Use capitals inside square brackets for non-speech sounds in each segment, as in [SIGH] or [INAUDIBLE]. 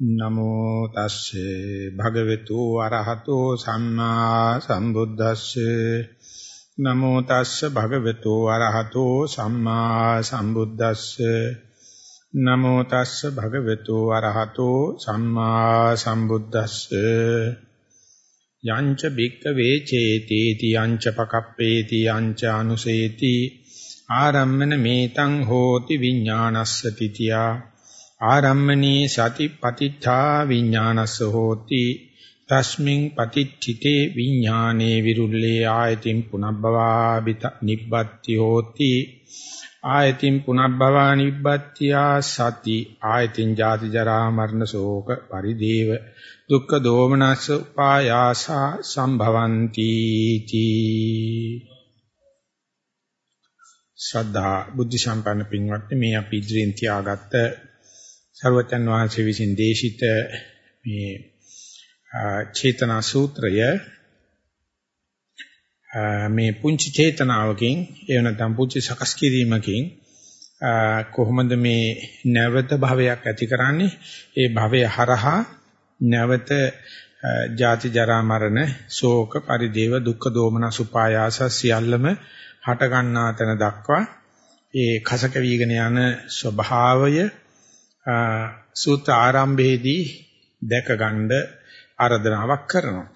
නමෝ තස්සේ භගවතු අරහතෝ සම්මා සම්බුද්දස්සේ. නමෝ තස්සේ භගවතු අරහතෝ සම්මා සම්බුද්දස්සේ. නමෝ තස්සේ භගවතු අරහතෝ සම්මා සම්බුද්දස්සේ. යංච බික්ක වේචේති යංච පකප්පේති යංච අනුසේති. ආරම්මන මේතං හෝති විඥානස්ස තිතියා. ආරම්මනී සති පතිච්ඡා විඥානස්ස හෝති. තස්මින් පතිච්චිතේ විඥානේ විරුල්ලේ ආයතින් පුනබ්බවා නිබ්බත්ති හෝති. ආයතින් පුනබ්බවා නිබ්බත්තියා සති. ආයතින් ජාති ජරා මරණ ශෝක පරිදේව. දුක්ඛ දෝමනස්ස උපායාසා සම්භවಂತಿ තී. ශ්‍රද්ධා බුද්ධ සම්පන්න පින්වත්නි මේ අපි ඉදිරියෙන් තියාගත්ත සර්වචන් වහන්සේ විසින් දේශිත මේ චේතනා සූත්‍රය මේ පුංචි චේතනාවකින් ඒ නැත්නම් පුංචි සකස් කිරීමකින් කොහොමද මේ නැවත භවයක් ඇති කරන්නේ? ඒ භවය හරහා නැවත ජාති ජරා මරණ ශෝක පරිදේව දුක්ඛ දෝමන සුපායාස සියල්ලම හට ගන්නා තැන දක්වා ඒ කසක වීගෙන යන ස්වභාවය සූත්‍ර ආරම්භයේදී දැකගන්න ආරාධනාවක් කරනවා.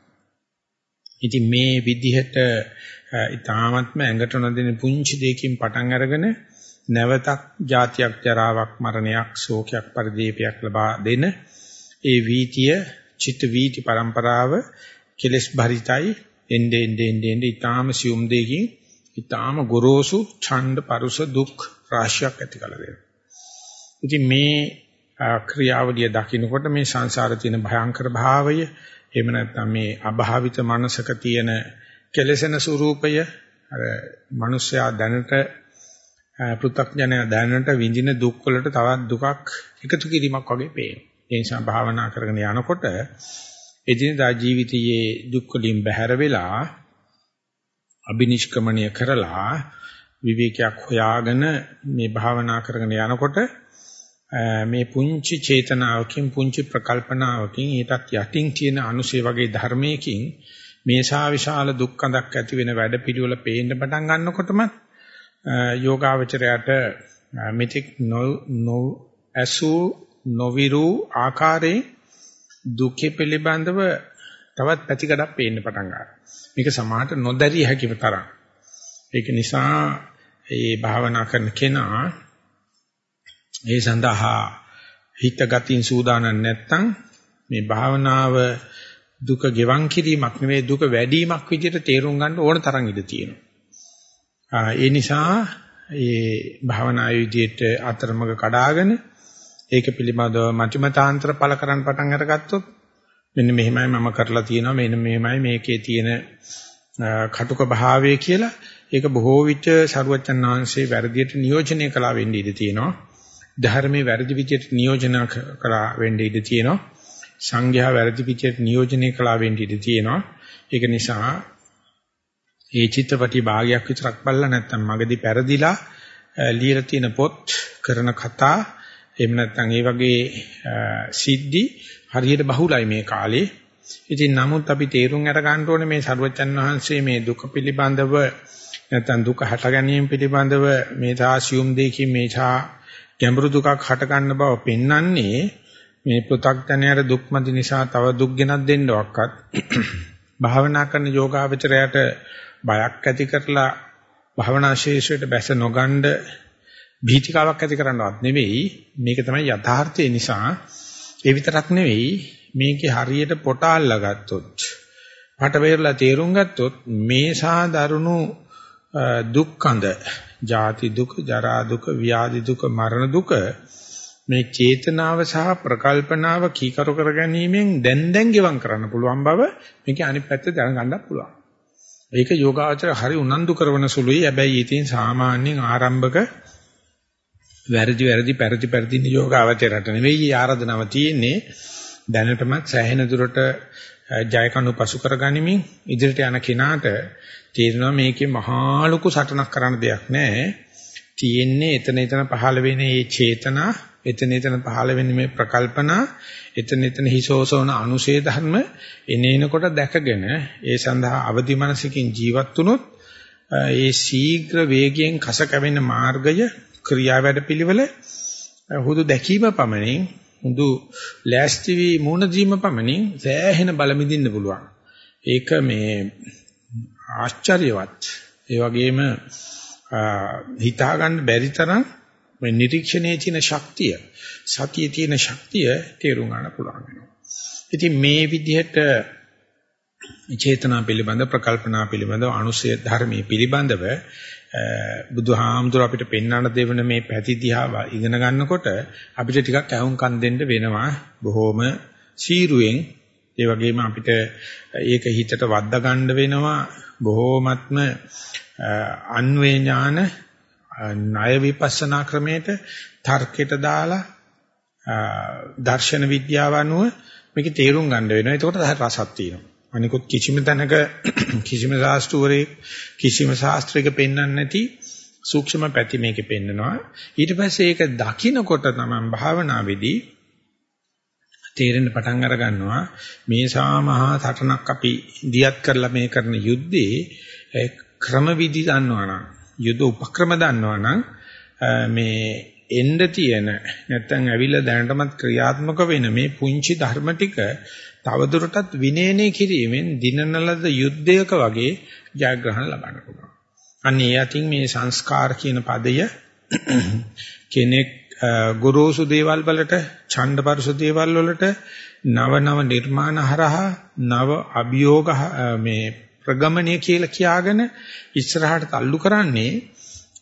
ඉතින් මේ විදිහට ඊ타ත්ම ඇඟට නොදෙන පුංචි දෙයකින් පටන් අරගෙන නැවතක් જાතියක් ජරාවක් මරණයක් ශෝකයක් පරිදේපයක් ලබා දෙන ඒ වීතිය චිත්ත වීති પરම්පරාව කෙලස් භරිතයි එnde ende ende ende ඊ타ම සියුම් දෙකකින් ඊ타ම ගොරෝසු ඡණ්ඩ පරුස දුක් රාශියක් ඇති කළ දෙනවා ඉතින් මේ ක්‍රියාවලිය දකින්නකොට මේ සංසාරේ තියෙන භයංකර භාවය එහෙම නැත්නම් මේ අභාවිත මනසක තියෙන කෙලෙසෙන ස්වરૂපය අර මිනිස්සයා දැනට පෘථග්ජනයා දැනට විඳින දුක් වලට තවත් දුකක් එකතු කිරීමක් වගේ පේනවා. ඒ නිසා භාවනා කරගෙන යනකොට එදිනදා ජීවිතයේ දුක් වලින් බැහැර වෙලා අබිනිෂ්ක්‍මණය කරලා විවේකයක් හොයාගෙන මේ භාවනා කරගෙන යනකොට මේ පුංචි චේතනාවකින් පුංචි ප්‍රකල්පනාවකින් ඊටත් යටින් තියෙන අනුසේ වගේ ධර්මයකින් මේසා විශාල දුක්ඛඳක් ඇති වෙන වැඩ පිළිවෙල පේන්න පටන් ගන්නකොටම යෝගාවචරයට මිත්‍යක් නො ඇසු නොවිරු ආකාරයේ දුක්ඛ පිළිබඳව තවත් පැතිකඩක් පේන්න පටන් ගන්නවා. මේක සමාහට නොදැරිය හැකිව තරම්. ඒක නිසා මේ භාවනා කරන කෙනා ඒ සඳහා හිත ගතින් සූදානම් නැත්නම් මේ භාවනාව දුක ගෙවන් කිරීමක් නෙවෙයි දුක වැඩිවීමක් විදිහට තේරුම් ගන්න ඕන තරම් ඉඩ තියෙනවා. ඒ නිසා මේ භාවනායේ විදිහට අතරමඟ කඩාගෙන ඒක පිළිබඳව මතිමතාන්තර පළ කරන්න පටන් අරගත්තොත් මෙන්න මෙහෙමයි මම කරලා තියෙනවා මෙන්න මෙහෙමයි මේකේ තියෙන කටුක භාවය කියලා ඒක බොහෝ විට සරුවචන් වහන්සේ වැරදියට නියෝජනය කළා වෙන්න ඉඩ තියෙනවා. ධර්මයේ වැරදි විදියට නියෝජන කළා වෙන්න ඉඩ තියෙනවා. සංඝයා වැරදි විදියට නියෝජනය කළා වෙන්න ඉඩ තියෙනවා. ඒක නිසා ඒ චිත්‍රපටි භාගයක් විතරක් බලලා නැත්නම් මගදී පෙරදිලා ලියලා තියෙන පොත් කරන කතා එහෙම නැත්නම් ඒ වගේ සිද්ධි හරියට බහුලයි මේ කාලේ. ඉතින් නමුත් අපි තේරුම් අර ගන්න ඕනේ මේ සරුවචන් වහන්සේ මේ දුක පිළිබඳව නැත්නම් දුක හට ගැනීම පිළිබඳව මේ තාසියුම් දෙකකින් මේචා ගැඹුරු දුකක් හට ගන්න බව පෙන්වන්නේ මේ පෘථග්ජනයට දුක්මදි නිසා තව දුක් ගෙනත් දෙන්නවක්වත් භාවනා කරන යෝගාවචරයට බයක් ඇති කරලා භාවනා ශේෂයට බැස නොගන්න භීතිකාවක් ඇති කරන්නවත් නෙවෙයි. මේක තමයි යථාර්ථය නිසා. ඒ විතරක් නෙවෙයි මේකේ හරියට පොට අල්ලගත්තොත් පට වේරලා තේරුම් ගත්තොත් මේ සා දරුණු දුක්ඛඳ ජාති දුක, ජරා දුක, ව්‍යාධි දුක, මරණ දුක මේ චේතනාව සහ ප්‍රකල්පනාව කීකරු කර ගැනීමෙන් දැන් දැන් ගෙවම් කරන්න පුළුවන් බව මේකේ අනිත් පැත්ත දැනගන්නත් පුළුවන්. ඒක යෝගාචර හරි උනන්දු කරන සුළුයි. හැබැයි ඉතින් සාමාන්‍යයෙන් ආරම්භක වැරදි වැරදි පෙරදි පෙරදින යෝගාචරයට නෙවෙයි ආරාධනාව තියෙන්නේ. දැනටමත් සෑහෙන දුරට ජයකණු පසු කරගනිමින් ඉදිරියට යන කෙනාට තේරෙනවා මේකේ මහා ලොකු සටනක් කරන්න දෙයක් නැහැ. තියෙන්නේ එතන එතන පහළ වෙන මේ චේතනා එතන එතන පහළ වෙන්නේ මේ ප්‍රකල්පනා එතන එතන හිසෝසෝන අනුශේ ධර්ම එනේනකොට දැකගෙන ඒ සඳහා අවදි මනසකින් ජීවත් වුණොත් ඒ ශීඝ්‍ර වේගයෙන් කස කැවෙන මාර්ගය ක්‍රියා වැඩ පිළිවෙල හුදු දැකීම පමණින් හුදු ලෑස්ති වී මුණ දීම පමණින් සෑහෙන බලමිදින්න පුළුවන්. ඒක මේ ආශ්චර්යවත්. ඒ වගේම හිතා ගන්න බැරි තරම් මේ නිරීක්ෂණයේ තියෙන ශක්තිය, සතියේ තියෙන ශක්තිය තේරුම් ගන්න පුළුවන් වෙනවා. ඉතින් මේ විදිහට චේතනා පිළිබඳ ප්‍රකල්පනා පිළිබඳ අනුසය ධර්මයේ පිළිබඳව බුදුහාමුදුර අපිට පෙන්වන්න දෙවන මේ පැති දිහා ඉගෙන ගන්නකොට අපිට ටිකක් ඇහුම්කන් දෙන්න වෙනවා බොහොම සීරුවෙන් ඒ වගේම අපිට ඒක හිතට වද්දා ගන්න වෙනවා බොහොමත්ම අන්වේ ඥාන ණය විපස්සනා ක්‍රමයට තර්කයට දාලා දර්ශන විද්‍යාව අනුව මේක තේරුම් ගන්න වෙනවා. එතකොට රසක් තියෙනවා. අනිකුත් කිසිම තැනක කිසිම ශාස්ත්‍රවරේ කිසිම ශාස්ත්‍රයක පෙන්වන්නේ නැති සූක්ෂම පැති මේකේ පෙන්නනවා. ඊට පස්සේ ඒක දකින්නකොට තමයි භාවනාවේදී තේරෙන්න පටන් අර ගන්නවා මේ සාමහා සටනක් අපි දියත් කරලා මේ කරන යුද්ධේ ක්‍රමවිදි දන්නවනම් යුද උපක්‍රම දන්නවනම් මේ එන්න තියෙන නැත්තම් ඇවිල්ලා දැනටමත් ක්‍රියාත්මක වෙන මේ පුංචි ධර්ම ටික තවදුරටත් විනයනය කිරීමෙන් දිනනලද යුද්ධයක වගේ ජයග්‍රහණ ලබන්න පුළුවන්. අන්න ඒ අතින් මේ සංස්කාර කියන පදය කෙනෙක් ගුරුසු දේවල් වලට, ඡණ්ඩපරස දේවල් වලට නව නව නිර්මාණ හරහා නව අභියෝග මේ ප්‍රගමණය කියලා කියාගෙන ඉස්සරහට තල්ලු කරන්නේ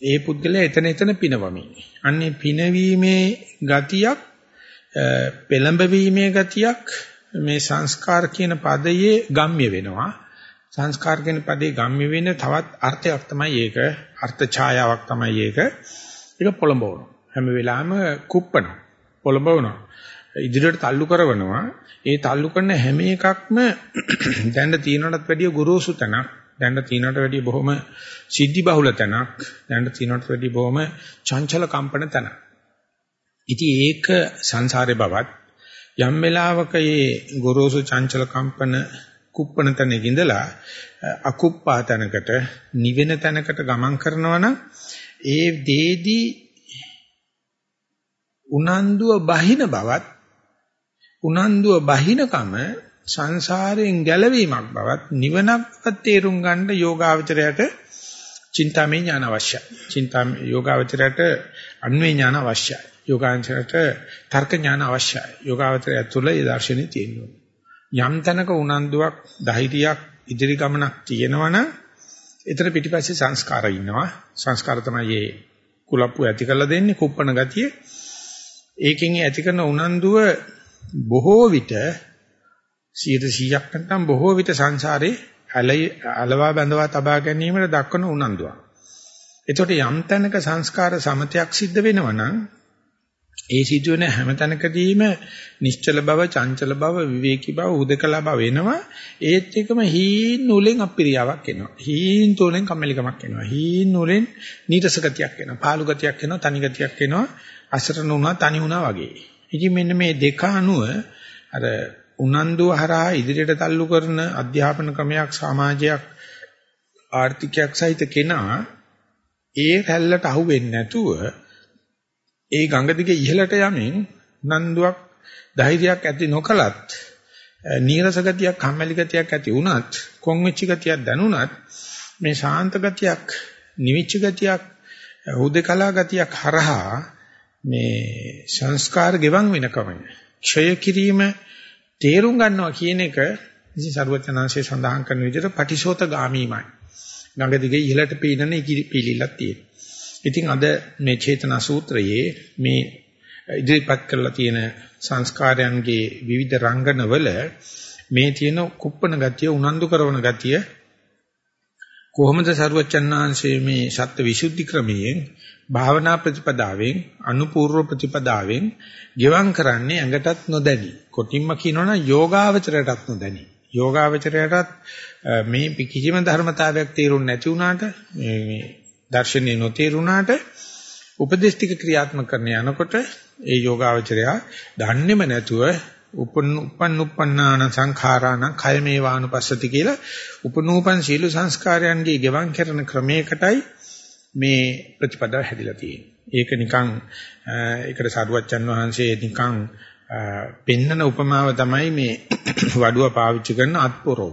ඒ පුද්ගලයා එතන එතන පිනවමි. අන්නේ පිනවීමේ ගතියක් පෙළඹවීමේ ගතියක් මේ සංස්කාර කියන පදයේ ගම්ම්‍ය වෙනවා. සංස්කාර කියන පදේ ගම්ම්‍ය වෙන තවත් අර්ථයක් තමයි ඒක. අර්ථ ඡායාවක් තමයි ඒක. ඒක පොළඹවනවා. හැම වෙලාවෙම කුප්පන පොළඹවනවා. ඉදිරියට තල්ලු කරනවා. ඒ තල්ලු කරන හැම එකක්ම [CLEARS THROAT] දැන්න තියනටත් වැඩිය ගුරුසු තැනක්. දැන්න තියනට වැඩිය බොහොම සිද්ධි බහුල තැනක්. දැන්න තියනට වැඩිය බොහොම චංචල කම්පන තැනක්. ඉතින් ඒක සංසාරේ බවත් යම් වෙලාවක මේ ගොරෝසු චංචල කම්පන කුප්පන තැනක ඉඳලා අකුප්පා තැනකට නිවෙන තැනකට ගමන් කරනවා නම් ඒ දේදී උනන්දුව බහින බවත් උනන්දුව බහිනකම සංසාරයෙන් ගැලවීමක් බවත් නිවනක්වත් තේරුම් ගන්න යෝගාවචරයට චින්තාමය ඥාන අවශ්‍යයි. චින්තාමය යෝගාවචරයට අන්වේ ඥාන අවශ්‍යයි. යෝගාචරයට තර්ක ඥාන අවශ්‍යයි. යෝගාවචරය තුළ ඒ දර්ශනේ තියෙනවා. යම් තැනක උනන්දුවක්, ධෛර්යයක්, ඉදිරි ගමනක් තියෙනවනම් ඒතර පිටිපස්සේ සංස්කාර ඉන්නවා. සංස්කාර තමයි මේ කුලප්පු ඇති කරලා දෙන්නේ කුප්පණ ගතිය. ඒකෙන් ඇති කරන උනන්දුව බොහෝ විට 100ක් නැත්නම් බොහෝ විට සංසාරේ අලවා බැඳවා තබා ගැනීමට දක්වන උනන්දුවක්. එතකොට යම් තැනක සංස්කාර සමතයක් සිද්ධ වෙනවා නම් ඒ සිදුවෙන හැම තැනකදීම නිශ්චල බව, චංචල බව, විවේකී බව, උදකලා බව එනවා. ඒත් එකම හීන් නූලෙන් අපිරියාවක් එනවා. හීන් තෝලෙන් කම්මැලිකමක් එනවා. හීන් නූලෙන් නීරස ගතියක් එනවා. පාළු ගතියක් එනවා, තනි ගතියක් එනවා. අසරණ වුණා, තනි වුණා වගේ. ඉතින් මෙන්න මේ දෙක අනුව අර උනන්දුව හරහා ඉදිරියට තල්ලු කරන අධ්‍යාපන ක්‍රමයක්, සමාජයක්, ආර්ථිකයක් සහිත කෙනා ඒ රැල්ලට අහු වෙන්නේ නැතුව ඒ ගඟ දිගේ ඉහළට යමින් නන්දුවක් ධෛර්යයක් ඇති නොකලත් නීරස ගතියක් කම්මැලි ගතියක් ඇති වුණත් කොන් වෙච්ච ගතියක් දැනුණත් මේ ශාන්ත ගතියක් නිවිච්ච ගතියක් හුදකලා ගතියක් හරහා මේ සංස්කාර ගෙවන් වෙනකම ක්ෂය කිරීම තේරුම් ගන්නවා කියන එක ඉතින් සරුවචනාංශයේ සඳහන් කරන විදිහට පටිශෝත ගාමීමයි. ගඟ දිගේ ඉහළට පීනන පිළිලක් තියෙනවා. ඉතින් අද මේ චේතනා සූත්‍රයේ මේ ඉදිරිපත් කරලා තියෙන සංස්කාරයන්ගේ විවිධ රංගනවල මේ තියෙන කුප්පන ගතිය උනන්දු කරන ගතිය කොහොමද සරුවචන්නාංශයේ මේ සත්‍ය විසුද්ධි ක්‍රමයෙන් භාවනා ප්‍රතිපදාවෙන් අනුපූර්ව ප්‍රතිපදාවෙන් ගෙවම් කරන්නේ ඇඟටත් නොදැනි. කොටින්ම කියනවනම් යෝගාවචරයටත් නොදැනි. යෝගාවචරයටත් මේ කිසිම ධර්මතාවයක් තේරුම් නැති වුණාට මේ දර්ශනේ නොතේරුණාට උපදේශ ටික ක්‍රියාත්මක කරන යනකොට ඒ යෝගාවචරයා දන්නේම නැතුව උපන් උපන් උපන්නාන සංඛාරාණ කය මේවානුපස්සති කියලා උපනූපන් සීල සංස්කාරයන්ගේ ගෙවන් කරන ක්‍රමයකටයි මේ ප්‍රතිපදාව හැදිලා තියෙන්නේ. ඒක නිකන් ඒකට සාරුවච්චන් වහන්සේ නිකන් පෙන්නන උපමාව තමයි මේ [COUGHS] වඩුව පාවිච්චි කරන අත්පොරව.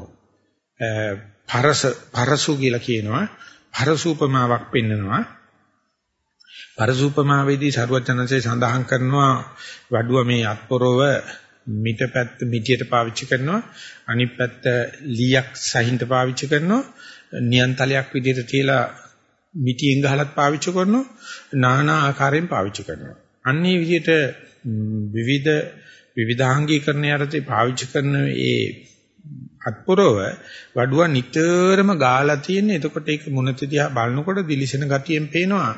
පරස පරසු කියලා කියනවා. පරසූපමාවක් පෙන්නනවා. පරසූපමාවේදී සරුවචනන්සේ සඳහන් කරනවා වඩුව මේ අත්පොරව මිට පැත්ත මිටියට පාවිච්චි කරනවා අනිත් පැත්ත ලීයක් සහින්ට පාවිච්චි කරනවා නියන්තලයක් විදිහට තියලා මිටියෙන් ගහලත් පාවිච්චි කරනවා নানা ආකාරයෙන් පාවිච්චි කරනවා අන්නේ විදිහට විවිධ විවිධාංගීකරණය යටතේ පාවිච්චි කරන ඒ අත්පොරව වඩුව නිතරම ගාලා තියෙන. එතකොට ඒක මුණත දිහා බලනකොට දිලිසෙන ගතියෙන් පේනවා.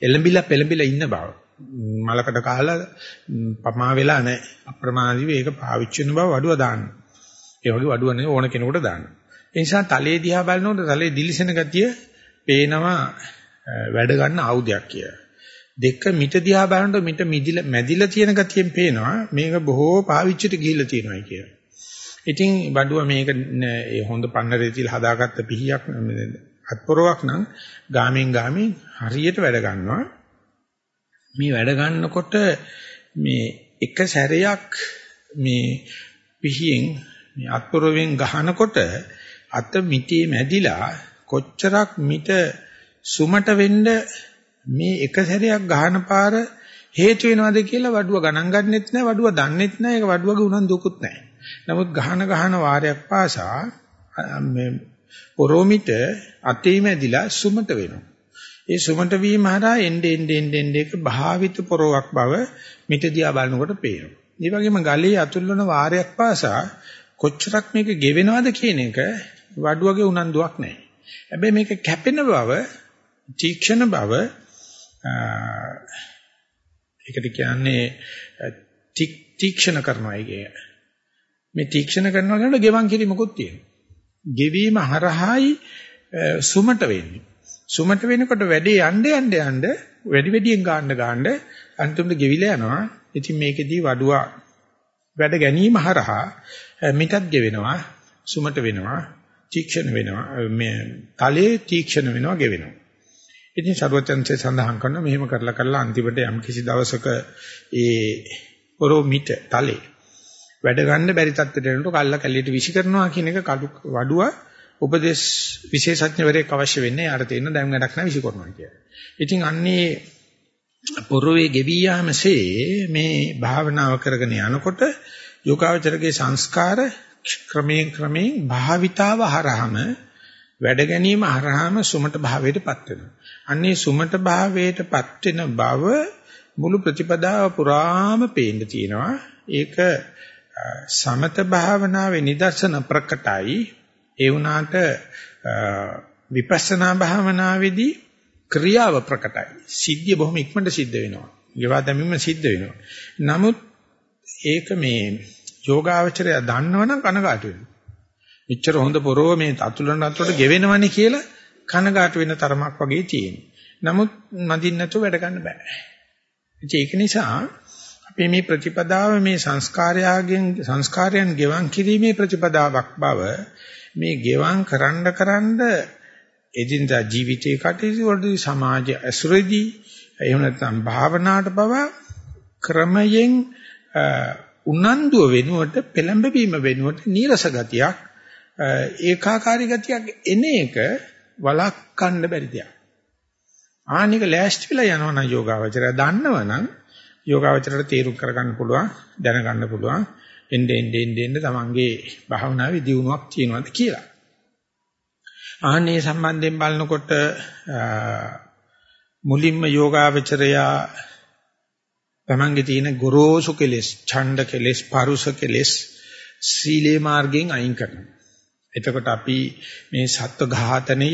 එලඹිලා පෙලඹිලා ඉන්න බව. මලකට කාලා පමා වෙලා නැහැ. අප්‍රමාදීව ඒක පාවිච්චි වෙන බව වඩුව දාන්න. ඒ වගේ වඩුව නේ ඕන කෙනෙකුට දාන්න. ඒ නිසා තලයේ දිහා බලනකොට තලයේ දිලිසෙන ගතිය පේනවා වැඩ ගන්න ආයුධයක් කියලා. දෙක මිට දිහා බලනකොට මිට මිදිලා මැදිලා තියෙන ගතියෙන් පේනවා මේක බොහෝ පාවිච්චිට ගිහිල්ලා තියෙනවා කියලා. ඉතින් බඩුව මේක ඒ හොඳ පන්නරේ තියලා හදාගත්ත පිහියක් අත්පොරවක් නම් ගාමින් ගාමින් හරියට වැඩ ගන්නවා. මේ වැඩ ගන්නකොට මේ එක සැරයක් මේ පිහියෙන් මේ අත්පොරවෙන් ගහනකොට අත මිටේ මැදිලා කොච්චරක් මිට සුමට වෙන්න මේ එක සැරයක් ගහන පාර හේතු වෙනවද කියලා වඩුව ගණන් ගන්නෙත් නැහැ වඩුව දන්නෙත් නැහැ ඒක වඩුවගේ උනන්දුකුත් නැහැ නමුත් ගහන ගහන වාරයක් පාසා මේ පොරොමිට අතේ මැදිලා සුමට වෙනවා. ඒ සුමට වීම හරහා එnde end end end එක භාවිත පොරොවක් බව මිට දිහා බලනකොට පේනවා. ඒ වගේම ගලේ අතුල්වන වාරයක් පාසා කොච්චරක් මේක ගෙවෙනවද කියන එක වඩුවගේ උනන්දුවක් නැහැ. හැබැයි මේක කැපෙන බව, තීක්ෂණ බව ඒකට කියන්නේ තීක්ෂණ කරනවා කියන්නේ. මේ තීක්ෂණ කරනවා කියනකොට ගෙවන් කිරීමකුත් තියෙනවා. ගෙවීම හරහායි සුමට වෙන්නේ. සුමට වෙනකොට වැඩි යන්න යන්න යන්න වැඩි වැඩියෙන් ගන්න ගන්න අන්තිමට ගෙවිලා යනවා. ඉතින් මේකෙදී වඩුවා වැඩ ගැනීම හරහා මිටත් ගෙවෙනවා, සුමට වෙනවා, තීක්ෂණ වෙනවා. මේ තලයේ තීක්ෂණ වෙනවා, ගෙවෙනවා. ඉතින් සර්වචන්සේ සඳහන් කරන මෙහෙම කරලා කරලා අන්තිමට යම් කිසි දවසක ඒ පොරෝ මිට තලේ වැඩ ගන්න බැරි තත්ත්වයට එනකොට කල්ලා කැලියට විසි කරනවා කියන එක කඩු වඩුව උපදේශ විශේෂඥවරයෙක් අවශ්‍ය වෙන්නේ යාට තේරෙන දැන් වැඩක් නැහැ විසි කරනවා කියලා. ඉතින් අන්නේ පොරවේ ගෙවි යාමසේ මේ භාවනාව කරගෙන යනකොට යෝගාවචරගේ සංස්කාර ක්‍රමයෙන් ක්‍රමයෙන් භාවිතාව හරහම වැඩ ගැනීම හරහාම සුමට භාවයටපත් වෙනවා. අන්නේ සුමට භාවයටපත් වෙන බව මුළු ප්‍රතිපදාව පුරාම පේන්න තියෙනවා. ඒක සමත භාවනාවේ නිදර්ශන ප්‍රකටයි ඒ වුණාට විපස්සනා භාවනාවේදී ක්‍රියාව ප්‍රකටයි සිද්ධිය බොහොම ඉක්මනට සිද්ධ වෙනවා ඒවා දැමීම සිද්ධ වෙනවා නමුත් ඒක මේ යෝගාවචරය දන්නවනම් කනගාටු වෙනවා මෙච්චර හොඳ පොරව මේ අතුලන අතුලට ගෙවෙනවනේ කියලා කනගාටු වෙන තරමක් වගේ තියෙනවා. නමුත් මදින් නැතුව වැඩ ගන්න බෑ. ඒක නිසා අපේ මේ ප්‍රතිපදාව මේ සංස්කාරයන්ගෙන් සංස්කාරයන් ගෙවන් කිරීමේ ප්‍රතිපදාවක් බව මේ ගෙවන් කරන්න කරන්න එදිනදා ජීවිතේ කටයුතු වලදී සමාජ ඇසුරේදී එහෙම නැත්නම් භාවනාවට බව ක්‍රමයෙන් උනන්දුව වෙනුවට පෙළඹවීම වෙනුවට නීරස ගතියක් ඒකාකාරී ගතියක් එන එක වළක්වන්න බැරි දෙයක්. ආනික ලෑස්ති වෙලා යනවා නම් යෝගාවචරය දන්නවනම් යෝගාවචරයට තීරු කරගන්න පුළුවන් දැනගන්න පුළුවන් එnde ende ende ende තමන්ගේ භාවනාවේ දියුණුවක් තියෙනවද කියලා. ආහනේ සම්බන්ධයෙන් බලනකොට මුලින්ම යෝගාවචරයා තමන්ගේ තියෙන ගොරෝසු කෙලෙස්, ඡණ්ඩ කෙලෙස්, පරුස කෙලෙස් සීලේ මාර්ගයෙන් අයින් කරනවා. එතකොට අපි මේ සත්ව ඝාතනය,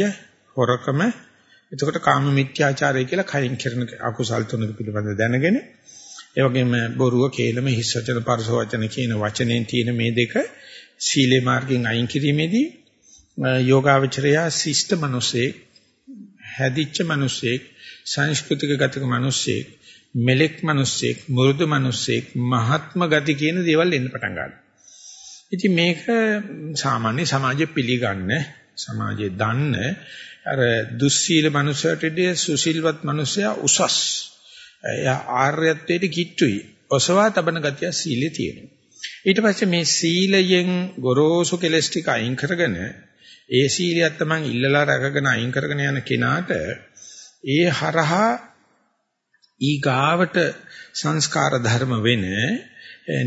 හොරකම, එතකොට කාම මිත්‍යාචාරය කියලා කයින් කරන අකුසල් තුනක පිළිබඳ දැනගෙන ඒ වගේම බොරුව, කේලම, හිස් වචන, පරස වචන කියන වචනෙන් තියෙන මේ දෙක සීලේ මාර්ගයෙන් අයින් කිරීමේදී යෝගාවචරයා ශිෂ්ට මිනිසෙක්, හැදිච්ච මිනිසෙක්, සංස්කෘතික ගතක මිනිසෙක් මෙලෙක් මිනිස්සෙක්, මෘදු මිනිස්සෙක්, මහත්ම ගති කියන දේවල් එන්න පටන් ගන්නවා. ඉතින් මේක සාමාන්‍ය සමාජයේ පිළිගන්න, සමාජයේ දන්න අර දුස්සීල මනුස්සයටදී සුසිල්වත් මනුස්සයා උසස්. එයා ආර්යත්වයට කිට්ටුයි. ඔසවා තබන ගතිය සීලේ තියෙනවා. ඊට පස්සේ මේ සීලයෙන් ගොරෝසු කෙලස් ටික අයින් කරගෙන ඒ සීලියත් තමන් ඉල්ලලා රැකගෙන අයින් කරගෙන යන කෙනාට ඒ හරහා ඊගාවට සංස්කාර ධර්ම වෙන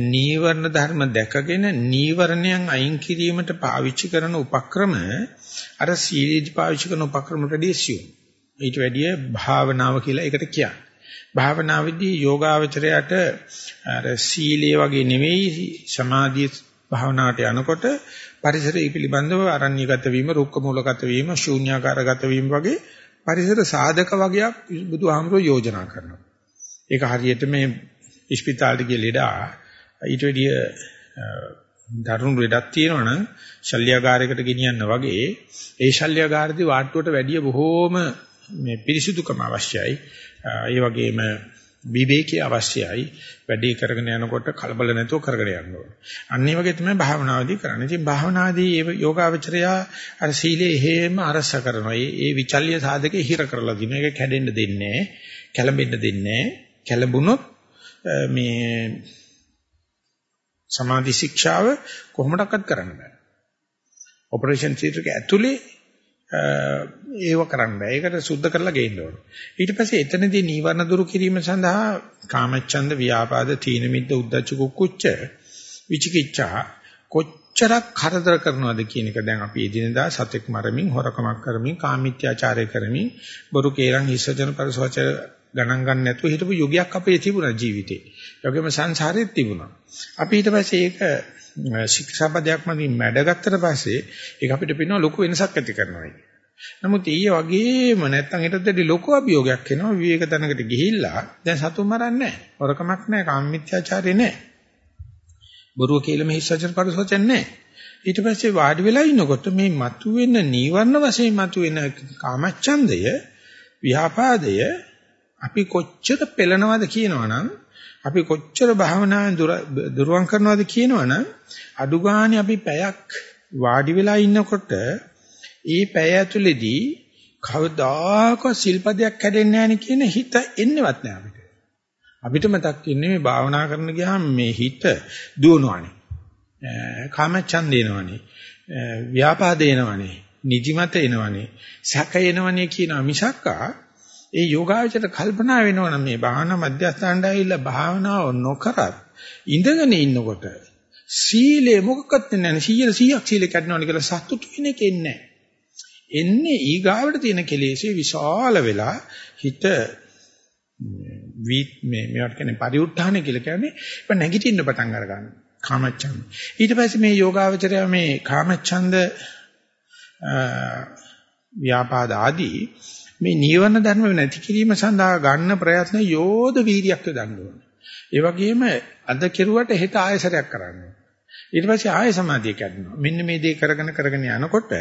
නීවරණ ධර්ම දැකගෙන නීවරණයන් අයින් කිරීමට පාවිච්චි කරන උපක්‍රම අර සීලීදි පාවිච්චි කරන උපක්‍රමට වැඩිය ඊට වැඩිය භාවනාව කියලා ඒකට කියන්නේ. භාවනාවේදී යෝගාවචරයට අර සීලයේ වගේ නෙවෙයි සමාධිය භාවනාවට යනකොට පරිසරය පිළිබඳව අරණ්‍යගත වීම, රුක්ක මූලගත වීම, ශූන්‍යාකාරගත වීම වගේ පරිසර සාධක වගේක් බුදුහාමුදුරෝ යෝජනා කරනවා. ඒක හරියට මේ ඉස්පිතාලෙට ගිය ලෙඩා ඊට වැඩිය දරුණු ලෙඩක් තියෙනවනම් ශල්‍යගාරයකට ගෙනියන්න වගේ ඒ ශල්‍යගාරදී වාට්ටුවට වැඩිය බොහෝම මේ පිරිසිදුකම අවශ්‍යයි. ඒ වගේම විවේකී අවශ්‍යයි. වැඩි කරගෙන යනකොට කලබල නැතුව කරගෙන යන්න ඕනේ. අන්න ඒ වගේ තමයි භාවනාවේදී කරන්නේ. ඉතින් භාවනාදී ඒ යෝගාවචරයා අර සීලේ හේම අරස කරනවා. ඒ ඒ විචල්්‍ය සාධකේ හිර කරලා දිනවා. ඒක කැඩෙන්න දෙන්නේ නැහැ. කැළඹෙන්න දෙන්නේ නැහැ. කැළඹුණොත් මේ සමාධි ශික්ෂාව කොහොමඩක්වත් කරන්න බෑ. ඔපරේෂන් තියටර් එක ඇතුලේ ඒව කරන්න බෑ. ඒකට සුද්ධ කරලා ගේන්න ඕන. ඊට පස්සේ එතනදී නීවරණ දුරු කිරීම සඳහා කාමච්ඡන්ද ව්‍යාපාද තීන මිද්ද උද්ධච්ච කුක්කුච්ච විචිකිච්ඡා කොච්චරක් කරදර කරනවද කියන එක දැන් අපි එදිනදා සතෙක් මරමින් හොරකමක් කරමින් කාමීත්‍යාචාරය කරමින් බොරු කේලම් හිස්සජන පරිසවචර ගණන් ගන්න නැතුව හිටපු යුගයක් අපේ තිබුණා ජීවිතේ. ඒ වගේම සංසාරෙත් තිබුණා. අපි ඊට පස්සේ ඒක ශික්ෂාපදයක් මගින් මැඩගත්තට පස්සේ ඒක අපිට පේනවා ලොකු වෙනසක් ඇති කරනවා. නමුත් ඊයේ වගේම නැත්තම් ඊටත් වැඩි ලොකු අභියෝගයක් එනවා විවේක තැනකට ගිහිල්ලා දැන් සතුන් මරන්නේ නැහැ. හොරකමක් නැහැ, කාමමිත්‍යාචාරය නැහැ. බොරුව කියලා මෙහි සචර පරිසෝචන නැහැ. ඊට පස්සේ වාඩි වෙලා ඉනකොට මේ මතුවෙන නීවරණ වශයෙන් මතුවෙන කාමච්ඡන්දය, ව්‍යාපාදය අපි කොච්චර පෙළනවද කියනවනම් අපි කොච්චර භාවනාවෙන් දුරවන් කරනවද කියනවනම් අඩු ගානේ අපි පැයක් වාඩි වෙලා ඉන්නකොට ඒ පැය ඇතුලේදී කවදාකවත් සිල්පදයක් කැඩෙන්නේ නැහැ කියන හිත එන්නේවත් නැහැ අපිට. අපිට මතක් ඉන්නේ මේ භාවනා කරන ගියාම මේ හිත දුවනවානේ. කාමච්ඡන්ද එනවනේ. ව්‍යාපාද එනවනේ. නිදිමත එනවනේ. සැක එනවනේ කියන මිසක්කා ඒ යෝගාචර කල්පනා වෙනවනම් මේ භාවනා මධ්‍යස්ථානට ඇවිල්ලා භාවනාව නොකරත් ඉඳගෙන ඉන්නකොට සීලේ මොකක්වත් නැහැ 100 100ක් සීලේ කඩනවනේ කියලා සතුටු වෙන එක එන්නේ එන්නේ ඊගාවට තියෙන කෙලෙසේ විශාල වෙලා හිත මේ මේවට කියන්නේ පරිඋත්ථාන කියලා කියන්නේ ඒක නැගිටින්න පටන් අර ගන්නවා කාමච්ඡන්ද ඊට පස්සේ මේ යෝගාවචරය මේ කාමච්ඡන්ද ව්‍යාපාද ආදී මේ නීවරණ ධර්ම නැති කිරීම සඳහා ගන්න ප්‍රයත්න යෝධ වීරියක් යොදන්න ඕනේ. ඒ වගේම අද කෙරුවට හෙට ආයසරයක් කරන්න ඕනේ. ඊට පස්සේ ආය සමාධිය කරනවා. මෙන්න මේ දේ කරගෙන කරගෙන යනකොට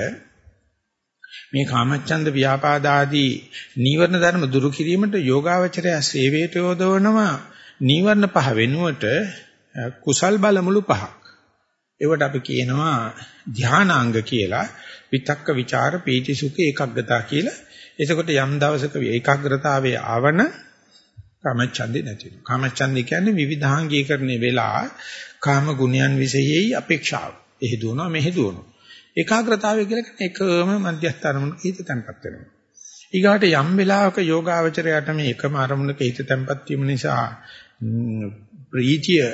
මේ කාමච්ඡන්ද ව්‍යාපාද ආදී නීවරණ ධර්ම දුරු කිරීමට යෝගාවචරය සේවයට යොදවනවා නීවරණ පහ වෙනුවට කුසල් බලමුළු පහක්. ඒවට අපි කියනවා ධානාංග කියලා. විතක්ක ਵਿਚාර පීති සුඛ ඒකග්ගතා කියලා එතකොට යම් දවසක ඒකාග්‍රතාවයේ ආවන කාමච්ඡන්දේ නැති වෙනවා. කාමච්ඡන්දේ කියන්නේ විවිධාංගීකරණේ වෙලා කාම ගුණයන් විශේෂයි අපේක්ෂාව. එහෙ දුවනවා මෙහෙ දුවනවා. ඒකාග්‍රතාවය කියලා කියන්නේ එකම මධ්‍යස්ථ අරමුණක හිත තැන්පත් වෙනවා. ඊගාට යම් වෙලාවක යෝගාවචරයට මේ එකම අරමුණක හිත තැන්පත් වීම නිසා ප්‍රීතිය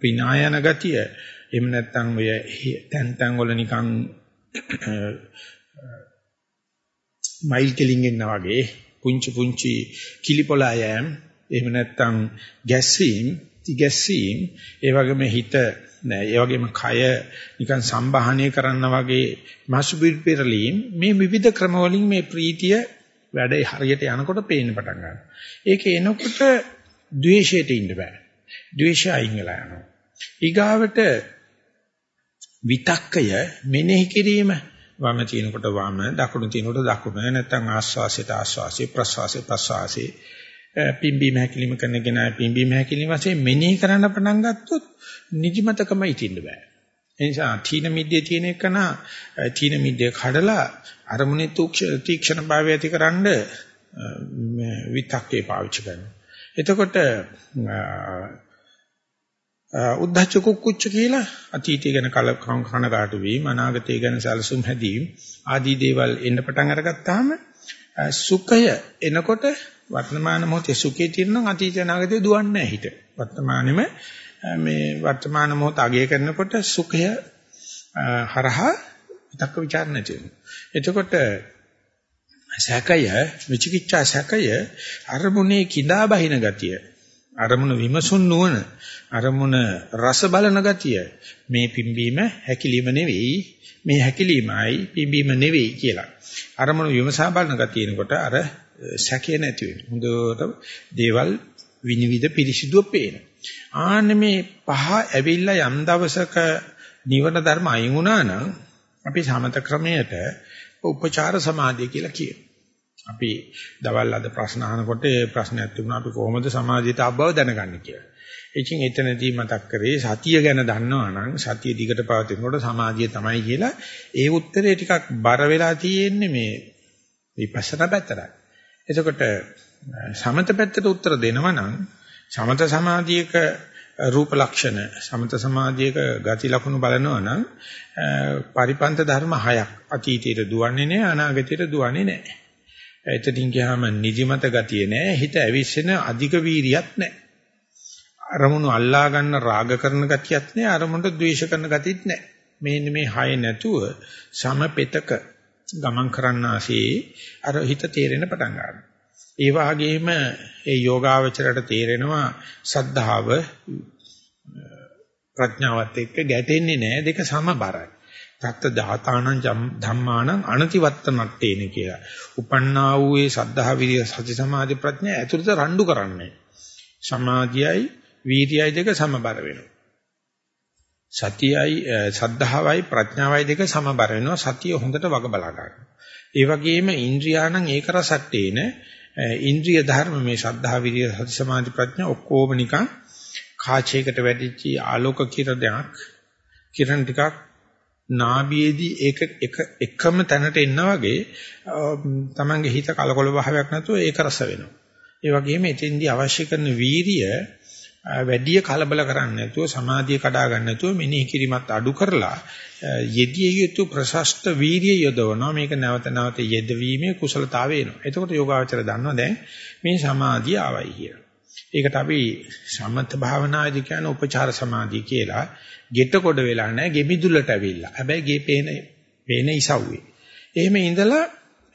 පිනායන ගතිය එහෙම නැත්නම් ඔය තැන් තැන් වල නිකන් මයිල් කෙලින් එන්නා වගේ පුංචි පුංචි කිලිපොළයන් එහෙම නැත්නම් ගැස්සීම් තිගැස්සීම් ඒ වගේම හිත නෑ ඒ වගේම කය නිකන් සම්බාහනය කරන්න වගේ මාසු පිරලීම් මේ විවිධ ක්‍රම වලින් මේ ප්‍රීතිය වැඩ හරියට යනකොට පේන්න පටන් ගන්නවා. ඒක එනකොට ද්වේෂයට ඉන්න බෑ. ද්වේෂය අයින් වෙලා යනවා. ඊගාවට විතක්කය මෙනෙහි කිරීම වම තිනකොට වම දකුණු තිනකොට දකුණ නැත්නම් ආස්වාසයට ආස්වාසේ ප්‍රස්වාසේ ප්‍රස්වාසේ පිම්බීම හැකිලිම කරන කෙනා පිම්බීම හැකිලිම වශයෙන් මෙනෙහි කරන්න පටන් ගත්තොත් නිදිමතකම ඉතින්න බෑ. ඒ නිසා තීන මිද්දේ තියෙන එකන තීන මිද්දේ කඩලා අරමුණේ තීක්ෂණ භාවය ඇතිකරනද විතක්කේ පාවිච්චි කරනවා. එතකොට උද්ධච්ච කුක්කුච්ච කියලා අතීතය ගැන කල කනගාටු වීම අනාගතය ගැන සැලසුම් හැදීම ආදී දේවල් එන්න පටන් අරගත්තාම සුඛය එනකොට වර්තමාන මොහොතේ සුඛේ තියෙනවා අතීත අනාගතේ දුවන්නේ නැහැ හිත. වර්තමානෙම මේ වර්තමාන මොහොත අගය කරනකොට සුඛය හරහා විතක්ක ਵਿਚාර නැති වෙනවා. එතකොට සැකය විචිකිච්ඡා සැකය අරමුණේ කිඳා බහින ගතිය අරමුණ විමසුන් නුවණ අරමුණ රස බලන ගතිය මේ පිම්බීම හැකිලිම නෙවෙයි මේ හැකිලිමයි පිම්බීම නෙවෙයි කියලා අරමුණ විමසා බලන ගතියනකොට අර සැකේ නැති වෙන හොඳට දේවල් විනිවිද පිරිසිදුව පේන ආන්න මේ පහ ඇවිල්ලා යම් දවසක නිවන ධර්ම අයින් වුණා නම් අපි සමත ක්‍රමයට උපචාර සමාධිය කියලා කියනවා අපි දවල් අද ප්‍රශ්න අහනකොට ඒ ප්‍රශ්නයක් තිබුණා අපි කොහොමද සමාජයට ආබව දැනගන්නේ කියලා. ඉතින් එතනදී මතක් කරේ සතිය ගැන දන්නවා නම් සතිය දිගට පවතිනකොට සමාජය තමයි කියලා ඒ උත්තරේ ටිකක් බර වෙලා තියෙන්නේ මේ විපස්සනා පැත්තට. එතකොට සමත පැත්තට උත්තර දෙනවා නම් සමත සමාධියක රූප ලක්ෂණ සමත සමාධියක ගති ලක්ෂණ බලනවා නම් පරිපන්ත ධර්ම හයක් අතීතයට දුවන්නේ නැහැ අනාගතයට දුවන්නේ නැහැ. එතනින් ගියාම නිදිමත ගතිය නෑ හිත ඇවිස්සෙන අධික වීරියක් නෑ අරමුණු අල්ලා ගන්න රාග කරන ගතියක් නෑ අරමුණට ද්වේෂ කරන ගතියක් නෑ මේ මේ හය නැතුව සමපෙතක ගමන් කරන්නාසේ අර හිත තේරෙන පටන් ගන්නවා ඒ වගේම ඒ යෝගාවචරයට තේරෙනවා සද්ධාව ප්‍රඥාවත් එක්ක ගැටෙන්නේ නැහැ දෙක සමබරයි තත්ත ධාතානං ධම්මානං අනතිවත්තනට්ටේන කියලා. උපන්නා වූ ඒ සද්ධා විරිය සති සමාධි ප්‍රඥා ඇතුළත රණ්ඩු කරන්නේ. සමාධියයි වීර්යයයි දෙක සමබර වෙනවා. සතියයි සද්ධාවයි ප්‍රඥාවයි දෙක සමබර වෙනවා. සතිය හොඳට වග බලා ගන්නවා. ඒ වගේම ඉන්ද්‍රියාණං ඒක රසට්ටේන ඉන්ද්‍රිය ධර්ම මේ සද්ධා විරිය සති සමාධි ප්‍රඥා ඔක්කොම නිකන් කාචයකට වැටිච්ච ආලෝක කිරණයක් කිරණ ටිකක් නාභියේදී ඒක එක එකම තැනට එන්න වගේ තමන්ගේ හිත කලකොල භාවයක් නැතුව ඒක රස වෙනවා. ඒ වගේම එතෙන්දී අවශ්‍ය කරන වීරිය වැඩි කලබල කරන්නේ නැතුව සමාධිය කඩා ගන්න නැතුව මෙනෙහි කිරීමත් අඩු කරලා යෙදිය යුතු ප්‍රශස්ත වීරිය යොදවනවා මේක නැවත නැවත යෙදවීමේ කුසලතාවය එනවා. එතකොට යෝගාවචර දන්නවා දැන් මේ සමාධිය ආවයි කියලා. ඒකට අපි සමත භාවනාදී කියන උපචාර සමාධිය කියලා ගෙට කොට වෙලා නැහැ ගෙමිදුලට ඇවිල්ලා. හැබැයි ගේ පේන පේන ඉසව්වේ. එහෙම ඉඳලා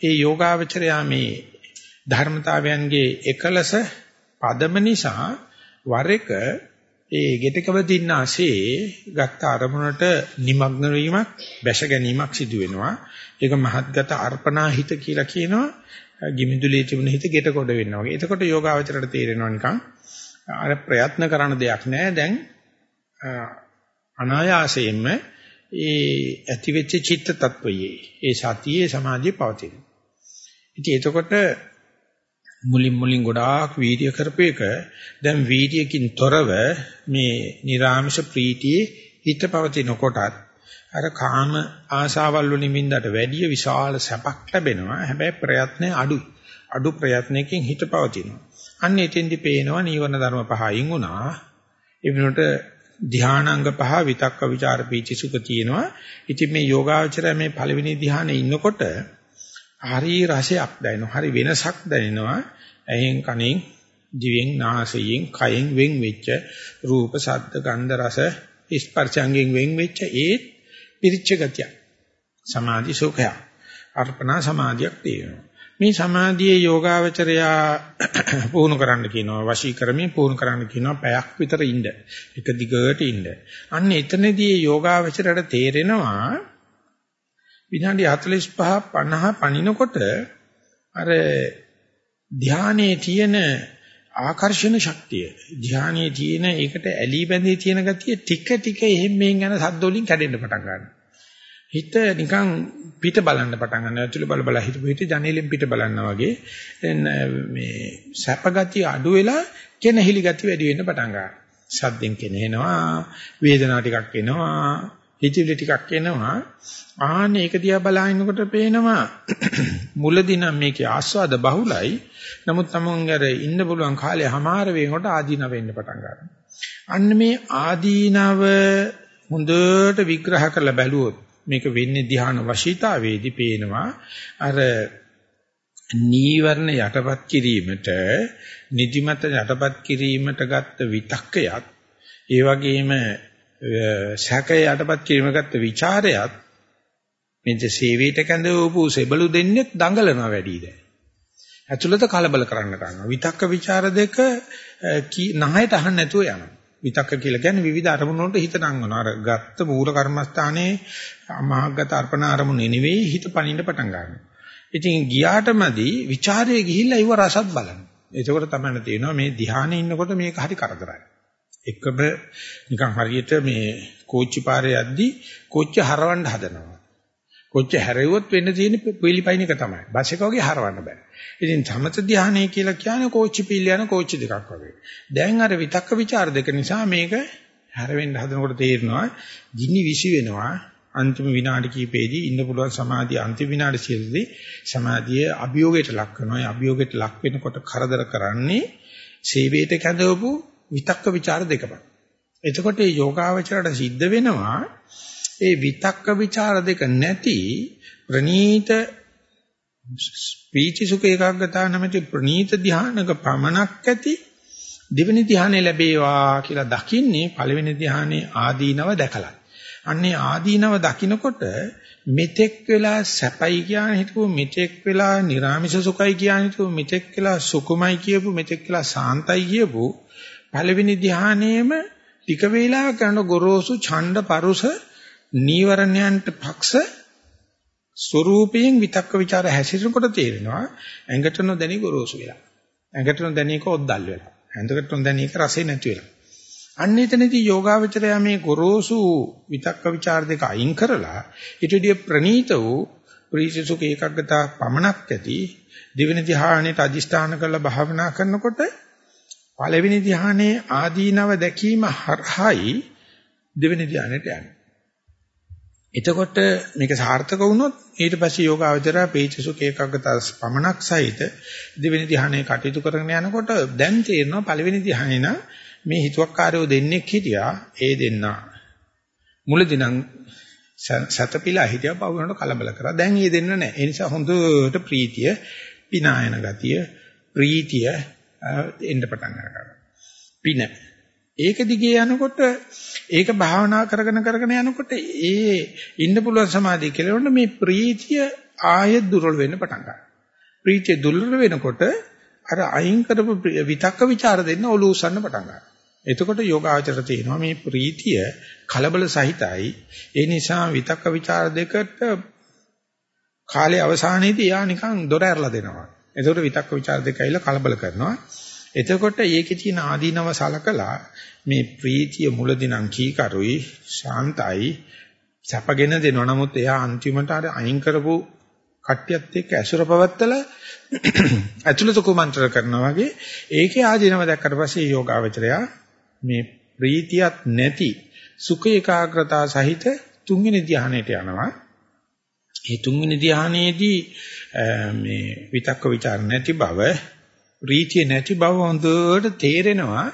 ඒ යෝගාවචරයා මේ ධර්මතාවයන්ගේ එකලස පදම නිසා වර එක ඒ ගෙටකව දින්නාසේ ගත්ත අරමුණට নিমগ্ন වීමක් බැස ගැනීමක් සිදු වෙනවා. ඒක මහත්ගත අර්පණා හිත කියලා කියනවා. ගිමිදුලේ තිබුණ හිත ගෙට කොට වෙනවා වගේ. එතකොට යෝගාවචරයට තේරෙනවා නිකන් අර ප්‍රයත්න කරන දෙයක් නැහැ. දැන් අනායාසයෙන්ම ඒ ඇතිවෙච්ච චිත්ත tattvaye ඒ සතියේ සමාධිය පවතින. ඉතින් එතකොට මුලින් මුලින් ගොඩාක් වීර්ය කරපේක දැන් වීර්යකින් තොරව මේ නිර්ාමිෂ ප්‍රීතියේ හිත පවතින කොටත් අර කාම ආශාවල් වලින් මින්දට වැඩිය විශාල සැපක් ලැබෙනවා. හැබැයි ප්‍රයත්නය අඩුයි. අඩු ප්‍රයත්නයකින් හිත පවතිනවා. අන්න එතෙන්දි පේනවා නීවරණ ධර්ම පහයින් වුණා. ඒ වෙනුවට ධානාංග පහ විතක්ක ਵਿਚාර පීචි සුඛ තියෙනවා. ඉතින් මේ යෝගාචරය මේ පළවෙනි ධානයේ ඉන්නකොට හරි රසයක් දැනෙනවා. හරි වෙනසක් දැනෙනවා. ඇහෙන් කනෙන් දිවෙන් නාසයෙන් කයෙන් වෙන් වෙච්ච රූප ශබ්ද ගන්ධ රස ස්පර්ශයෙන් වෙන් වෙච්ච ඒ පිරිච්ච ගතිය. සමාධි සුඛය. අර්පණා සමාධියක් තියෙනවා. මේ සමාධියේ යෝගාවචරයා [COUGHS] පුහුණු කරන්න කියනවා වශී කරමින් පුහුණු කරන්න කියනවා පැයක් විතර ඉන්න එක දිගට ඉන්න අන්න එතනදී යෝගාවචරයට තේරෙනවා විනාඩි 45 50 පණිනකොට අර ධානයේ තියෙන ආකර්ෂණ ශක්තිය ධානයේ තියෙන ඒකට ඇලී බැඳී තියෙන ගතිය ටික ටික එහෙම මෙහෙන් යන සද්ද වලින් කැඩෙන්න පටන් ගන්නවා හිත නිකන් පිට බලන්න පටන් ගන්නවා. ඇතුළේ බල බල හිතපු හිත ජනේලෙන් පිට බලනවා වගේ මේ සැප ගතිය අඩු වෙලා කෙනහිලි ගතිය වැඩි වෙන්න පටන් ගන්නවා. සද්දෙන් කෙනෙනවා, වේදනාව ටිකක් එනවා, හිතවිලි ටිකක් එනවා. ආන්නේ ඒක දිහා බලනකොට පේනවා [CLEARS THROAT] මුලදී නම් මේකේ ආස්වාද බහුලයි. නමුත් තමන් අර ඉන්න පුළුවන් කාලේ හමාර වෙනකොට ආදීනව වෙන්න පටන් ගන්නවා. අන්න මේ ආදීනව හොඳට විග්‍රහ කරලා බැලුවොත් මේක වෙන්නේ ධ්‍යාන වශීතාවේදී පේනවා අර නීවරණ යටපත් කිරීමට නිදිමත යටපත් කිරීමට ගත්ත විතක්කයත් ඒ වගේම සැකය යටපත් කිරීම ගත්ත ਵਿਚාරයත් මේ සේවයට කැඳවපු සෙබළු දෙන්නේ දඟලනවා වැඩි දැන්. ඇතුළත කලබල කරන්න ගන්නවා. විතක්ක ਵਿਚාර දෙක නහයට අහන්න නැතුව යනවා. විතක්ක කියලා කියන්නේ විවිධ අරමුණු වලට හිත නංවනවා. අර ගත්ත මූල කර්මස්ථානයේ අමහග්ගත අර්පණ අරමුණේ නෙවෙයි හිත පනින්න පටන් ගන්නවා. ඉතින් ගියාටමදි ਵਿਚාරයේ ගිහිල්ලා ඉව රසත් බලන්න. එතකොට තමයි තේරෙනවා මේ ධානයේ ඉන්නකොට මේක හරි කරදරයි. එකම නිකන් හරියට මේ කෝච්චි පාරේ යද්දි කෝච්චිය හරවන්න හදනවා. කොච්චර හැරෙව්වොත් වෙන්න තියෙන පිළිපයින් එක තමයි. බස් එක වගේ හරවන්න බෑ. ඉතින් සමත ධානය කියලා කියන්නේ කෝච්චි පිළ යන කෝච්චි දෙකක් වගේ. දැන් අර විතක්ක ਵਿਚාර දෙක නිසා මේක හැරෙන්න හදනකොට තේරෙනවා ගිනි විසි වෙනවා. අන්තිම විනාඩි කිහිපෙදී ඉන්න පුළුවන් සමාධිය අන්තිම විනාඩි සියලුදී සමාධිය අභියෝගයට ලක් කරනවා. ඒ අභියෝගයට ලක් වෙනකොට කරදර කරන්නේ සේවයට කැඳවපු විතක්ක ਵਿਚාර දෙකම. එතකොට මේ යෝගාවචරයට සිද්ධ වෙනවා ඒ විතක්ක ਵਿਚාර දෙක නැති ප්‍රනීත පීචි සුඛ ඒකාග්‍රතාව නැමැති ප්‍රනීත ධානයක පමණක් ඇති දෙවෙනි ධානය ලැබේවා කියලා දකින්නේ පළවෙනි ධානයේ ආදීනව දැකලා. අන්නේ ආදීනව දකිනකොට මෙතෙක් වෙලා සැපයි කියන හිතුව මෙතෙක් වෙලා නිර්ාමිෂ සුඛයි කියන හිතුව මෙතෙක් වෙලා සුකුමයි කියපු මෙතෙක් වෙලා සාන්තයි කියපු පළවෙනි ධ්‍යානයේම ටික වේලාවක් කරන ගොරෝසු ඡණ්ඩ පරුස නීවරණයන්ට පක්ෂ ස්වરૂපයෙන් විතක්ක ਵਿਚාර හැසිරෙනකොට තේරෙනවා ඇඟට නොදැනි ගොරෝසු වෙලා. ඇඟට නොදැනි එක ඔද්දල් වෙලා. ඇඟට නොදැනි එක රසේ නැති වෙලා. අන්න එතනදී යෝගාවචරය මේ ගොරෝසු විතක්ක ਵਿਚාර දෙක අයින් කරලා ඊටදී ප්‍රනීත වූ ප්‍රීතිසුඛ ඒකග්ගතා පමණක් ඇති දිවෙන ධ්‍යානයට අදිෂ්ඨාන කරලා භාවනා කරනකොට පළවෙනි ධ්‍යානයේ ආදීනව දැකීම හරහායි දෙවෙනි ධ්‍යානෙට යන්නේ. එතකොට මේක සාර්ථක වුණොත් ඊට පස්සේ යෝගාවචරය පේචසුක ඒකග්ගත පමණක් සහිත දෙවෙනි ධ්‍යානයේ කටයුතු කරගෙන යනකොට දැන් තේරෙනවා පළවෙනි ධ්‍යානේ නම් මේ හිතුවක්කාරයෝ දෙන්නෙක් හිටියා ඒ දෙන්නා. මුලදී නම් සතපිලා හිටියා පව වෙනකොට කලබල කරා. දැන් ඒ දෙන්න නැහැ ඒ නිසා හොඳට ප්‍රීතිය පිනායන ගතිය ප්‍රීතිය එන්න පටන් ගන්නවා. පින. ඒක දිගේ යනකොට ඒක භාවනා කරගෙන කරගෙන යනකොට ඒ ඉන්න පුළුවන් සමාධිය කියලා මේ ප්‍රීතිය ආයෙ දුර්වල වෙන්න පටන් ගන්නවා. ප්‍රීතිය දුර්වල වෙනකොට අර අයින් කරපු විතක්ක ਵਿਚාර දෙන්න ඔලු උස්සන්න පටන් ගන්නවා. එතකොට යෝගාචර තියෙනවා මේ ප්‍රීතිය කලබල සහිතයි. ඒ නිසා විතක්ක ਵਿਚාර දෙකට කාලේ අවසානයේදී යා නිකන් දොර ඇරලා දෙනවා. එතකොට විතක්ක ਵਿਚාර දෙක ඇවිල්ලා කලබල කරනවා. එතකොට ඒකේ තියෙන ආදීනව සලකලා මේ ප්‍රීතිය මුලදී නම් කීකරුයි ශාන්තයි සැපගෙන දෙනවා. නමුත් එයා අන්තිමට අර අයින් කරපු කට්ටියත් එක්ක ඇසුර පවත්තලා [CLEARS THROAT] ඇතුළත කුමන්ත්‍ර කරනවා වගේ ඒකේ ආදීනව දැක්කට පස්සේ යෝගාවචරයා මේ ප්‍රීතියක් නැති සුඛ ඒකාග්‍රතාව සහිත තුන්වෙනි ධ්‍යානයට යනවා. මේ තුන්වෙනි ධ්‍යානයේදී මේ විතක්ක ਵਿਚාර නැති බව ප්‍රීතිය නැති බව හොඳට තේරෙනවා.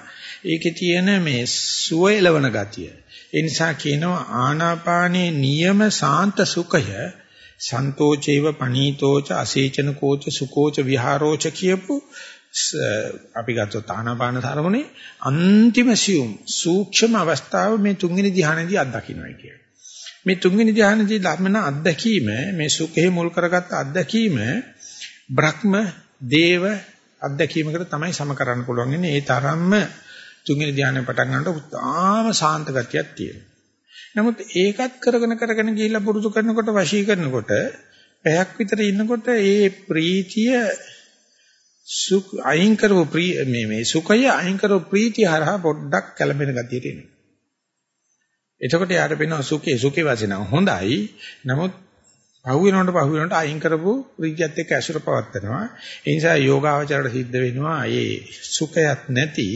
ඒකේ තියෙන මේ සුව එලවන ගතිය. ඒ නිසා කියනවා ආනාපානේ නියම සාන්ත සුඛය සන්තෝචේව පනීතෝච අසේචන කෝච සුකෝච විහාරෝච කියපු අපි ගත්තොත් ආනාපාන ධර්මනේ අන්තිම සියුම් සූක්ෂම අවස්ථාව මේ තුන්වෙනි ධ්‍යානයේදී අත්දකින්නයි කියන්නේ. මේ තුන්වෙනි ධ්‍යානයේදී ධර්මන අත්දැකීම මේ සුඛේ මුල් කරගත්ත අත්දැකීම බ්‍රහ්ම දේව අත්දැකීමකට තමයි සම කරන්න පුළුවන් ඉන්නේ. ඒ තරම්ම තුන්වෙනි ධානය පටන් ගන්නකොට උත්තාම සාන්ත ගතියක් තියෙනවා. නමුත් ඒකත් කරගෙන කරගෙන ගිහිල්ලා පුරුදු කරනකොට වශී කරනකොට පැයක් විතර ඉන්නකොට ඒ ප්‍රීතිය සුඛ අයින් කරපු මේ මේ සුඛය අයින් කරපු ප්‍රීතිය හරහා පොඩ්ඩක් කැළඹෙන ගතියට එනවා. එතකොට යාට පේනවා සුඛේ සුඛේ වශයෙන් හොඳයි. නමුත් පහු වෙනකොට පහු වෙනකොට අයින් කරපු රිජ්‍යත් එක්ක ඇසුර පවත්නවා. ඒ නිසා යෝගාවචරයට සිද්ධ වෙනවා මේ සුඛයත් නැති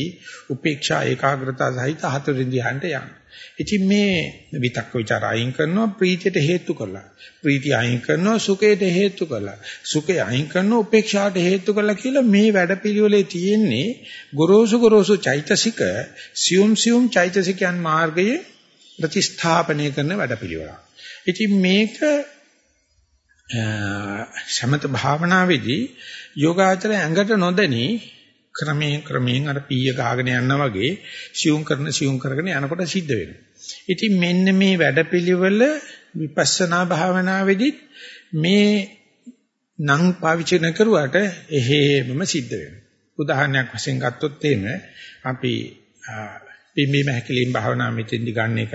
උපේක්ෂා ඒකාග්‍රතාව සහිත හතරින් ධ්‍යානට යන්න. ඉතින් මේ විතක්ක ਵਿਚාර අයින් කරනවා ප්‍රීතියට හේතු කරලා. ප්‍රීතිය අයින් කරනවා සුඛයට හේතු කරලා. සුඛය අයින් කරනවා උපේක්ෂාට හේතු කරලා කියලා මේ වැඩපිළිවෙලේ තියෙන්නේ ගොරෝසු ගොරෝසු චෛතසික සියුම් සියුම් චෛතසිකයන් මාර්ගයේ ප්‍රතිස්ථාපනය කරන වැඩපිළිවෙල. ඉතින් මේක සමත භාවනාවේදී යෝගාචර ඇඟට නොදැනී ක්‍රමයෙන් ක්‍රමයෙන් අර පීය ගහගෙන යනවා වගේ සියුම් කරන සියුම් කරගෙන යනකොට සිද්ධ වෙනවා. ඉතින් මෙන්න මේ වැඩපිළිවෙල විපස්සනා භාවනාවේදී මේ නම් පාවිච්චි නොකරුවාට එහෙමම සිද්ධ වෙනවා. උදාහරණයක් වශයෙන් ගත්තොත් එහෙම අපි පිම්බීම හැකිලිම් භාවනා මෙතෙන්දි ගන්න එක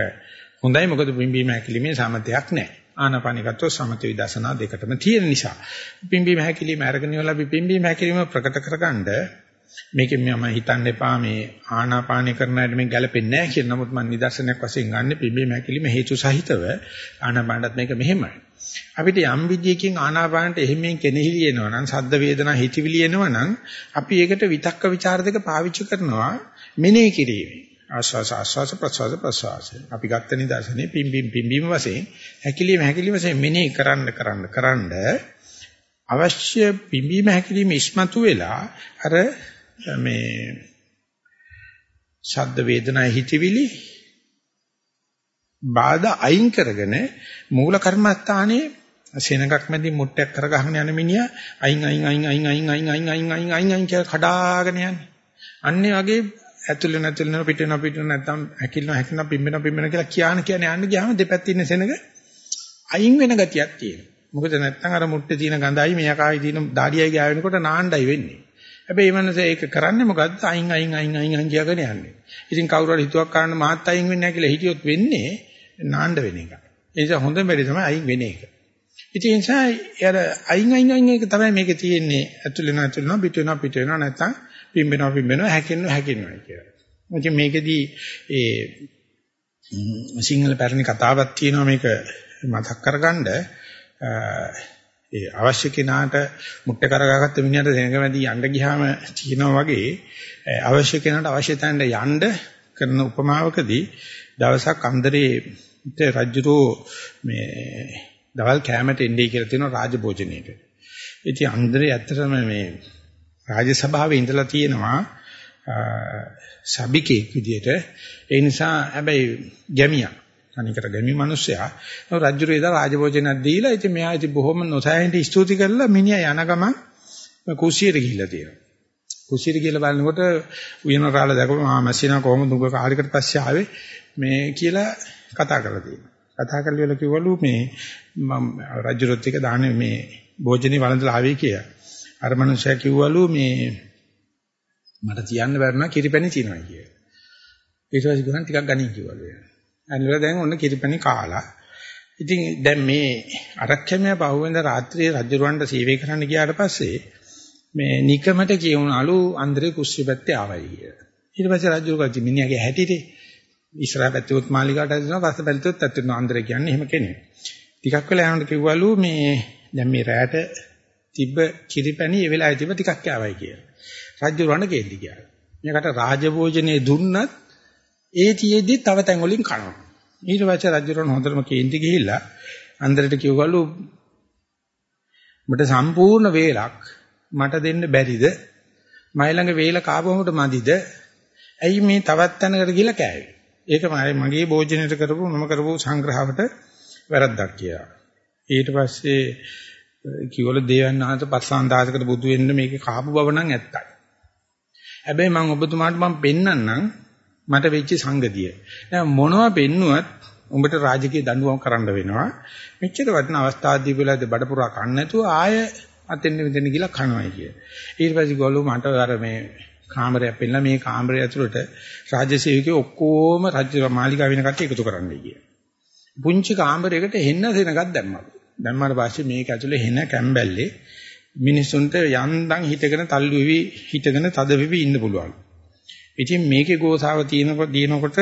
හොඳයි මොකද පිම්බීම හැකිලිමේ සමතයක් නැහැ. ආනාපානිකත්ව සමත විදර්ශනා දෙකටම තියෙන නිසා. පිම්බීම හැකිලිම අරගෙන ඉවලා අපි පිම්බීම හැකිලිම ප්‍රකට කරගන්න මේකෙන් මම හිතන්න එපා මේ ආනාපානය කරන අයට මේ ගැලපෙන්නේ නැහැ කියන නමුත් මම නිදර්ශනයක් වශයෙන් ගන්න පිම්බීම හැකිලිම හේතු සහිතව ආනාපානත් මේක මෙහෙමයි. අපිට යම් විදියකින් ආනාපානට එහෙමෙන් කෙනෙහිලි එනවා නම් සද්ද වේදනා හිතවිලි එනවා නම් අපි ඒකට විතක්ක ਵਿਚාර දෙක පාවිච්චි කරනවා මෙනෙහි කිරීමේ. ආස්වාස ආස්වාස ප්‍රසවාස ප්‍රසවාස. අපි ගත්ත නිදර්ශනේ පිම්බිම් පිම්බීම වශයෙන් හැකිලිම හැකිලිම වශයෙන් මෙනෙහි කරන්න කරන්න කරන්න අවශ්‍ය පිම්බීම හැකිලිම ඉස්මතු වෙලා අර මේ ශබ්ද වේදනා හිතවිලි බාධා අයින් කරගෙන මූල කර්මස්ථානයේ සෙනඟක් මැදින් මුට්ටයක් කරගහගෙන යන මිනිහා අයින් අයින් අයින් අයින් අයින් අයින් අයින් අයින් අයින් අයින් අයින් කියලා කඩාගෙන යන්නේ. අන්නේ වගේ ඇතුළ නැතුළ නෝ පිට නෝ පිට නැත්නම් හැකිලන හැකිලන පිම්බෙන පිම්බෙන කියලා කියන කියන්නේ යන්න ගියාම දෙපැත්තේ ඉන්න සෙනඟ අයින් වෙන ගතියක් තියෙනවා. මොකද නැත්නම් අර මුට්ටේ තියෙන ගඳයි මෙයකායි තියෙන දාඩියයි ගෑවෙනකොට නාණ්ඩයි වෙන්නේ. හැබැයි මේ මනස ඒක කරන්නේ මොකද්ද? අයින් අයින් අයින් අයින් අයින් කියගෙන යන්නේ. ඉතින් කවුරු හරි හිතුවක් කරන්න මහත් අයින් වෙන්නේ නැහැ කියලා හිතියොත් වෙන්නේ නාණ්ඩ වෙන එක. ඒ නිසා හොඳම වැඩි තමයි අයින් වෙන එක. ඉතින් ඒ නිසා අර අයින් අයින් අයින් එක තමයි මේකේ තියෙන්නේ. ඇතුළේ නැතුළේ පිට වෙනවා පිට වෙනවා නැත්නම් පිම්බෙනවා පිම්බෙනවා හැකින්නවා හැකින්නවා කියලා. ඉතින් මේකෙදී ඒ සිංහල පැරණි කතාවක් තියෙනවා මේක මතක් කරගන්න ඒ අවශ්‍ය කෙනාට මුට්ට කරගාගත්ත මිනිහට සෙනගමැදි යන්න ගියාම කියනවා වගේ අවශ්‍ය කෙනාට අවශ්‍ය තැනට යන්න කරන උපමාවකදී දවසක් අන්දරේ රජුරෝ මේ දවල් කැමරට එන්නේ කියලා තියෙනවා රාජභෝජනයේට. ඉතින් අන්දරේ ඇත්තටම මේ රාජ්‍ය සභාවේ ඉඳලා තියෙනවා සබිකෙක් විදියට. ඒ නිසා හැබැයි ගැමියා. අනිකට ගැමි මිනිස්සයා රජුරේ දා රාජභෝජනයක් දීලා ඉතින් මෙයා ඉතින් බොහොම නොසෑහෙන්න ස්තුති කරලා මිනිහා යන ගමන් කුසියට ගිහිල්ලා තියෙනවා. කුසියට ගිහිල්ලා බලනකොට උයන රාළ දැකපම ආ මැසිනා කොහොමද උග කාලයකට පස්සේ ආවේ? මේ කියලා කතා කරලා තියෙනවා. කතා කරලා ඉවල කිව්වලු මේ මම රජුරොත් එක දාන්නේ මේ භෝජනේ වළඳලා ආවේ කියලා. අර මනුස්සයා කිව්වලු මේ මට තියන්න බැරි නම් කිරිපැණි තියනවා කියලා. ඊට පස්සේ ගහන් ටිකක් ගනින් කිව්වලු. අනිවාර්ය දැන් ඔන්න කිරිපැණි කාලා. ඉතින් දැන් මේ අරක්කමයා පහුවෙන්ද රාත්‍රියේ රජුරවන්ට සීවේ කරන්න ගියාට පස්සේ මේ නිකමට කියුණලු අන්දරේ කුස්සිය පැත්තේ ආවයි කියලා. ඊට පස්සේ රජු කල්ති මිනිහාගේ හැටිනේ ඉස්සරහ පැත්තේ උත් මාලිකාට ඇදෙනවා පස්ස පැත්තේ උත් ඇතුළේ අන්දරේ කියන්නේ එහෙම කෙනෙක්. ටිකක් වෙලා යනකොට කිව්වලු මේ දැන් මේ රැයට තිබ්බ කිරිපැණි ඒ වෙලාවේ තිබ්බ ටිකක් කෑවයි කියලා. රාජ්‍ය රණ කේන්ති කියලා. මේකට රාජභෝජනේ දුන්නත් ඒ තියේදී තව තැන් වලින් කනවා. ඊට පස්සේ රාජ්‍ය රණ හොඳටම කේන්ති ගිහිල්ලා අන්දරට කිව්වලු මට සම්පූර්ණ වේලක් මට දෙන්න බැරිද? මයි ළඟ වේල කාපුවමට මදිද? ඇයි මේ තවත් තැනකට ගිහලා කෑවේ? ඒක මගේ භෝජනෙට කරපු මම කරපු සංග්‍රහවට වැරද්දක් කියලා. ඊට පස්සේ කිව්වල දේවයන් වහන්සේ පස්සන්දාසකට බුදු වෙන්න මේකේ කාපු බව නම් ඇත්තයි. හැබැයි මම ඔබතුමාට මම පෙන්නන්නම් මට වෙච්ච සංගතිය. දැන් මොනවා පෙන්නුවත් උඹට රාජකීය දඬුවම් කරන්න වෙනවා. මෙච්චර වටින අවස්ථාවදී වෙලාද බඩපුරා කන්න නැතුව ආය අතෙන් මෙතෙන් ගිහලා කනවායි කිය. ඊට පස්සේ ගොල්ලෝ මට අර මේ කාමරයක් පෙන්නලා මේ කාමරය ඇතුළට රාජ්‍ය සේවකයෝ ඔක්කොම රාජ්‍ය මාලිගාව වෙන කට්ටිය එකතු කරන්නයි කිය. පුංචි කාමරයකට හෙන්න සෙනගක් දැම්මා. දැම්මාට පස්සේ මේක ඇතුලේ හෙන කැම්බැල්ලේ මිනිසුන්ට යන්දම් හිටගෙන තල්ලු වෙවි හිටගෙන තද වෙවි ඉන්න පුළුවන්. ඉතින් මේකේ ගෝසාව තියෙනකොට දිනකොට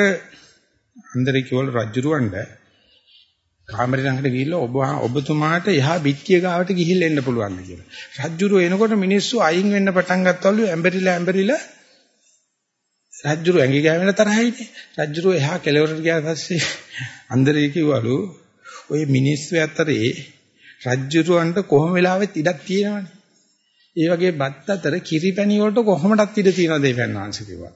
අන්දරේ කිව්වල රජුරවණ්ඩ කාමරේ ළඟට ගිහිල්ලා ඔබ ඔබතුමාට එහා පිටිය ගාවට ගිහිල්ලා එන්න පුළුවන් කියලා. රජුරු එනකොට මිනිස්සු අයින් වෙන්න පටන් ගත්තවලු ඇඹරිලා ඇඹරිලා රජුරු ඇඟි ගෑවෙන තරහයිනේ. රජුරු එහා කෙළවරට ගියා පස්සේ අන්දරේ කිව්වලු ඔය මිනිස්සු අතරේ රජ්ජුරුවන්ට කොහොම වෙලාවෙත් ඉඩක් තියෙනවනේ. ඒ වගේ බත් අතර කිරිපැණි වලට කොහොමදත් ඉඩ තියෙනවද දෙපැන්න වංශ කිව්වා.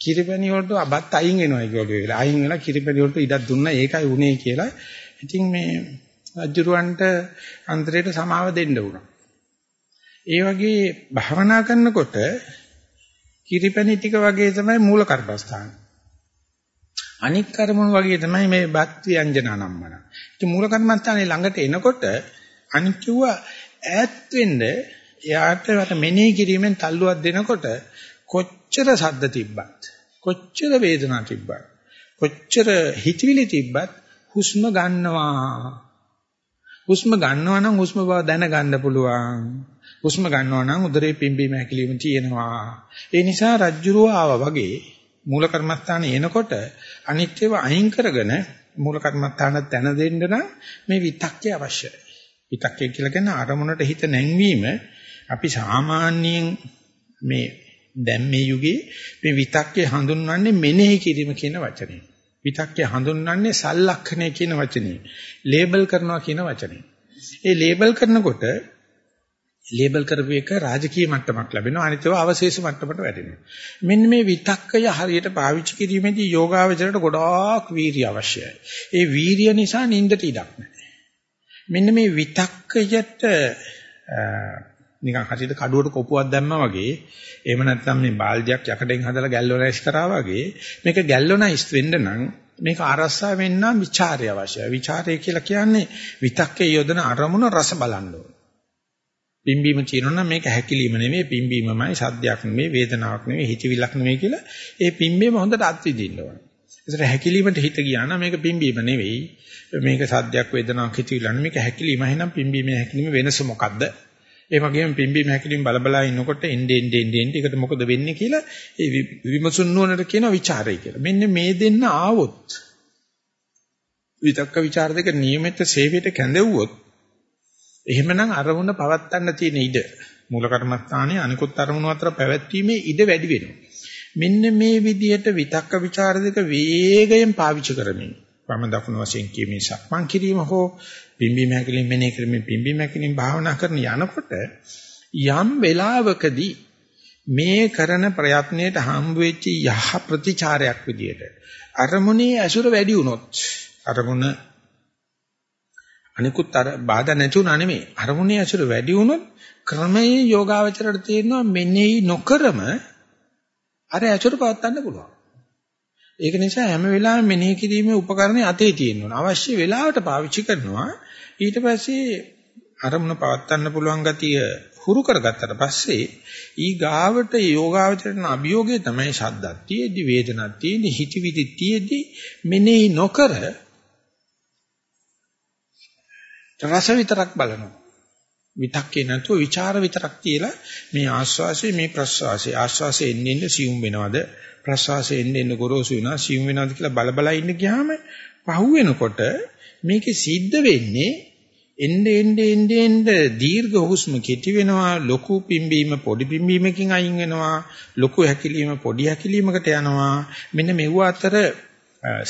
කිරිපැණි වලට අබත් අයින් වෙනවා කියලා වෙලා. අයින් වෙලා කිරිපැණි වලට ඉඩක් දුන්නා ඒකයි උනේ කියලා. ඉතින් මේ රජ්ජුරුවන්ට අන්තරයට සමාව දෙන්න වුණා. ඒ වගේ භාවනා කරනකොට කිරිපැණි ටික වගේ තමයි මූල කර්මස්ථාන. අනික් කර්මණු වගේ තමයි මේ බත් ව්‍යංජන අනම්මන. ඉතින් මූල කර්මස්ථානේ ළඟට එනකොට අනික් කිව්වා ඈත් වෙන්න එයාට වට මෙනෙහි කිරීමෙන් තල්ලුවක් දෙනකොට කොච්චර සද්ද තිබ්බත් කොච්චර වේදනා තිබ්බත් කොච්චර හිතවිලි තිබ්බත් හුස්ම ගන්නවා. හුස්ම ගන්නවා නම් හුස්ම බව දැනගන්න පුළුවන්. හුස්ම ගන්නවා නම් උදරේ පිම්බීම හැකිලිම තියෙනවා. ඒ නිසා රජ්ජුරුව ආවා වගේ මූල කර්මස්ථානේ එනකොට අනිත්‍යව අයින් කරගෙන මූල කර්මස්ථාන තැන දෙන්න නම් මේ විතක්කේ අවශ්‍යයි. විතක්කේ කියලා කියන්නේ අරමුණට හිත නැංවීම අපි සාමාන්‍යයෙන් මේ දැන් මේ යුගයේ මේ විතක්කේ හඳුන්වන්නේ මෙනෙහි කිරීම කියන වචනේ. විතක්කේ හඳුන්වන්නේ සල්ලක්ෂණය කියන වචනේ. ලේබල් කරනවා කියන වචනේ. ඒ ලේබල් කරනකොට ලේබල් කරපු එක රාජකීය මට්ටමක් ලැබෙනවා. අනිත් ඒවා අවශේෂ මට්ටමට වැටෙනවා. මෙන්න මේ විතක්කය හරියට පාවිච්චි කිරීමේදී යෝගාවචරයට ගොඩාක් වීරිය අවශ්‍යයි. ඒ වීරිය නිසා නින්දට ඉඩක් නැහැ. මෙන්න මේ විතක්කයට නිකන් හරියට කඩුවට කොපුවක් දැම්මා වගේ එහෙම නැත්නම් මේ බාල්දියක් යකඩෙන් හදලා ගැල්වනයිස් කරා වගේ මේක ගැල්වනයිස් වෙන්න නම් මේක ආරස්සා වෙන්න විචාරය අවශ්‍යයි. විචාරය කියලා කියන්නේ විතක්කේ යොදන අරමුණ රස බලන්න ඕන. පිම්බීම තියෙනවනම් මේක හැකිලිම නෙමෙයි පිම්බීමමයි සද්දයක් නෙමෙයි වේදනාවක් නෙමෙයි හිතවිල්ලක් නෙමෙයි කියලා ඒ පිම්බීම හොඳට අත්විඳින්න ඕන. ඒතර හැකිලිමට හිත ගියා නම් මේක පිම්බීම නෙවෙයි මේක සද්දයක් වේදනාවක් හිතවිල්ලක් නෙමෙයි මේක හැකිලිම. එහෙනම් පිම්බීමේ හැකිලිම වෙනස මොකද්ද? ඒ වගේම පිම්බීම හැකිලිම බලබලා ඉන්නකොට එන්නේ එන්නේ එන්නේ ඒකට මොකද වෙන්නේ කියලා ඒ විමසුන් නුවණට කියනවා ਵਿਚාරය කියලා. මෙන්න මේ දෙන්න ආවොත් විතක්ක ਵਿਚාර දෙක નિયમિત සේවයට කැඳෙව්වොත් එහෙමනම් අරමුණ පවත්වන්න තියෙන ඉඩ මූල කර්මස්ථානයේ අනිකුත් අරමුණු අතර පැවැත්වීමේ ඉඩ වැඩි වෙනවා. මෙන්න මේ විදිහට විතක්ක ਵਿਚාර දෙක වේගයෙන් පාවිච්චි කරමින් වම දකුණු වශයෙන් කීමේ සක්මන් කිරීම හෝ පිම්බීම හැකලින් මෙනේ කරමින් පිම්බීම හැකලින් භාවනා කරන යනකොට යම් වෙලාවකදී මේ කරන ප්‍රයත්නයේට හම්බ වෙච්ච යහ ප්‍රතිචාරයක් විදියට අරමුණේ ඇසුර වැඩි වුණොත් අරමුණ අනිකුත් අර බාධා නැති උනා නෙමෙයි. අරමුණේ ඇසුර වැඩි වුණොත් ක්‍රමයේ යෝගාවචරයට තේරෙනවා මෙනෙහි නොකරම අර ඇසුර පවත්වන්න පුළුවන්. ඒක නිසා හැම වෙලාවෙම මෙනෙහි කිරීමේ උපකරණය අතේ තියෙනවා. අවශ්‍ය වෙලාවට පාවිච්චි කරනවා. ඊට පස්සේ අරමුණ පවත්වන්න පුළුවන් ගතිය හුරු කරගත්තට පස්සේ ඊ ගාවට යෝගාවචරණ අභියෝගය තමයි ශබ්දක් තියෙද්දි වේදනක් තියෙද්දි හිතවිලි තියෙද්දි මෙනෙහි නොකර රස විතරක් බලනවා. විතක්කේ නැතුව ਵਿਚාර විතරක් තියලා මේ ආස්වාසේ මේ ප්‍රස්වාසේ. ආස්වාසේ එන්නේ එන්නේ සියුම් වෙනවද? ප්‍රස්වාසේ එන්නේ එන්නේ ගොරෝසු වෙනවා. සියුම් වෙනවද කියලා බල බල ඉන්න ගියාම පහු වෙනකොට මේකේ සිද්ධ වෙන්නේ එන්නේ එන්නේ එන්නේ එන්නේ දීර්ඝ හුස්ම කෙටි වෙනවා. ලොකු පිම්බීම පොඩි පිම්බීමකින් අයින් වෙනවා. ලොකු හැකිලිම පොඩි හැකිලිමකට යනවා. මෙන්න මෙව අතර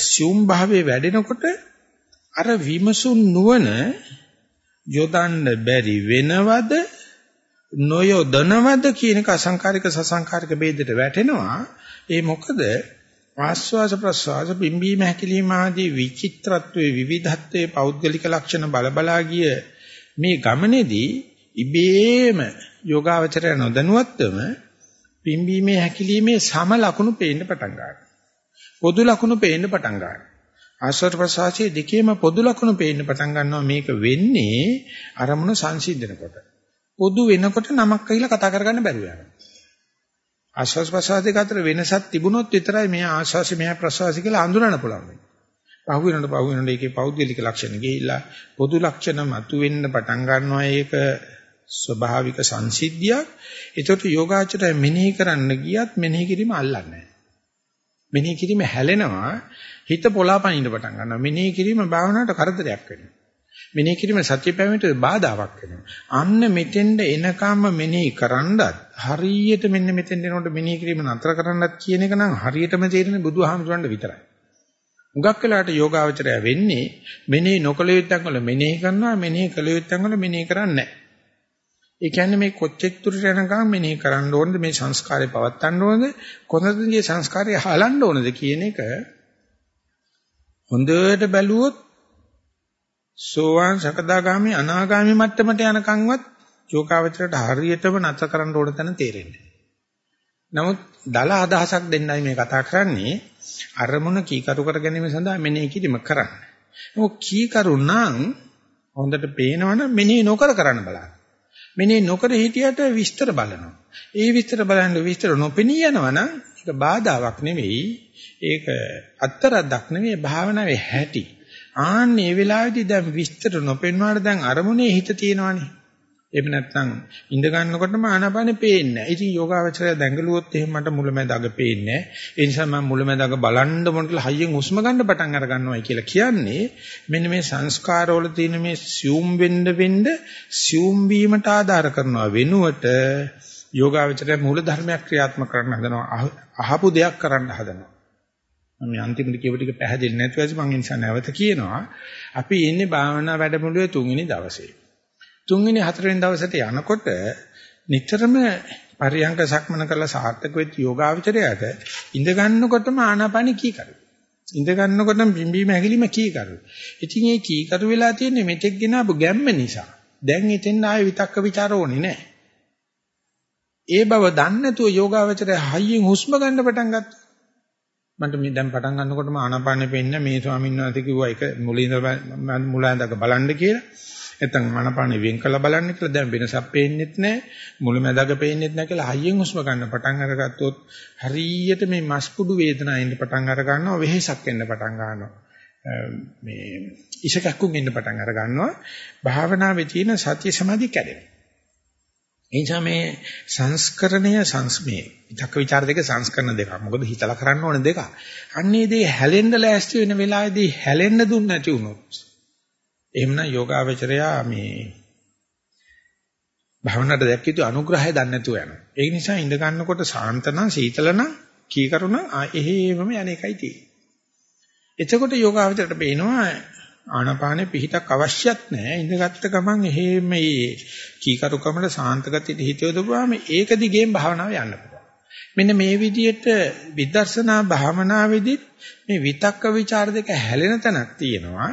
සියුම් භාවයේ වැඩෙනකොට අර විමසුන් නුවණ යොදන්න බැරි වෙනවද නොයොදනවද කියන එක අසංකාරික සසංකාරික ભેදයට වැටෙනවා. ඒ මොකද ආස්වාස ප්‍රස්වාස බිම්බීම හැකිලිම ආදී විචිත්‍රත්වයේ විවිධත්වයේ පෞද්ගලික ලක්ෂණ බලබලා ගිය මේ ගමනේදී ඉබේම යෝගාවචරය නොදැනුවත්වම බිම්බීමේ හැකිලිමේ සම ලකුණු පේන්න පටන් ගන්නවා. පොදු ලකුණු පේන්න පටන් ගන්නවා. ආශ්වාස ප්‍රශ්වාසයේ දෙකේම පොදු ලක්ෂණ පේන්න පටන් ගන්නවා මේක වෙන්නේ අරමුණ සංසිඳනකොට. පොදු වෙනකොට නමක් කියලා කතා කරගන්න බැරුව යනවා. ආශ්වාස ප්‍රශ්වාස දෙක අතර වෙනසක් තිබුණොත් විතරයි මේ ආශ්වාසය මෙහා ප්‍රශ්වාසය කියලා අඳුරන්න පුළුවන්. පහු වෙනකොට පහු වෙනකොට ඒකේ පෞද්ගලික ලක්ෂණ ගිහිල්ලා පොදු ලක්ෂණ මතුවෙන්න පටන් ගන්නවා ඒක ස්වභාවික සංසිද්ධියක්. ඒකට යෝගාචරය මෙනෙහි කරන්න ගියත් මෙනෙහි කිරීම අල්ලන්නේ නැහැ. මෙනෙහි කිරීම හැලෙනවා හිත පොළාපනින්න පටන් ගන්නවා. මෙනෙහි කිරීම භාවනාවට කරදරයක් වෙනවා. මෙනෙහි කිරීම සත්‍ය පැමිණට බාධාවක් වෙනවා. අන්න මෙතෙන්ද එනකම්ම මෙනෙහි කරන්නත් හරියට මෙන්න මෙතෙන් එනකොට මෙනෙහි කිරීම නතර කරන්නත් කියන එක නම් හරියටම තේරෙන්නේ බුදුහාමුදුරන්ට විතරයි. හුඟක් වෙලාවට යෝගාවචරය වෙන්නේ මෙනෙහි නොකළ යුත්තන් වල මෙනෙහි කරනවා මෙනෙහි කළ යුත්තන් වල මෙනෙහි කරන්නේ නැහැ. ඒ කියන්නේ මේ කොච්චෙක් දුරට යනකම් මෙනෙහි කරන්න ඕනද මේ සංස්කාරය පවත්වන්න ඕනද කොහොමද මේ සංස්කාරය හලන්න ඕනද කියන එක හොඳට බැලුවොත් සෝවාන් සකදාගාමි අනාගාමි මට්ටමට යනකම්වත් යෝගාවචරයට හරියටම නැතර කරන්න ඕන තැන තේරෙන්නේ. නමුත් දල අදහසක් දෙන්නයි මේ කතා කරන්නේ අරමුණ කීකරු කර ගැනීම සඳහා මෙනෙහි කිරීම කරන්න. මොක කීකරු නම් හොඳට පේනවනම් මෙනෙහි නොකර කරන්න බලන්න. මෙනෙහි නොකර හිටියට විස්තර බලනවා. ඒ විස්තර බලන්න විස්තර නොපෙනී යනවනම් ඒක බාධාවක් නෙවෙයි. ඒක අත්තරක් නෙවෙයි භාවනාවේ හැටි. ආන්නේ වෙලාවේදී දැන් විස්තර නොපෙන්වාට දැන් අරමුණේ හිත තියෙනවනේ. එහෙම නැත්නම් ඉඳ ගන්නකොටම ආනාපානෙ පේන්නේ නැහැ. ඉතින් යෝගාවචරය දැඟලුවොත් එහෙම මට මුලමැද අග පේන්නේ නැහැ. ඒ නිසා මම මුලමැද අග බලන්න මොන කියලා හයියෙන් හුස්ම ගන්න පටන් අර ගන්නවයි කියලා කියන්නේ මෙන්න මේ සංස්කාරවල තියෙන මේ සියුම් වෙන්න වෙන්න සියුම් වීමට ආධාර කරනවා වෙනුවට යෝගාවචරය මූල ධර්මයක් ක්‍රියාත්මක කරන්න හදනවා. අහපු දෙයක් කරන්න හදනවා. මම අන්තිමට කියව ටික පැහැදිලි නැතුව ඇති මම ඒ නිසා නැවත කියනවා. අපි ඉන්නේ භාවනා වැඩමුළුවේ තුන්වෙනි දවසේ. තුන්වෙනි හතරවෙනි දවසට යනකොට නිතරම පරියංක සක්මන කරලා සාර්ථක වෙච්ච යෝගාවචරයට ඉඳ ගන්නකොටම ආනාපානෙ කී කරු. ඉඳ ගන්නකොටම බිම්බීම හැකිලිම කී කරු. ඉතින් මේ කී කරු වෙලා තියෙන්නේ මෙතෙක් ගෙනාවු ගැම්ම නිසා. දැන් ඉතින් ආයෙ විතක්ක ਵਿਚාර ඕනේ නැහැ. ඒ බව දන්නේ නැතුව යෝගාවචරය හයියෙන් හුස්ම ගන්න පටන් ගත්තා. මන්ට මේ දැන් පටන් ගන්නකොටම ආනාපානෙ පෙන්න මේ ස්වාමීන් වහන්සේ කිව්වා ඒක මුලින්ම මුලඳක බලන්න කියලා. නැත්නම් මනපානේ වෙන් කළ බලන්න කියලා දැන් වෙනසක් පේන්නෙත් නැහැ මුලැමැදක පේන්නෙත් නැහැ කියලා හයියෙන් හුස්ම ගන්න පටන් අරගත්තොත් හරියට මේ මස්පුඩු වේදනාවෙන් පටන් අර ගන්නවා වෙහෙසක් එන්න පටන් ගන්නවා මේ ඉෂකක්කුන් එන්න පටන් අර ගන්නවා භාවනාවේ තියෙන සතිය සමාධිය කැඩෙනවා ඒ නිසා මේ සංස්කරණය සංස්මේ විතක්ක ਵਿਚාර දෙක සංස්කරණ දෙක. මොකද හිතලා කරන්න ඕන දෙක. අන්නේ දේ හැලෙන්න ලෑස්ති වෙන වෙලාවේදී හැලෙන්න දුන්නේ නැති වුණොත් එහෙමනම් යෝගාවචරයා මේ භවනට දැක්කිතු අනුග්‍රහය දන්නේ නැතුව යනවා. ඒ නිසා ඉඳ ගන්නකොට සාන්තන සීතලන කීකරුණ එහෙමම යන එකයි තියෙන්නේ. එතකොට යෝගාවචරයට පේනවා ආනාපානෙ පිහිටක් අවශ්‍යත් නැහැ. ඉඳගත්ත ගමන් එහෙම මේ කීකරුකමල සාන්ත ගතියට හිත යොදපුවාම ඒක දිගේම භාවනාව යන්න පුළුවන්. මෙන්න මේ විදිහට විදර්ශනා භාවනාවේදී මේ විතක්ක ਵਿਚාර දෙක හැලෙන තැනක් තියෙනවා.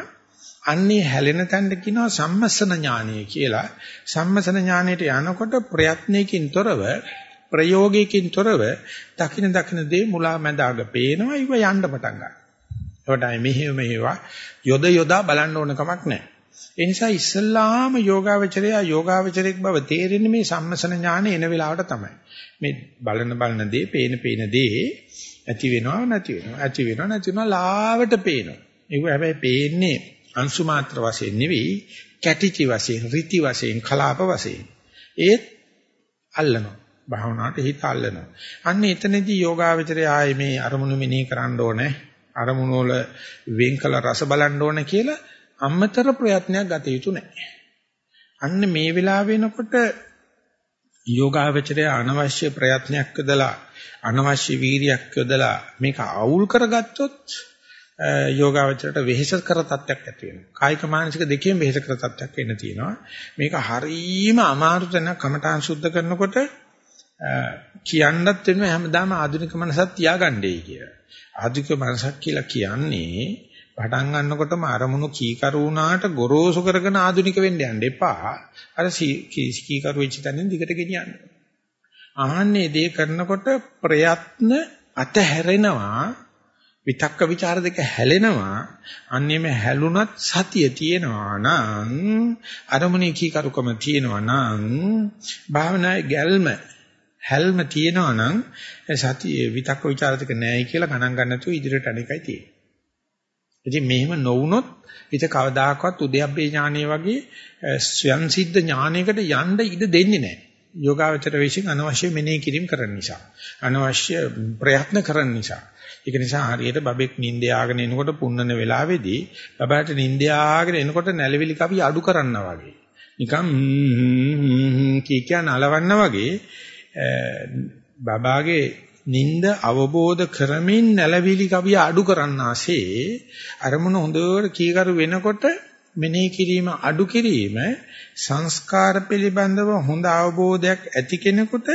අන්නේ හැලෙන තැනට කියනවා සම්මස්සන ඥානය කියලා. සම්මස්සන ඥානයට යනකොට ප්‍රයත්නයකින් තොරව ප්‍රයෝගයකින් තොරව දකින දකින දේ මුලා මැද අග පේනවා ඉව යන්න පටන් ගන්නවා. ඒකට මෙහෙම මෙහෙවා යොද යොදා බලන්න ඕන කමක් නැහැ. ඒ නිසා ඉස්සල්ලාම යෝගාවචරය යෝගාවචරයක් බව තේරෙන්නේ මේ සම්මසන ඥාන එන වෙලාවට තමයි. මේ බලන බලන දේ, පේන පේන දේ ඇති වෙනව නැති වෙනව. ඇති වෙනව නැති වෙනව ලාවට පේනවා. ඒක හැබැයි පේන්නේ අංශු මාත්‍ර වශයෙන් නෙවෙයි කැටිචි වශයෙන් රිති වශයෙන් කලාප වශයෙන්. ඒත් අල්ලනවා. භාවනාවට හිත අල්ලනවා. අන්න එතනදී යෝගාවචරය ආයේ මේ අරමුණු මෙනෙහි කරන්න ඕනේ අරමුණු වල වෙන් කළ රස බලන්න ඕනේ කියලා අමතර ප්‍රයත්නයක් ගත යුතු නැහැ. අන්න මේ වෙලාව වෙනකොට යෝගාවචරය අනවශ්‍ය ප්‍රයත්නයක් යොදලා අනවශ්‍ය වීරියක් යොදලා මේක අවුල් කරගත්තොත් යෝගාවචරයට වෙහෙස කර තත්ත්වයක් ඇති වෙනවා. කායික මානසික දෙකෙන් වෙහෙස කර තත්ත්වයක් එන්න තියෙනවා. මේක හරීම අමාරු තැන කමඨාන් සුද්ධ කරනකොට කියන්නත් වෙනවා හැමදාම ආධුනික මනසක් තියාගන්නයි කියලා. ආධුනික මනසක් කියලා කියන්නේ පටන් ගන්නකොටම අරමුණු කීකරු වුණාට ගොරෝසු කරගෙන ආධුනික වෙන්න යන්න එපා. අර කීකරු වෙච්ච තැනින් දිගට ගෙනියන්න. ආහන්නේ දේ කරනකොට ප්‍රයත්න අතහැරෙනවා විතක්ක ਵਿਚාර දෙක හැලෙනවා අන්නේම හැලුණත් සතිය තියෙනවා නම් අරමුණේ කීකරුකම තියෙනවා නම් භාවනායේ ගැල්ම හැල්ම තියෙනවා නම් සතිය විතක්ක ਵਿਚාර දෙක නැහැයි කියලා ගණන් ගන්න නැතුව ඉදිරියට අනේකයි තියෙන්නේ. ඉතින් මෙහෙම නොවුනොත් හිත කවදාකවත් උද්‍යප්පේ ඥානයේ වගේ ස්වයන් සිද්ධ ඥානයකට යන්න ඉඩ දෙන්නේ නැහැ. යෝගාවචර විශ්ින් අනවශ්‍ය මෙනෙහි කිරීම කරන නිසා. අනවශ්‍ය ප්‍රයත්න කරන නිසා. ඒක නිසා හරියට බබෙක් නිින්ද යාගෙන එනකොට පුන්නන වෙලාවේදී බබාට නිින්ද යාගෙන එනකොට නැලවිලි කපි අඩු කරනවා වගේ. නිකන් කී කියන අලවන්න වගේ බබාගේ නිନ୍ଦ අවබෝධ කරමින් නැලවිලි කවිය අඩු කරන්නාසේ අරමුණ හොඳට කීකරු වෙනකොට මෙනෙහි කිරීම අඩු කිරීම සංස්කාර පිළිබඳව හොඳ අවබෝධයක් ඇති කෙනෙකුට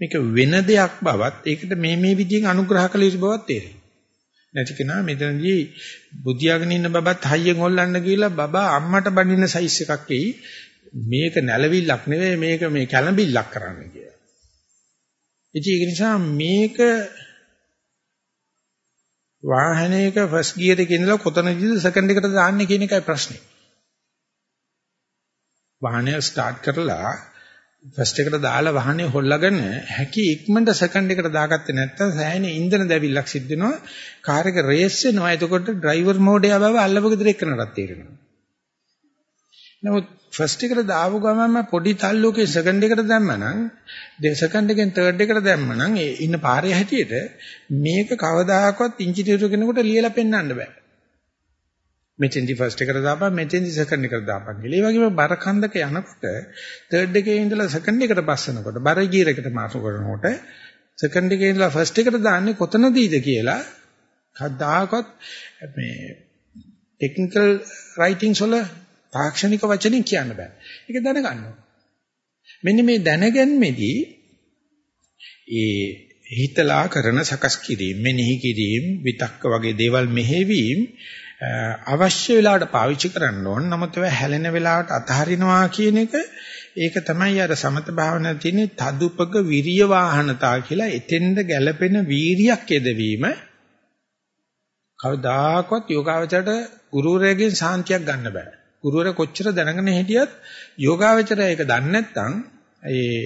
මේක වෙන දෙයක් බවත් ඒකට මේ මේ විදිහෙන් අනුග්‍රහ කළ යුතු බවත් තේරෙනවා. නැති කෙනා මෙතනදී බුද්ධියගෙන ඉන්න බබත් හයියෙන් හොල්ලන්න ගිහලා බබා අම්මට බඳින සයිස් එකක් එයි මේක නැලවිල්ලක් නෙවෙයි මේක මේ කැළඹිල්ලක් කරන්න කියලා. ඉතින් ඒක නිසා මේක වාහනයක ෆස්ට් ගියර් එකේ ඉඳලා කොතනදීද සෙකන්ඩ් එකට දාන්නේ කියන එකයි ප්‍රශ්නේ. වාහනය ස්ටාර්ට් කරලා ෆස්ට් එකට දාලා වාහනේ හොල්ලාගෙන හැකි ඉක්මනට සෙකන්ඩ් එකට දාගත්තේ නැත්නම් සෑහෙන ඉන්ධන දැවිල්ලක් සිද්ධ වෙනවා. කාර් එක රේස් වෙනවා. එතකොට ඩ්‍රයිවර් මෝඩ් එක බව අල්ලපු ගෙදර එක්කනටත් තේරෙනවා. නමුත් ෆස්ට් එකට දාපු ගමන්ම පොඩි තල්ලුවකින් සෙකන්ඩ් එකට දැම්මනම් දෙ සෙකන්ඩ් එකෙන් තර්ඩ් එකට දැම්මනම් ඒ ඉන්න පාරේ හැටියට මේක කවදාකවත් ඉංජිනේරු කෙනෙකුට ලියලා පෙන්වන්න බෑ. මෙතෙන්දි ෆස්ට් එකට දාපන් මෙතෙන්දි සෙකන්ඩ් එකට දාපන් කියලා. ඒ වගේම බර කන්දක යනකොට තර්ඩ් එකේ ඉඳලා සෙකන්ඩ් එකට පස්සනකොට බර ගියර් එකට මාරු කරනකොට සෙකන්ඩ් එකේ ඉඳලා ෆස්ට් එකට දාන්නේ කොතනදීද කියලා කවදාකවත් මේ ටෙක්නිකල් රයිටින්ග්ස් වල තාක්ෂණික වචනින් කියන්න බෑ. ඒක දැනගන්න මෙන්න මේ දැනගැන්මේදී ඒ හිතලා කරන සකස් කිරීම, මෙනෙහි කිරීම, විතක්ක වගේ දේවල් මෙහෙවීම අවශ්‍ය වෙලාවට පාවිච්චි කරන්න ඕන. නමුත් ඒවා හැලෙන වෙලාවට අතහරිනවා කියන එක ඒක තමයි අර සමත භාවනාවේ තියෙන තදුපක විරිය වාහනතා කියලා එතෙන්ද ගැළපෙන වීරියක් යෙදවීම කවදාකවත් යෝගාවචරයට ගුරුවරයාගෙන් සාන්තියක් ගන්න බෑ. ගුරුවර කොච්චර දැනගෙන හිටියත් යෝගාවචරය ඒක දන්නේ නැත්නම් ඒ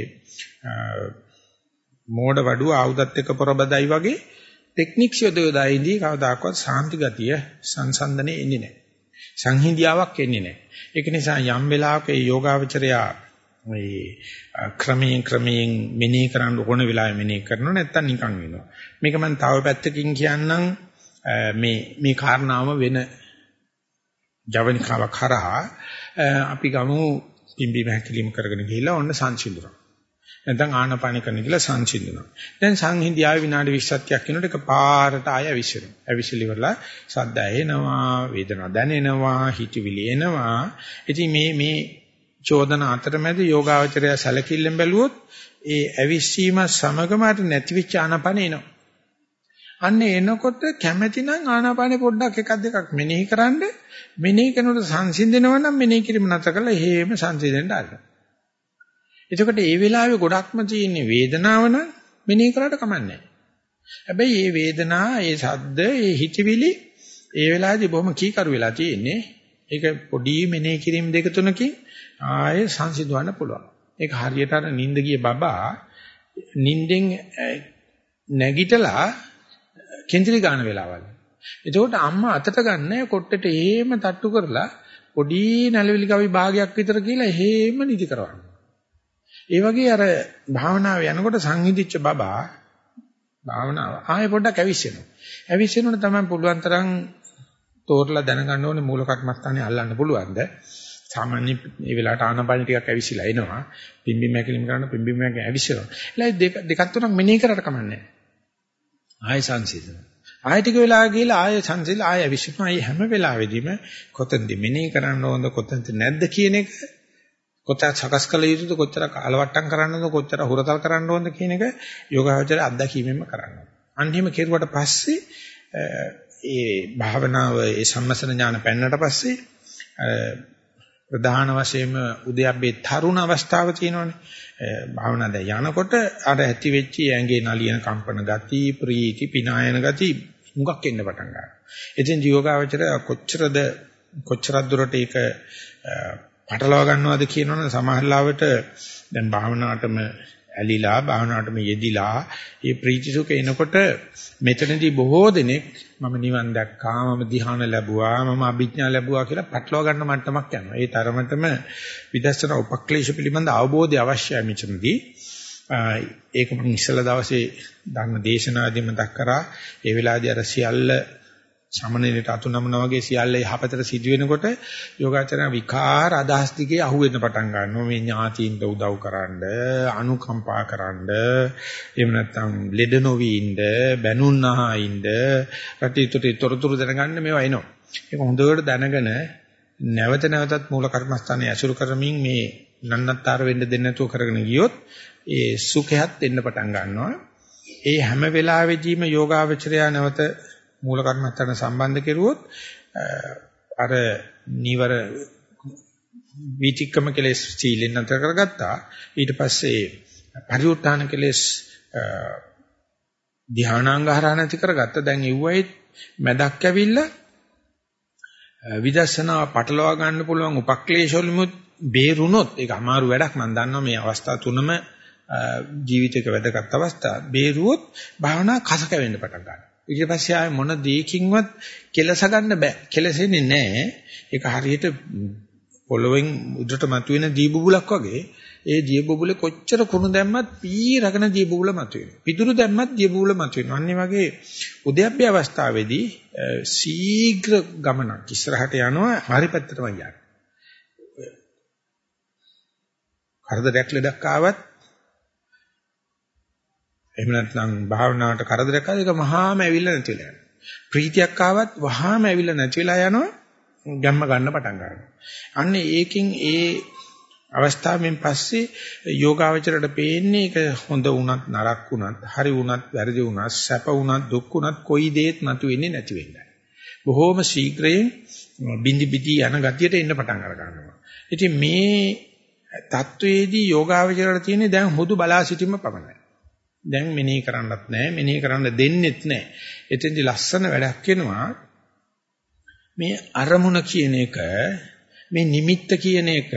මෝඩ වඩුව ආයුධත් එක්ක පොරබදයි වගේ ටෙක්නික්ස් යොදවදායිදී කවදාකවත් සාන්ති ගතිය සංසන්දනේ එන්නේ නැහැ. සංහිඳියාවක් එන්නේ නැහැ. ඒක නිසා යම් වෙලාවක ඒ යෝගාවචරයා මේ ක්‍රමයෙන් ක්‍රමයෙන් මෙනෙහි කරන්න ඕන වෙලාවෙ මෙනෙහි කරනවා නැත්තම් නිකන් වෙනවා. මේක මම තව පැත්තකින් කියන්නම් මේ මේ කාරණාවම වෙන ජවනිකාවක් කරා අපි ගමු පිම්බීම හැකිලිම කරගෙන ගිහිල්ලා ඔන්න සංසිඳුනවා. නැත්නම් ආනපාන කරන කියලා සංසිඳුනවා. දැන් සංහිඳියාවේ විනාඩි 20ක් යනකොට එක පාරට ආය විශ්ිරෙනවා. අවිශ්ලි වල සද්ද ඇහෙනවා, වේදනා දැනෙනවා, හිතවිලි එනවා. ඉතින් මේ මේ චෝදන අතරමැද යෝගාවචරය සැලකිල්ලෙන් බැලුවොත් ඒ ඇවිස්සීම සමගම අර නැතිවෙච්ච ආනපන එනවා. අන්න එනකොට කැමැතිනම් ආනාපානේ පොඩ්ඩක් එකක් දෙකක් මෙනෙහි කරන්න මෙනෙහි කරනකොට සංසිඳෙනවා නම් මෙනෙහි කිරීම නැතර කරලා හේම සංසිඳෙන්න ආරම්භ. එතකොට ඒ වෙලාවේ ගොඩක්ම තියෙන වේදනාව නම් මෙනෙහි කරාට කමන්නේ හැබැයි මේ වේදනා, මේ සද්ද, මේ හිතවිලි ඒ වෙලාවේදී බොහොම කීකරු වෙලා තියෙන්නේ. ඒක පොඩි මෙනෙහි කිරීම දෙක තුනකින් ආයේ සංසිඳවන්න පුළුවන්. ඒක හරියට අර නිින්ද ගිය බබා නිින්දෙන් නැගිටලා කෙන්දිරි ගන්න වෙලාවල්. එතකොට අම්මා අතට ගන්න කොට්ටෙට එහෙම තට්ටු කරලා පොඩි නැලවිලි කවි භාගයක් විතර කියලා එහෙම නිදි කරවන්න. ඒ වගේ අර භාවනාව යනකොට සංහිඳිච්ච බබා භාවනාව ආයෙ පොඩ්ඩක් ඇවිස්සෙනවා. ඇවිස්සෙනකොට තමයි පුළුවන් තරම් තෝරලා දැනගන්න ඕනේ මූල කර්මස්ථානේ අල්ලන්න පුළුවන්ද? සාමාන්‍ය මේ වෙලාවට ආනපාන ටිකක් ඇවිස්සලා එනවා. පිම්බි මැකිලිම කරන පිම්බි මැක ඇවිස්සනවා. එලා දෙක දෙකක් තුනක් මෙනෙහි කරලා කමන්නේ. ආය සංසිඳන. ආය ටික වෙලා ගිහලා ආය සංසිඳ ආය විශ්වම ආය හැම වෙලාවෙදීම කොතනද මෙනෙහි කරන්න ඕනද කොතනද නැද්ද කියන එක කොච්චර සකස් කළ යුතුද කොච්චර කාලවට්ටම් කරන්නද කොච්චර හුරතල් කරන්න ඕනද කියන එක යෝගාවචර අත්දැකීමෙන්ම කරන්න. අන්තිම කෙරුවට පස්සේ ඒ භාවනාව ඒ සම්මසන ඥාන පෙන්නට පස්සේ ප්‍රධාන වශයෙන්ම උද්‍යප්පේ තරුණ අවස්ථාව තියෙනවනේ. භාවනා දැන් යනකොට අර ඇති වෙච්ච ඇඟේ නලියන කම්පන ගති, ප්‍රීති, පිනායන ගති මුගක් එන්න පටන් ගන්නවා. ඉතින් ජීවකාවචර කොච්චරද කොච්චරක් දුරට ඒක පටලවා ගන්නවද කියනවනේ සමහරවිට දැන් භාවනාවටම ඇලිලා භාවනාවට මේ යෙදිලා මේ ප්‍රීති සුඛ එනකොට මෙතනදී බොහෝ දෙනෙක් මම නිවන් දැක්කා මම ධ්‍යාන ලැබුවා මම අභිඥා ලැබුවා කියලා පටලවා ගන්න මට්ටමක් යනවා. ඒ තරමටම විදර්ශනා උපක්ලේශ පිළිබඳ අවබෝධය අවශ්‍යයි මෙතනදී. ඒක මම ඉස්සලා දවසේ ධර්ම දේශනාදී මතක් කරා. ඒ වෙලාවේදී අර සියල්ල සමනලයට අතු නමනා වගේ සියල්ල යහපතට සිදු වෙනකොට යෝගාචර විකාර අදහස් දිගේ අහු වෙන්න පටන් ගන්නවා. මේ ඥාතියින්ට උදව් කරන්න අනුකම්පා කරන්න එහෙම නැත්නම් ලෙඩ නොවි ඉන්න බැනුන්නා ඉන්න රටිතුටි තොරතුරු දැනගන්න මේවා එනවා. ඒක හොඳට දැනගෙන නැවත නැවතත් මූල කර්මස්ථානයේ ඇසුරු කරමින් මේ නන්නත්තර වෙන්න දෙන්නේ නැතුව කරගෙන ගියොත් ඒ සුඛයත් එන්න පටන් ගන්නවා. ඒ හැම වෙලාවෙදීම යෝගාවචරය නැවත මූල කර්මත්තන සම්බන්ධ කෙරුවොත් අර නීවර විචික්කම කෙලෙස් සීලෙන් අතර කරගත්තා. ඊට පස්සේ පරිඋත්ථාන කෙලෙස් ධානාංග හරහා නැති කරගත්ත. දැන් ඉව්වයි මැදක් ඇවිල්ලා විදර්ශනා පටලවා ගන්න පුළුවන් උපක්ලේශවලුමුත් බේරුණොත් ඒක අමාරු වැඩක්. මම දන්නවා මේ අවස්ථා තුනම ජීවිතේක වැදගත් අවස්ථා. බේරුවොත් භාවනා කස කැවෙන්න පටන් ගන්නවා. ඊට පස්සේ ආයේ මොන දෙයකින්වත් කෙලස ගන්න බෑ. කෙලසෙන්නේ නැහැ. ඒක හරියට පොළොවෙන් උඩට මතුවෙන දී බුබුලක් වගේ. ඒ දී බුබුලේ කොච්චර කුණු දැම්මත් පීරගෙන දී බුබුල මතුවෙනවා. පිටුරු දැම්මත් දී බුබුල මතුවෙනවා. අන්නේ වගේ උද්‍යප්පය අවස්ථාවේදී ශීඝ්‍ර ගමනක් ඉස්සරහට යනවා හරි පැත්තටම යනවා. කරදරයක් ලඩක් ආවත් එහෙම නැත්නම් භාවනාවට කරදරයක් ආවද ඒක මහාම ඇවිල්ලා නැති වෙලා යනවා. ප්‍රීතියක් ආවත් වහාම ඇවිල්ලා නැති වෙලා යනවා. ගැම්ම ගන්න පටන් ගන්නවා. අන්න ඒකෙන් ඒ අවස්ථාවෙන් පස්සේ යෝගාවචරයට පේන්නේ ඒක හොඳ වුණත් නරක වුණත් හරි වුණත් වැරදි වුණත් සැප වුණත් දුක් වුණත් කොයි දෙයක් මතු වෙන්නේ නැති වෙන්නේ. බොහෝම ශීඝ්‍රයෙන් බිඳි බිඳි යන ගතියට එන්න පටන් අර ගන්නවා. ඉතින් මේ தത്വයේදී යෝගාවචරයට තියෙන්නේ දැන් හුදු බලා සිටීම පමණයි. දැන් මෙනෙහි කරන්නත් නැහැ මෙනෙහි කරන්න දෙන්නෙත් නැහැ. එතෙන්දි ලස්සන වැඩක් වෙනවා. මේ අරමුණ කියන එක මේ නිමිත්ත කියන එක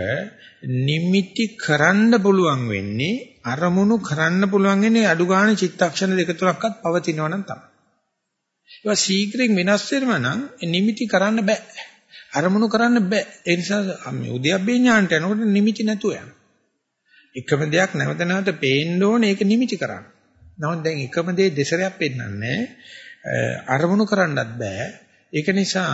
නිමිති කරන්න පුළුවන් වෙන්නේ අරමුණු කරන්න පුළුවන් වෙන්නේ අඩු ගන්න චිත්තක්ෂණ දෙක තුනක්වත් පවතිනවා නම් තමයි. ඒවා ශීඝ්‍රයෙන් වෙනස් වෙනවා නම් නිමිති කරන්න බෑ. අරමුණු කරන්න බෑ. ඒ නිසා මේ උද්‍යප්පේ ඥානට යනකොට නිමිති නැතුව යනවා. එකම දෙයක් නැවත නැවත පේන්න ඕනේ ඒක නිමිති කරන්න. නමුත් දැන් එකම දේ දෙසරයක් පෙන්වන්නේ අරමුණු කරන්නත් බෑ. ඒක නිසා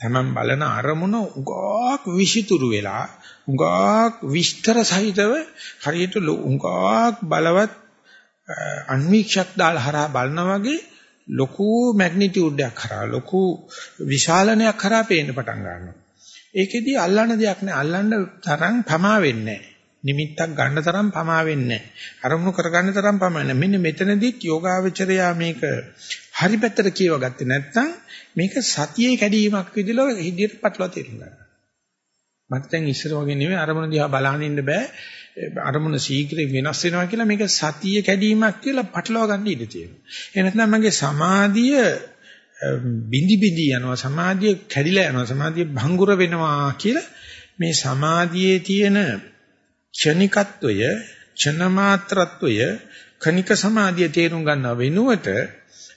තමන් බලන අරමුණ උගාක් විෂිතුරු වෙලා උගාක් විස්තර සහිතව හරියට උගාක් බලවත් අන්වීක්ෂක් දාලා හරහා බලනා වගේ ලොකු මැග්නිටියුඩ් එකක් හරහා ලොකු විශාලනයක් හරහා පේන්න පටන් ගන්නවා. ඒකෙදි අල්ලන්න දෙයක් නෑ. අල්ලන්න තරම් පමා වෙන්නේ නෑ. නිමිත්තක් ගන්න තරම් පමා වෙන්නේ අරමුණු කරගන්න තරම් පමා නැහැ. මෙන්න මෙතනදිත් යෝගාවචරයා මේක හරි පැත්තට කියව ගත්තේ නැත්නම් මේක සතියේ කැඩීමක් විදිහට හිදියට පටලවා තේරුම් ගන්නවා. මට දැන් ඉස්සර වගේ නෙවෙයි අරමුණ දිහා බලන්න ඉන්න බෑ. අරමුණ ශීඝ්‍රයෙන් වෙනස් වෙනවා කියලා මේක සතියේ කැඩීමක් කියලා පටලවා ගන්න ඉඩ තියෙනවා. ඒ නැත්නම් මගේ සමාධිය බිඳි බිඳි යනවා සමාධිය කැඩිලා යනවා සමාධිය භංගුර වෙනවා කියලා මේ සමාධියේ තියෙන ක්ෂණිකත්වය ක්ෂණ මාත්‍රත්වය කණික සමාධිය තේරුම් ගන්නව වෙනුවට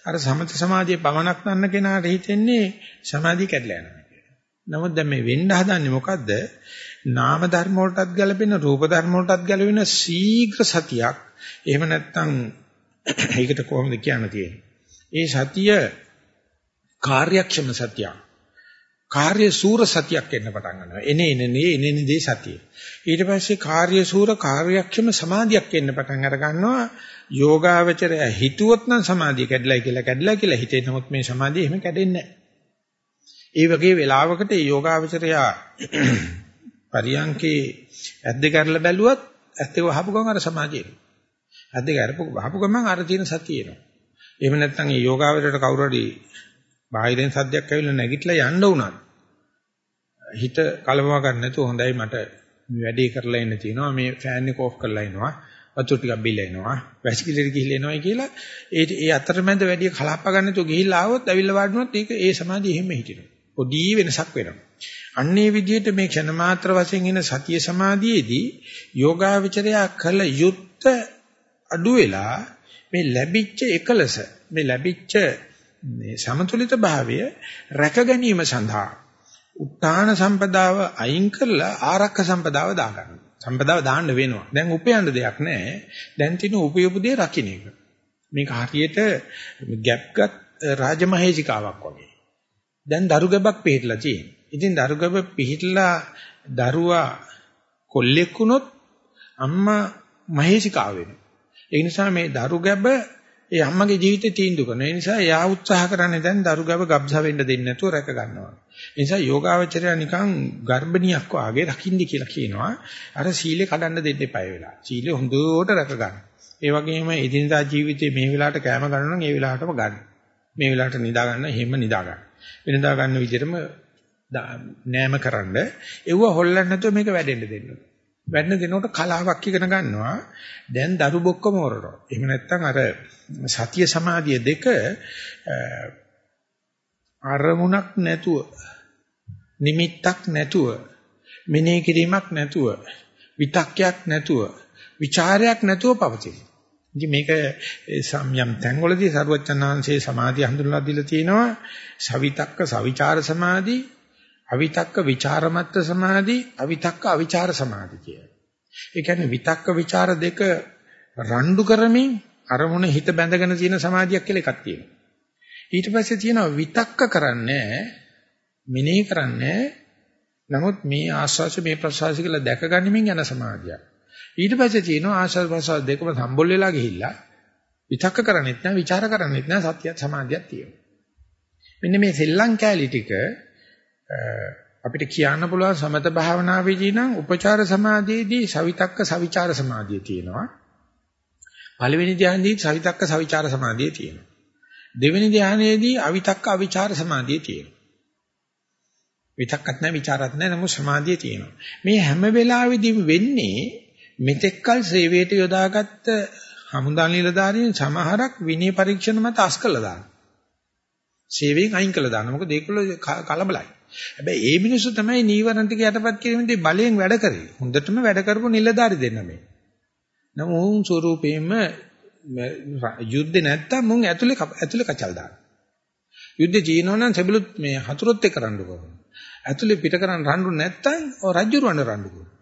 අර සමත සමාධියේ පවණක් ගන්න කෙනාට හිතෙන්නේ සමාධිය කැඩලා යනවා කියලා. නමුත් දැන් මේ වෙන්න හදන්නේ මොකද්ද? නාම ධර්ම වලටත් ගැලපෙන රූප ධර්ම වලටත් ගැලපෙන ශීඝ්‍ර සතියක්. එහෙම නැත්නම් [COUGHS] ඒකට කොහොමද කියන්න තියෙන්නේ? ඒ සතිය කාර්යක්ෂම සතියක්. කාර්ය සූර සතියක් එන්න පටන් ගන්නවා. එනේ එනේ එනේ දේ සතිය. ඊට පස්සේ කාර්ය සූර කාර්යක්ෂම සමාධියක් එන්න පටන් අර ගන්නවා. යෝගාවචරය හිතුවොත් නම් සමාධිය කැඩලා කියලා කැඩලා කියලා හිතේ නමුත් මේ සමාධිය එහෙම කැඩෙන්නේ නැහැ. ඒ වගේ වෙලාවකට යෝගාවචරය [CLEARS THROAT] පරියංකේ ඇද්ද කරලා බැලුවත් ඇත්තේ වහපු ගමන් අර සමාධිය එනවා. ඇද්ද කරපු වහපු ගමන් අර තියෙන සතිය එනවා. එහෙම නැත්නම් මේ යෝගාවචරයට කවුරු හරි බාහිරෙන් සද්දයක් ඇවිල්ලා නැගිටලා යන්න උනත් හිත කලබව ගන්න නැතුව හොඳයි මට මේ වැඩේ කරලා ඉන්න තියෙනවා. මේ ෆෑන් එක ඕෆ් කරලා ඉනවා. වතුර ටිකක් බිල්ල එනවා. වැසිකිළියට ගිහිල්ලා එනවායි කියලා ඒ ඒ අතරමැද වැඩි කලහප්ප ගන්න නැතුව ගිහිල්ලා ආවොත් ඇවිල්ලා වාඩිනොත් ඒක ඒ සමාධිය එහෙම හිටිනවා. පොඩි වෙනසක් වෙනවා. අන්නේ විදිහට මේ ක්ෂණ මාත්‍ර වශයෙන් ඉන සතිය සමාධියේදී යෝගාවචරය කළ යුත්ත අඩු වෙලා මේ ලැබිච්ච එකලස මේ ලැබිච්ච මේ සමතුලිත භාවය රැක ගැනීම සඳහා උත්තාන සම්පදාව අයින් කරලා ආරක්ක සම්පදාව දාගන්න. සම්පදාව දාන්න වෙනවා. දැන් උපයන්න දෙයක් නැහැ. දැන් තියෙන උපයපුදේ රකින්න එක. මේක හරියට ගැප්ගත් රාජමහේජිකාවක් වගේ. දැන් දරු ගැබක් පිහිටලා තියෙනවා. ඉතින් දරු ගැබ පිහිටලා දරුවා කොල්ලෙක් වුණොත් අම්මා මහේජිකාව වෙනවා. ඒ නිසා මේ දරු ගැබ ඒ අම්මගේ ජීවිතේ තීන්දුව කරන. ඒ නිසා එයා උත්සාහ කරන්නේ දැන් දරුගව ගබ්ස වෙන්න දෙන්නේ නැතුව රැක ගන්නවා. ඒ නිසා යෝගාවචරය නිකන් ගර්භණියක් වාගේ රකින්න කියලා කියනවා. අර සීලේ කඩන්න දෙන්න එපා වෙලා. සීලේ හොඳට රැක ගන්න. ඒ වගේම එදිනදා ජීවිතේ මේ වෙලාවට කැම ගන්න නම් ඒ වෙලාවටම ගන්න. මේ වෙලාවට නිදා ගන්න හැම නිදා ගන්න. වෙනදා ගන්න විදිහටම නෑම කරන්න. ඒව හොල්ලන්න නැතුව මේක වැඩෙන්න දෙන්න. වැඩන දෙනකොට කලාවක් ඉගෙන ගන්නවා. දැන් දරු බොක්කම වරනවා. එහෙම නැත්නම් අර සතිය සමාධිය දෙක අරමුණක් නැතුව නිමිත්තක් නැතුව මෙනෙහි කිරීමක් නැතුව විතක්යක් නැතුව ਵਿਚාරයක් නැතුව පවතින. ඉතින් මේක යම් තැන්වලදී සරුවචනාංශයේ සමාධිය හඳුන්වලා දීලා තියෙනවා සවිතක්ක සවිචාර සමාධි අවිතක්ක ਵਿਚාරමත්ත සමාධි, අවිතක්ක අවිචාර සමාධි කියලා. ඒ කියන්නේ විතක්ක ਵਿਚාර දෙක රණ්ඩු කරමින් අරමුණ හිත බැඳගෙන තියෙන සමාධියක් කියලා එකක් තියෙනවා. ඊට පස්සේ තියෙනවා විතක්ක කරන්නේ මෙනෙහි කරන්නේ නමුත් මේ ආස්වාස මේ ප්‍රසවාස කියලා දැකගනිමින් යන සමාධිය. ඊට පස්සේ තියෙනවා ආස්වාස ප්‍රසවාස දෙකම සම්බොල් වෙලා ගිහිල්ලා විතක්ක කරන්නේත් නැහැ, ਵਿਚාර කරන්නේත් නැහැ සත්‍යයත් සමාධියක් තියෙනවා. මෙන්න මේ සෙල්ලම් කැලී ටික අපිට කියන්න පුළුවන් සමත භාවනාවේදී නම් උපචාර සමාධියේදී සවිතක්ක සවිචාර සමාධිය තියෙනවා. පළවෙනි ධ්‍යානයේදී සවිතක්ක සවිචාර සමාධිය තියෙනවා. දෙවෙනි ධ්‍යානයේදී අවිතක්ක අවිචාර සමාධිය තියෙනවා. විතක්කත් නැහැ ਵਿਚාරත් නැහැ නමුත් සමාධිය තියෙනවා. මේ හැම වෙලාවෙදීම වෙන්නේ මෙතෙක්කල් සේවයට යොදාගත්ත හමුදා නිලධාරීන් සමහරක් විනය පරීක්ෂණ මත අස් කළා දානවා. සේවයෙන් අයින් කළා දානවා. මොකද ඒකවල කලබලයි. හැබැයි ඒ මිනිස්සු තමයි නීවරණ ටික යටපත් කිරීමේදී බලයෙන් වැඩ කරේ. හොඳටම වැඩ කරපු නිලධාරි දෙන්න මේ. නමුත් ස්වරූපයෙන්ම යුද්ධේ නැත්තම් මුන් ඇතුලේ ඇතුලේ කචල් දානවා. යුද්ධේ ජීනවනම් සෙබළුත් මේ හතුරොත් එක්ක රණ්ඩු කරනවා. ඇතුලේ පිට කරන් රණ්ඩු නැත්තම් ඔය රජ්ජුරවන්න රණ්ඩු කරනවා.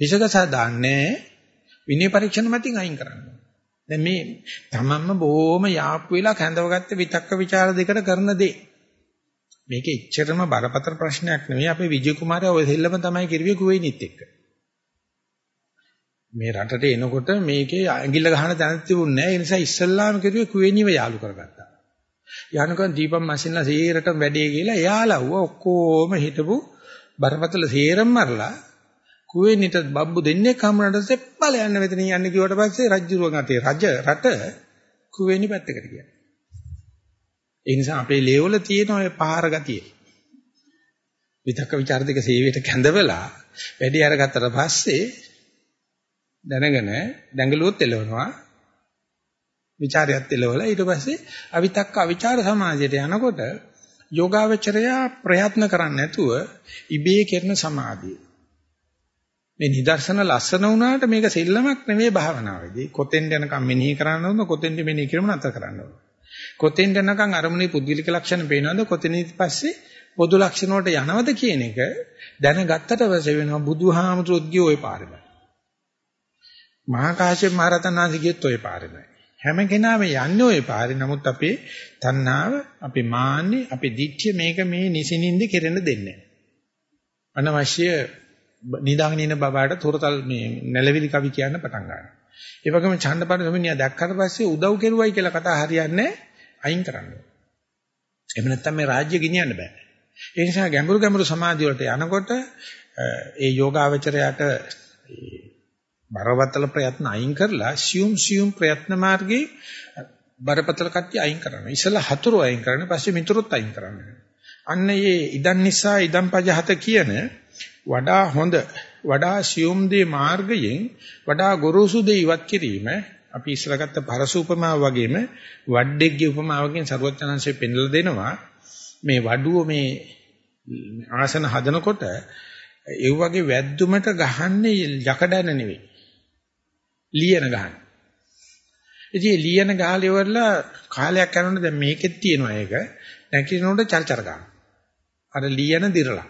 හිසකසා දාන්නේ විනය පරීක්ෂණ මතින් අයින් කරනවා. දැන් මේ තමන්ම බොහොම යාප්පු වෙලා කැඳවගත්ත විතක්ක ਵਿਚාර දෙකට කරන දේ. මේක එච්චරම බරපතල ප්‍රශ්නයක් නෙවෙයි අපේ විජය කුමාරයා ඔය දෙල්ලම තමයි කිරුවේ කුවේනිත් එක්ක. මේ රටට එනකොට මේකේ ඇඟිල්ල ගහන තැනක් තිබුණේ නැහැ. ඒ නිසා ඉස්සල්ලාම කිරුවේ කුවේනිව යාලු කරගත්තා. යනකම් දීපම් මැෂින්ලා සේරටම වැඩේ කියලා එයාලව ඔක්කොම හිටපු බරපතල සේරම මරලා කුවේනිට බබ්බු දෙන්නේ කමුණට සෙප්පල යන්න මෙතන යන්න කිව්වට පස්සේ රජුරුවන් අතේ රජ රට කුවේනි පැත්තකට ගියා. ඒ නිසා අපේ ලේවල තියෙන ඔය පහර ගතිය. විතක්ක ਵਿਚාර දෙක සේවයට කැඳවලා වැඩි අරගත්තට පස්සේ දැනගෙන දැඟලුවොත් එලවනවා. ਵਿਚාරයත් එලවලා ඊට පස්සේ අවිතක්ක අවිචාර සමාජයට යනකොට යෝගාවචරය ප්‍රයත්න කරන්නේ නැතුව ඉබේ කරන සමාධිය. මේ නිදර්ශන ලස්සන වුණාට මේක සෙල්ලමක් නෙමෙයි භාවනාවේදී. කොතෙන්ද යනකම් මෙනෙහි කරන්න ඕන කොතෙන්ද මෙනෙහි කිරීම නතර කරන්න ඕන. කොතෙන්ද යනකම් අරමුණේ පුද්ගලික ලක්ෂණ පේනවද කොතනින් පස්සේ පොදු ලක්ෂණ වලට යනවද කියන එක දැනගත්තට පස්සේ වෙනවා බුදුහාමුදුරුවෝ ගිය ওই පාරේ මහා කාශ්‍යප මහ රහතන් වහන්සේ ගියත් ওই පාරේමයි. හැම කෙනාම යන්නේ ওই පාරේ. නමුත් අපේ තණ්හාව, අපේ මාන්නේ, අපේ දිච්චිය මේක මේ නිසිනින්ද කෙරෙන්න දෙන්නේ නැහැ. අනවශ්‍ය නිදාගෙන ඉන්න බබාට තොරතල් මේ නැලවිලි කවි කියන්න පටන් ගන්නවා. ඒ වගේම ඡණ්ඩපාණ ස්වාමීන් දැක්කට පස්සේ උදව් කෙරුවයි කියලා කතා හරියන්නේ අයින් කරන්න. එහෙම නැත්නම් මේ රාජ්‍ය ගෙනියන්න බෑ. ඒ නිසා ගැඹුරු ගැඹුරු සමාධිය වලට යනකොට ඒ යෝගාවචරයට බරපතල ප්‍රයත්න අයින් කරලා සියුම් සියුම් ප්‍රයත්න මාර්ගේ බරපතල කට්ටිය අයින් කරනවා. ඉස්සලා හතුරු අයින් කරනවා, පස්සේ මිතුරුත් අයින් කරනවා. අන්න ඒ ඉදන් නිසා ඉදන් පජහත කියන වඩා හොඳ වඩා සියුම් දේ මාර්ගයෙන් වඩා ගොරෝසු දේ ඉවත් කිරීම අපි ඉස්සලා ගත්ත පරසූපමාව වගේම වඩෙක්ගේ උපමාවකින් සරුවචනංශයෙන් පෙන්වලා දෙනවා මේ වඩුව මේ ආසන හදනකොට ඒ වගේ වැද්දුමට ගහන්නේ යකඩන නෙවෙයි. ලියන ගහන. ඉතින් ලියන ගහලා ඉවරලා කාලයක් යනකොට දැන් මේකෙත් තියෙනවා ඒක. නැකිනකොට චර්චර ගන්න. අර ලියන දිරලා.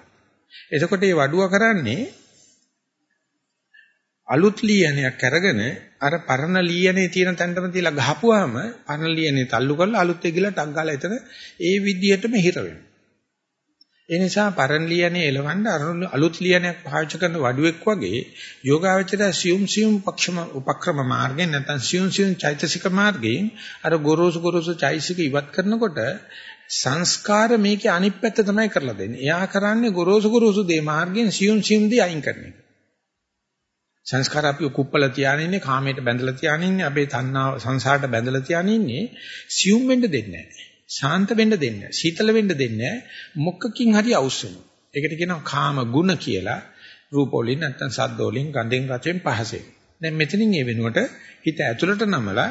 එතකොට මේ වඩුව කරන්නේ අලුත් ලියනයක් අරගෙන අර පරණ ලියනේ තියෙන තැනටම තියලා ගහපුවාම පරණ ලියනේ තල්ලු කරලා අලුත් එගිලා ටක් ගාලා එතන ඒ විදිහටම හිර වෙනවා. ඒ නිසා පරණ ලියනේ එලවන්න අලුත් ලියනයක් පාවිච්චි කරන වඩුවෙක් වගේ යෝගාවචරය සියුම් සියුම් පක්ෂම උපක්‍රම මාර්ගෙන් නැත්නම් සියුම් සියුම් චෛතසික මාර්ගයෙන් අර ගොරෝසු ගොරෝසු චෛතසික ඉවත් කරනකොට සංස්කාර මේකේ අනිත් පැත්ත තමයි කරලා දෙන්නේ. එයා කරන්නේ ගොරෝසු ගොරෝසු දේ මාර්ගයෙන් සියුම් සියුම් දේ අයින් කරන එක. සංස්කාර අපි කුප්පල තියාගෙන ඉන්නේ කාමයට බැඳලා තියාගෙන ඉන්නේ අපේ තණ්හා සංසාරට බැඳලා තියාගෙන ඉන්නේ සියුම් වෙන්න දෙන්නේ නැහැ. ශාන්ත වෙන්න දෙන්නේ නැහැ. සීතල වෙන්න දෙන්නේ නැහැ. මොකකින් හරි අවුස් වෙනවා. ඒකට කියනවා කාම ගුණ කියලා. රූප වලින් නැත්නම් සද්ද වලින් ගන්ධෙන් රසෙන් පහසෙන්. දැන් මෙතනින් ඒ වෙනුවට හිත ඇතුළට නමලා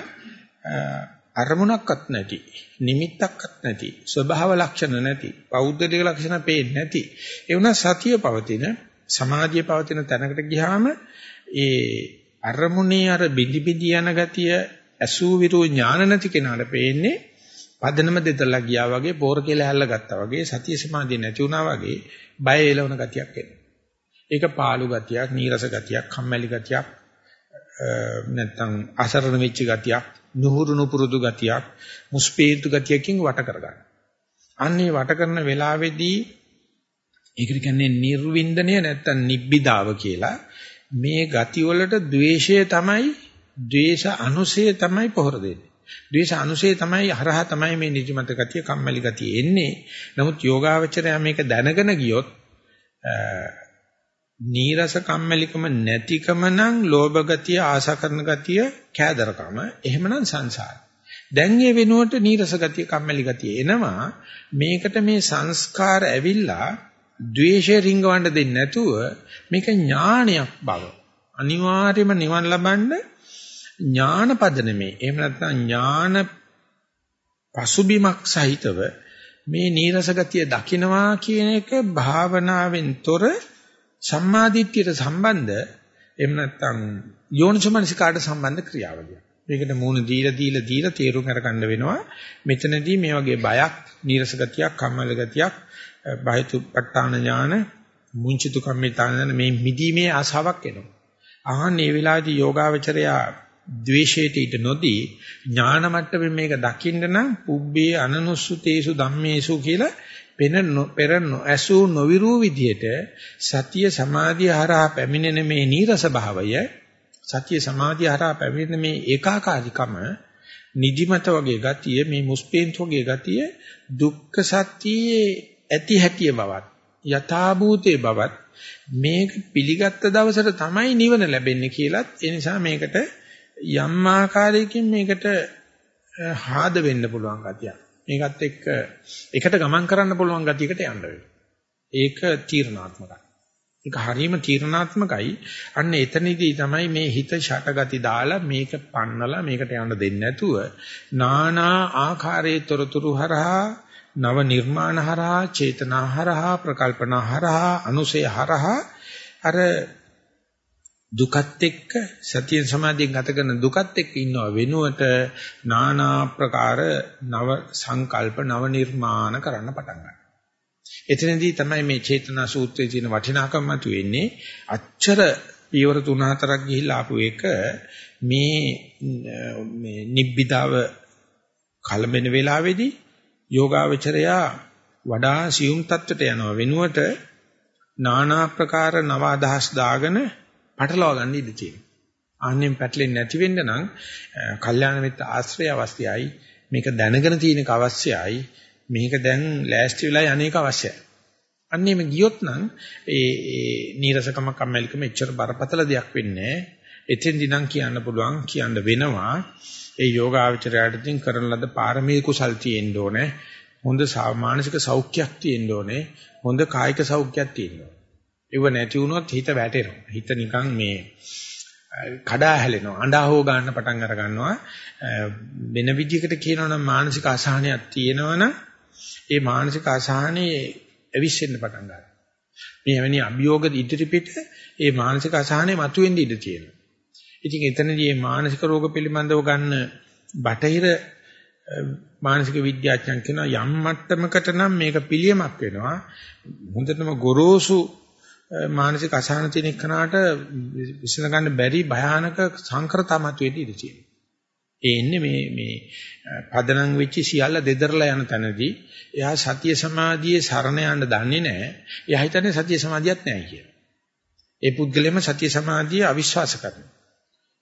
අරමුණක්වත් නැති, නිමිත්තක්වත් නැති, ස්වභාව ලක්ෂණ නැති, පෞද්ගලික ලක්ෂණ පේන්නේ නැති. ඒ වුණා සතිය පවතින, සමාධිය පවතින තැනකට ගියාම ඒ අරමුණේ අර බිඳි බිඳි යන ගතිය ඇසූ විරු ඥාන නැති කෙනාට පේන්නේ පදනම දෙතලා ගියා වගේ පෝර කියලා හැල්ල ගත්තා වගේ සතිය සමාධිය නැති වුණා වගේ බය එළවන ගතියක් එනවා. ඒක පාළු ගතියක්, නීරස ගතියක්, කම්මැලි ගතියක් නැත්නම් අසරණ වෙච්ච ගතියක්, නුහුරු නුපුරුදු ගතියක්, මුස්පීර්තු ගතියකින් වට කරගන්න. අන්නේ වට කරන වෙලාවේදී ඒකට කියන්නේ නිර්වින්දනය නැත්නම් නිබ්බිදාව කියලා. මේ ගති වලට ද්වේෂය තමයි ද්වේෂ අනුසය තමයි පොහොර දෙන්නේ. ද්වේෂ අනුසය තමයි හරහා තමයි මේ නිදිමත ගතිය කම්මැලි ගතිය එන්නේ. නමුත් යෝගාවචරය මේක දැනගෙන ගියොත් නීරස කම්මැලිකම නැතිකම නම් ලෝභ ගතිය ආශා කරන ගතිය කෑදරකම එහෙමනම් සංසාර. දැන් මේ වෙනුවට නීරස ගතිය කම්මැලි ගතිය එනවා මේකට මේ සංස්කාර ඇවිල්ලා ද්වේෂය රිංගවන්න දෙන්නේ නැතුව මේක ඥානයක් බව අනිවාර්යයෙන්ම නිවන් ලබන්න ඥාන පදනමේ එහෙම නැත්නම් ඥාන පසුබිමක් සහිතව මේ නීරස ගතිය දකින්නවා කියන එක භාවනාවෙන් තොර සම්මාදිට්ඨියට සම්බන්ධ එහෙම නැත්නම් යෝනිසමනසිකාට සම්බන්ධ ක්‍රියාවලියක්. මේකට මූණ දීලා දීලා දීලා තේරුම් අරගන්න වෙනවා. මෙතනදී මේ වගේ බයක්, නීරස ගතියක්, කම්මැලි ගතියක්, බයතුප්පට්ඨාන ඥාන, මුංචිතු කම්මිතාන මේ මිදීමේ ආසාවක් එනවා. ආහන් මේ වෙලාවේදී යෝගාවචරයා ද්වේෂයට ඊට නොදී ඥාන මට්ටමේ මේක දකින්න නම් පුබ්බේ අනනුස්සුතේසු ධම්මේසු කියලා පෙන පෙර නොඇසු නොවිරු විදියට සතිය සමාධිය හරහා පැමිණෙන මේ නීරස භාවය සතිය සමාධිය හරහා පැමිණෙන මේ ඒකාකාරීකම නිදිමත වගේ ගතිය මේ මුස්පේන්තු වගේ ගතිය දුක්ඛ සත්‍යයේ ඇති හැටිය බවත් යථාභූතේ බවත් මේක පිළිගත්ත දවසට තමයි නිවන ලැබෙන්නේ කියලත් ඒ නිසා මේකට යම් ආකාරයකින් මේකට හාද වෙන්න පුළුවන් ගතියක්. මේකත් එක්ක එකට ගමන් කරන්න පුළුවන් ගතියකට යන්න ඒක තීරණාත්මකයි. ඒක හරීම තීරණාත්මකයි. අන්න එතනදී තමයි මේ හිත ෂටගති දාලා මේක පන්නලා මේකට යන්න දෙන්නේ නැතුව නානා ආකාරයේ තොරතුරු හරහා නව නිර්මාණ හරහා චේතනා හරහා ප්‍රකල්පනා හරහා අනුසය හරහා අර දුකත් එක්ක සතිය සමාධියෙන් ගත කරන දුකත් එක්ක ඉන්නව වෙනුවට নানা ප්‍රකාර නව සංකල්ප නව නිර්මාණ කරන්න පටන් ගන්නවා. එතනදී තමයි මේ චේතනා සූත්‍රයේ තියෙන වටිනාකම මතුවෙන්නේ. අච්චර පියවර 3-4ක් ගිහිල්ලා ආපු එක මේ මේ නිබ්බිදාව කලබෙන වෙලාවේදී යෝගාවචරයා වඩා සියුම් තත්ත්වයට යනවා වෙනුවට নানা ප්‍රකාර නව අදහස් දාගෙන පටලවා ගන්න ඉඩ තියෙනවා. ආන්නෙන් පැටලෙන්නේ නැති වෙන්න නම් කල්යාණ මිත්‍ර ආශ්‍රය අවශ්‍යයි. මේක දැනගෙන තියෙනක අවශ්‍යයි. මේක දැන් ලෑස්ති වෙලා යන්නේක අවශ්‍යයි. අන්නේම ගියොත් නම් ඒ ඒ නීරසකම කම්මැලිකම එච්චර බරපතල දෙයක් වෙන්නේ නැහැ. එතෙන්දී නම් කියන්න පුළුවන් කියන්න වෙනවා. ඒ යෝගාචරයට තින් කරන ලද පාරමී කුසල් තියෙන්න ඕනේ. හොඳ මානසික සෞඛ්‍යයක් තියෙන්න ඕනේ. හොඳ කායික සෞඛ්‍යයක් තියෙන්න ඕනේ. ඒව නැති වුණොත් හිත වැටෙනවා. හිත නිකන් මේ කඩා හැලෙනවා. අඬා හො ගන්න පටන් අර ගන්නවා. වෙන විදිහකට කියනවනම් මානසික අසහනයක් තියෙනවනම් ඒ මානසික අසහනේ ඇවිස්සෙන්න පටන් ගන්නවා. මේ එවැනි අභියෝග ඉදිරිපිට ඒ මානසික අසහනේ මතුවෙන්න ඉඩ තියෙනවා. ඉතින් එතනදී මේ මානසික රෝග පිළිබඳව ගන්න බටහිර මානසික විද්‍යාඥයන් කියනවා යම් මට්ටමකට නම් මේක පිළියමක් වෙනවා. හොඳටම ගොරෝසු මානසික අසහන තියෙන කෙනාට විසඳ ගන්න බැරි භයානක සංකරතමත් වෙදී ඉඳී තියෙනවා. ඒ ඉන්නේ මේ මේ පදනම් වෙච්ච සියල්ල දෙදරලා යන තැනදී එයා සතිය සමාධියේ සරණ යන්න දන්නේ නැහැ. එයා හිතන්නේ සතිය සමාධියක් නැහැ කියලා. ඒ පුද්ගලයාම සතිය සමාධිය අවිශ්වාස කරනවා.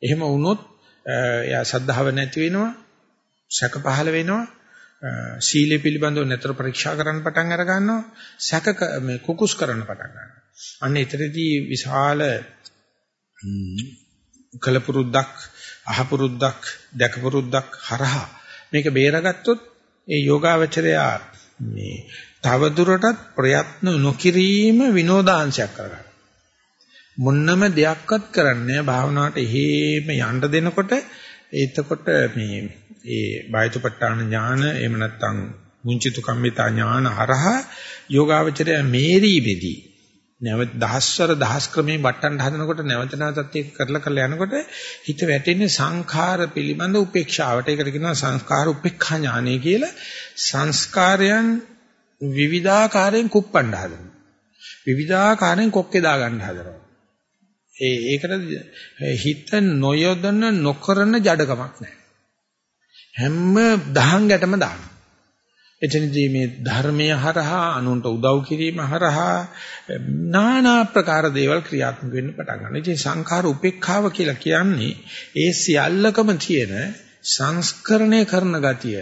එහෙම වුණොත් එයා සද්ධාව නැති වෙනවා, සැක පහළ වෙනවා, සීලය පිළිබඳව නිතර පරීක්ෂා කරන්න පටන් අර ගන්නවා, සැක මේ කුකුස් කරන්න පටන් ගන්නවා. අන්න එතරදී විශාල කලපුරුද්දක් අහපුරුද්දක් දැකපුරුද්දක් හරහා මේක බේරගත්තොත් ඒ යෝගාවචරයා මේ තව දුරටත් ප්‍රයත්න නොකිරීම විනෝදාංශයක් කරගන්න. මොන්නම දෙයක්වත් කරන්නේ භාවනාවට එහෙම යන්න දෙනකොට එතකොට මේ ඒ බයතුපට්ඨාන ඥාන එහෙම නැත්නම් මුංචිතු කම්මිතා ඥාන හරහා යෝගාවචරය මේරි බෙදී නැවත දහස්වර දහස් ක්‍රමයෙන් වටන්න හදනකොට නැවත නැවතත් ඒක කරලා කරලා යනකොට හිත වැටෙන්නේ සංඛාර පිළිබඳ උපේක්ෂාවට. ඒකට කියනවා සංස්කාර උපේක්ඛා ඥානය කියලා. සංස්කාරයන් විවිධාකාරයෙන් කුප්පණ්ඩ හදනවා. විවිධාකාරයෙන් කොක්කේ දා ගන්න හදනවා. ඒ ඒකට හිත නොයොදන නොකරන ජඩකමක් නැහැ. හැම දහං ගැටම දානවා. එතනදී මේ ධර්මය හරහා අනුන්ට උදව් කිරීම හරහා নানা ප්‍රකාර දේවල් ක්‍රියාත්මක වෙන්න පටන් ගන්නවා. ඉතින් සංඛාර උපේක්ඛාව කියලා කියන්නේ ඒ සියල්ලකම තියෙන සංස්කරණය කරන ගතිය.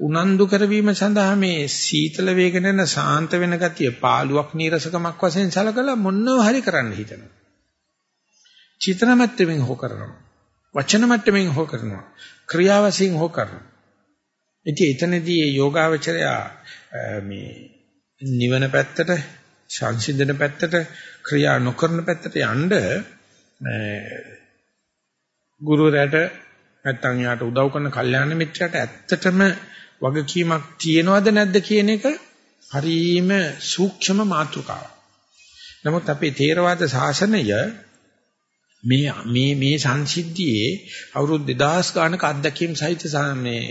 උනන්දු කරවීම සඳහා මේ සීතල වේගන යන සාන්ත වෙන ගතිය පාළුවක් නීරසකමක් වශයෙන් සලකලා මොනව හරි කරන්න හිතනවා. චිතන මට්ටමින් හො කරනවා. වචන මට්ටමින් හො කරනවා. ක්‍රියාවසින් හො කරනවා. ඉතින් එතනදී මේ යෝගාවචරය මේ නිවන පැත්තට සංසිඳන පැත්තට ක්‍රියා නොකරන පැත්තට යන්න ගුරුවරයාට නැත්තම් යාට උදව් කරන කල්යාණ මිත්‍රයාට ඇත්තටම වගකීමක් තියෙනවද නැද්ද කියන එක හරීම සූක්ෂම මාතෘකාවක්. නමුත් අපේ තේරවාද ශාසනය මේ මේ මේ සංසිද්ධියේ අවුරුදු 2000 ගානක අත්දැකීම් සහිත මේ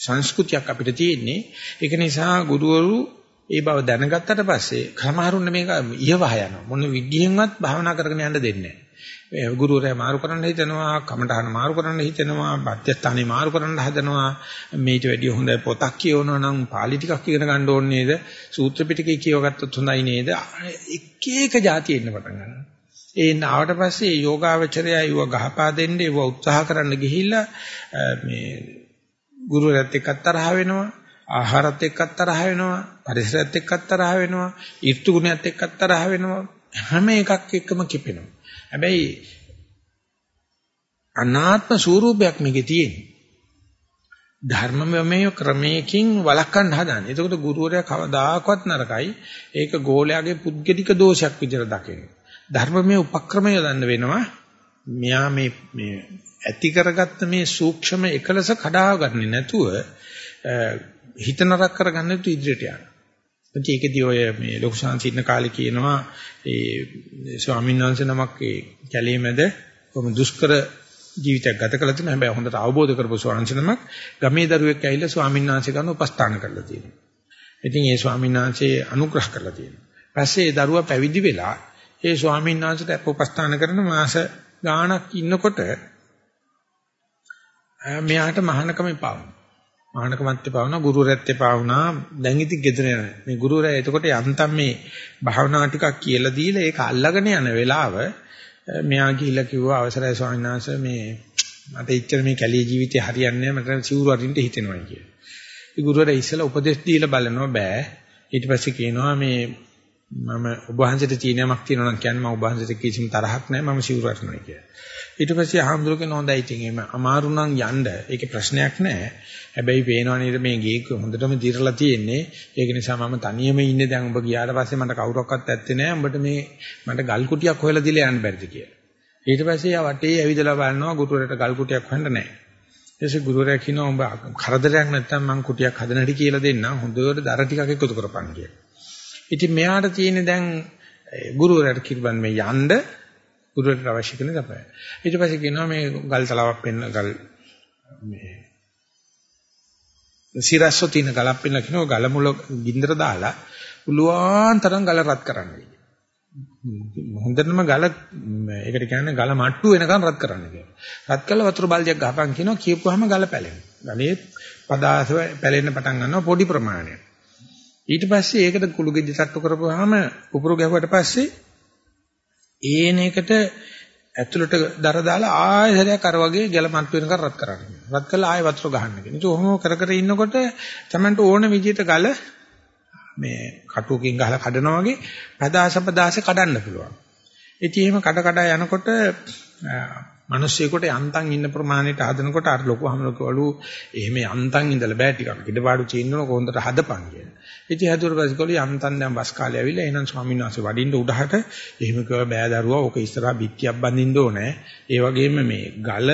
සංස්කෘතියක් අපිට තියෙන්නේ. ඒක නිසා ගුරුවරු ඒ බව දැනගත්තට පස්සේ කමහරුන්න මේක ඉහවහ යනවා. මොන විදියෙන්වත් භාවනා කරගෙන යන්න දෙන්නේ නැහැ. ගුරුවරයා මාරු කරන්න හිතනවා, කමඨහන මාරු කරන්න හිතනවා, බාධ්‍යස්ථානේ මාරු කරන්න හදනවා. මේට වැඩිය හොඳ පොතක් කියවනවා නම් පාලි ටිකක් ඉගෙන ගන්න ඕනේ නේද? සූත්‍ර පිටකේ කියවගත්තොත් හොඳයි නේද? එක එක જાති එන්න පටන් ගන්නවා. ඒ නාවට පස්සේ යෝගාවචරය යුව ගහපා දෙන්න ඒව උත්සාහ කරන්න ගිහිල්ලා මේ ගුරුවරයාත් එක්ක තරහ වෙනවා ආහාරත් එක්ක තරහ වෙනවා පරිසරත් එක්ක තරහ වෙනවා ඍතු ගුණයත් එක්ක තරහ වෙනවා හැම එකක් එක්කම කිපෙනවා හැබැයි අනාත්ම ස්වરૂපයක් මේකේ තියෙන්නේ ධර්මමය ක්‍රමයකින් වළක්වන්න හදන. එතකොට ගුරුවරයා කවදාකවත් නරකයි. ඒක ගෝලයාගේ පුද්ගලික දෝෂයක් විදිහට දකිනවා. ධර්මමය උපක්‍රමය යොදන්න වෙනවා. මෙයා මේ මේ ඇති කරගත්ත මේ සූක්ෂම එකලස කඩාව ගන්නේ නැතුව හිත නරක කරගන්න තු ඉදිරියට යනවා. ඉතින් ඒකදී ඔය මේ ලොකු සංසීර්ණ කාලේ කියනවා ඒ ස්වාමීන් වහන්සේ නමක් ඒ කැලේ මැද කොහොම දුෂ්කර ජීවිතයක් ගත කළ තියෙනවා. හැබැයි හොඳට අවබෝධ කරපු ස්වාමීන් නමක් ගමේ දරුවෙක් ඇවිල්ලා ස්වාමීන් වහන්සේ කරන උපස්ථාන කරලා තියෙනවා. ඉතින් ඒ ස්වාමීන් වහන්සේ අනුග්‍රහ කරලා තියෙනවා. පස්සේ ඒ දරුවා පැවිදි වෙලා ඒ ස්වාමීන් වහන්සේට උපස්ථාන කරන මාස ගාණක් ඉන්නකොට මෙයාට මහානකම එපා වුණා. මහානකමත් එපා වුණා, ගුරුවරයාත් එපා වුණා. දැන් ඉතින් ගෙදර යනවා. මේ ගුරුවරයා එතකොට යන්තම් මේ භාවනා ටිකක් කියලා දීලා ඒක අල්ලගෙන යන වෙලාව මෙයා ගිහිල්ලා කිව්වා අවසරයි ස්වාමීන් වහන්සේ මේ මට ඉච්චර මේ කැලේ ජීවිතේ හරියන්නේ නැහැ මට සිවුරු අරින්න හිතෙනවා කියලා. ඒ ගුරුවරයා ඉස්සලා උපදෙස් දීලා බලනවා බෑ. ඊට පස්සේ කියනවා මේ මම ඔබ වහන්සේට චීනයක් තියෙනවා නම් කියන්නේ මම ඔබ වහන්සේට කිසිම තරහක් නැහැ මම සිවුරු අරිනවා කියලා. ඊට පස්සේ ආහම්දුරගෙන හොඳයි ඉතින් එහෙම අමාරු නම් යන්න ඒකේ ප්‍රශ්නයක් නැහැ. හැබැයි පේනවා නේද මේ ගේක හොඳටම දිරලා තියෙන්නේ. ඒක නිසා මම තනියම ඉන්නේ දැන් ඔබ ගියාට පස්සේ මට කවුරක්වත් ඇත්තේ නැහැ. උඹට මේ මට ගල් කුටියක් හොයලා දීලා යන්න බැරිද කියලා. ඊට පස්සේ යා වටේ ඇවිදලා බලනවා ගුරුවරට ගල් කුටියක් හොයන්න නැහැ. ඊටසේ ගුරුවරයා කියනවා උඹ කරදරයක් නැත්තම් මං කුටියක් හදන හැටි කියලා දෙන්නම් හොඳට දර ටිකක් එකතු කරපන් කියලා. ඉතින් මෙයාට තියෙන්නේ දැන් ගුරුවරයාට කිව්වන් මේ යන්න ගුරුවරට අවශ්‍ය කරන තමයි. ඊට පස්සේ කියනවා මේ ගල් තලාවක් පෙන්න ගල් මේ සිරස්ව තියෙන ගලක් පෙන්නලා කියනවා ගල මුල ගින්දර දාලා පුළුවන් තරම් ගල රත් කරන්න හොඳටම ගල ඒකට කියන්නේ ගල මට්ටු වෙනකන් රත් කරන්න කියලා. රත් කළා වතුර බල්දියක් ගහපන් කියනවා කියපුවාම ගල පැලෙනවා. ගලේ පදාස පැලෙන්න පටන් ගන්නවා පොඩි ප්‍රමාණයක්. ඊට පස්සේ ඒකට කුළු ගෙඩි තට්ටු කරපුවාම පුපුරු ගැහුවට පස්සේ ඒන එකට ඇතුළට දර දාලා ආයෙ සැරයක් අර වගේ ගල මත් වෙනකන් රත් කරන්න. රත් කළා ආයෙ වතුර ගහන්න කියන. ඉතින් ඔහොම කර කර ඉන්නකොට Tamanට ඕන විදිහට ගල මේ කටුවකින් ගහලා කඩනවා වගේ පදාස පදාස කඩන්න පුළුවන්. ඉතින් එහෙම කඩ කඩ යනකොට මිනිස්සෙකුට යන්තම් ඉන්න ප්‍රමාණයට හදනකොට අර ලොකු හමලකවලු එහෙම යන්තම් ඉඳලා බෑ ටිකක් ඉඩපාඩු චින්නන කොහොඳට හදපන් කියලා. ඉතින් හදුවර පස්සේ කළු යන්තම් දැන් බස් කාලේ ඇවිල්ලා එහෙනම් ස්වාමීන් වහන්සේ වඩින්න උඩහට එහෙම කිව්වා බෑ දරුවා ඕක ඉස්සරහා පිටියක් බඳින්න ඕනේ. ඒ වගේම මේ ගල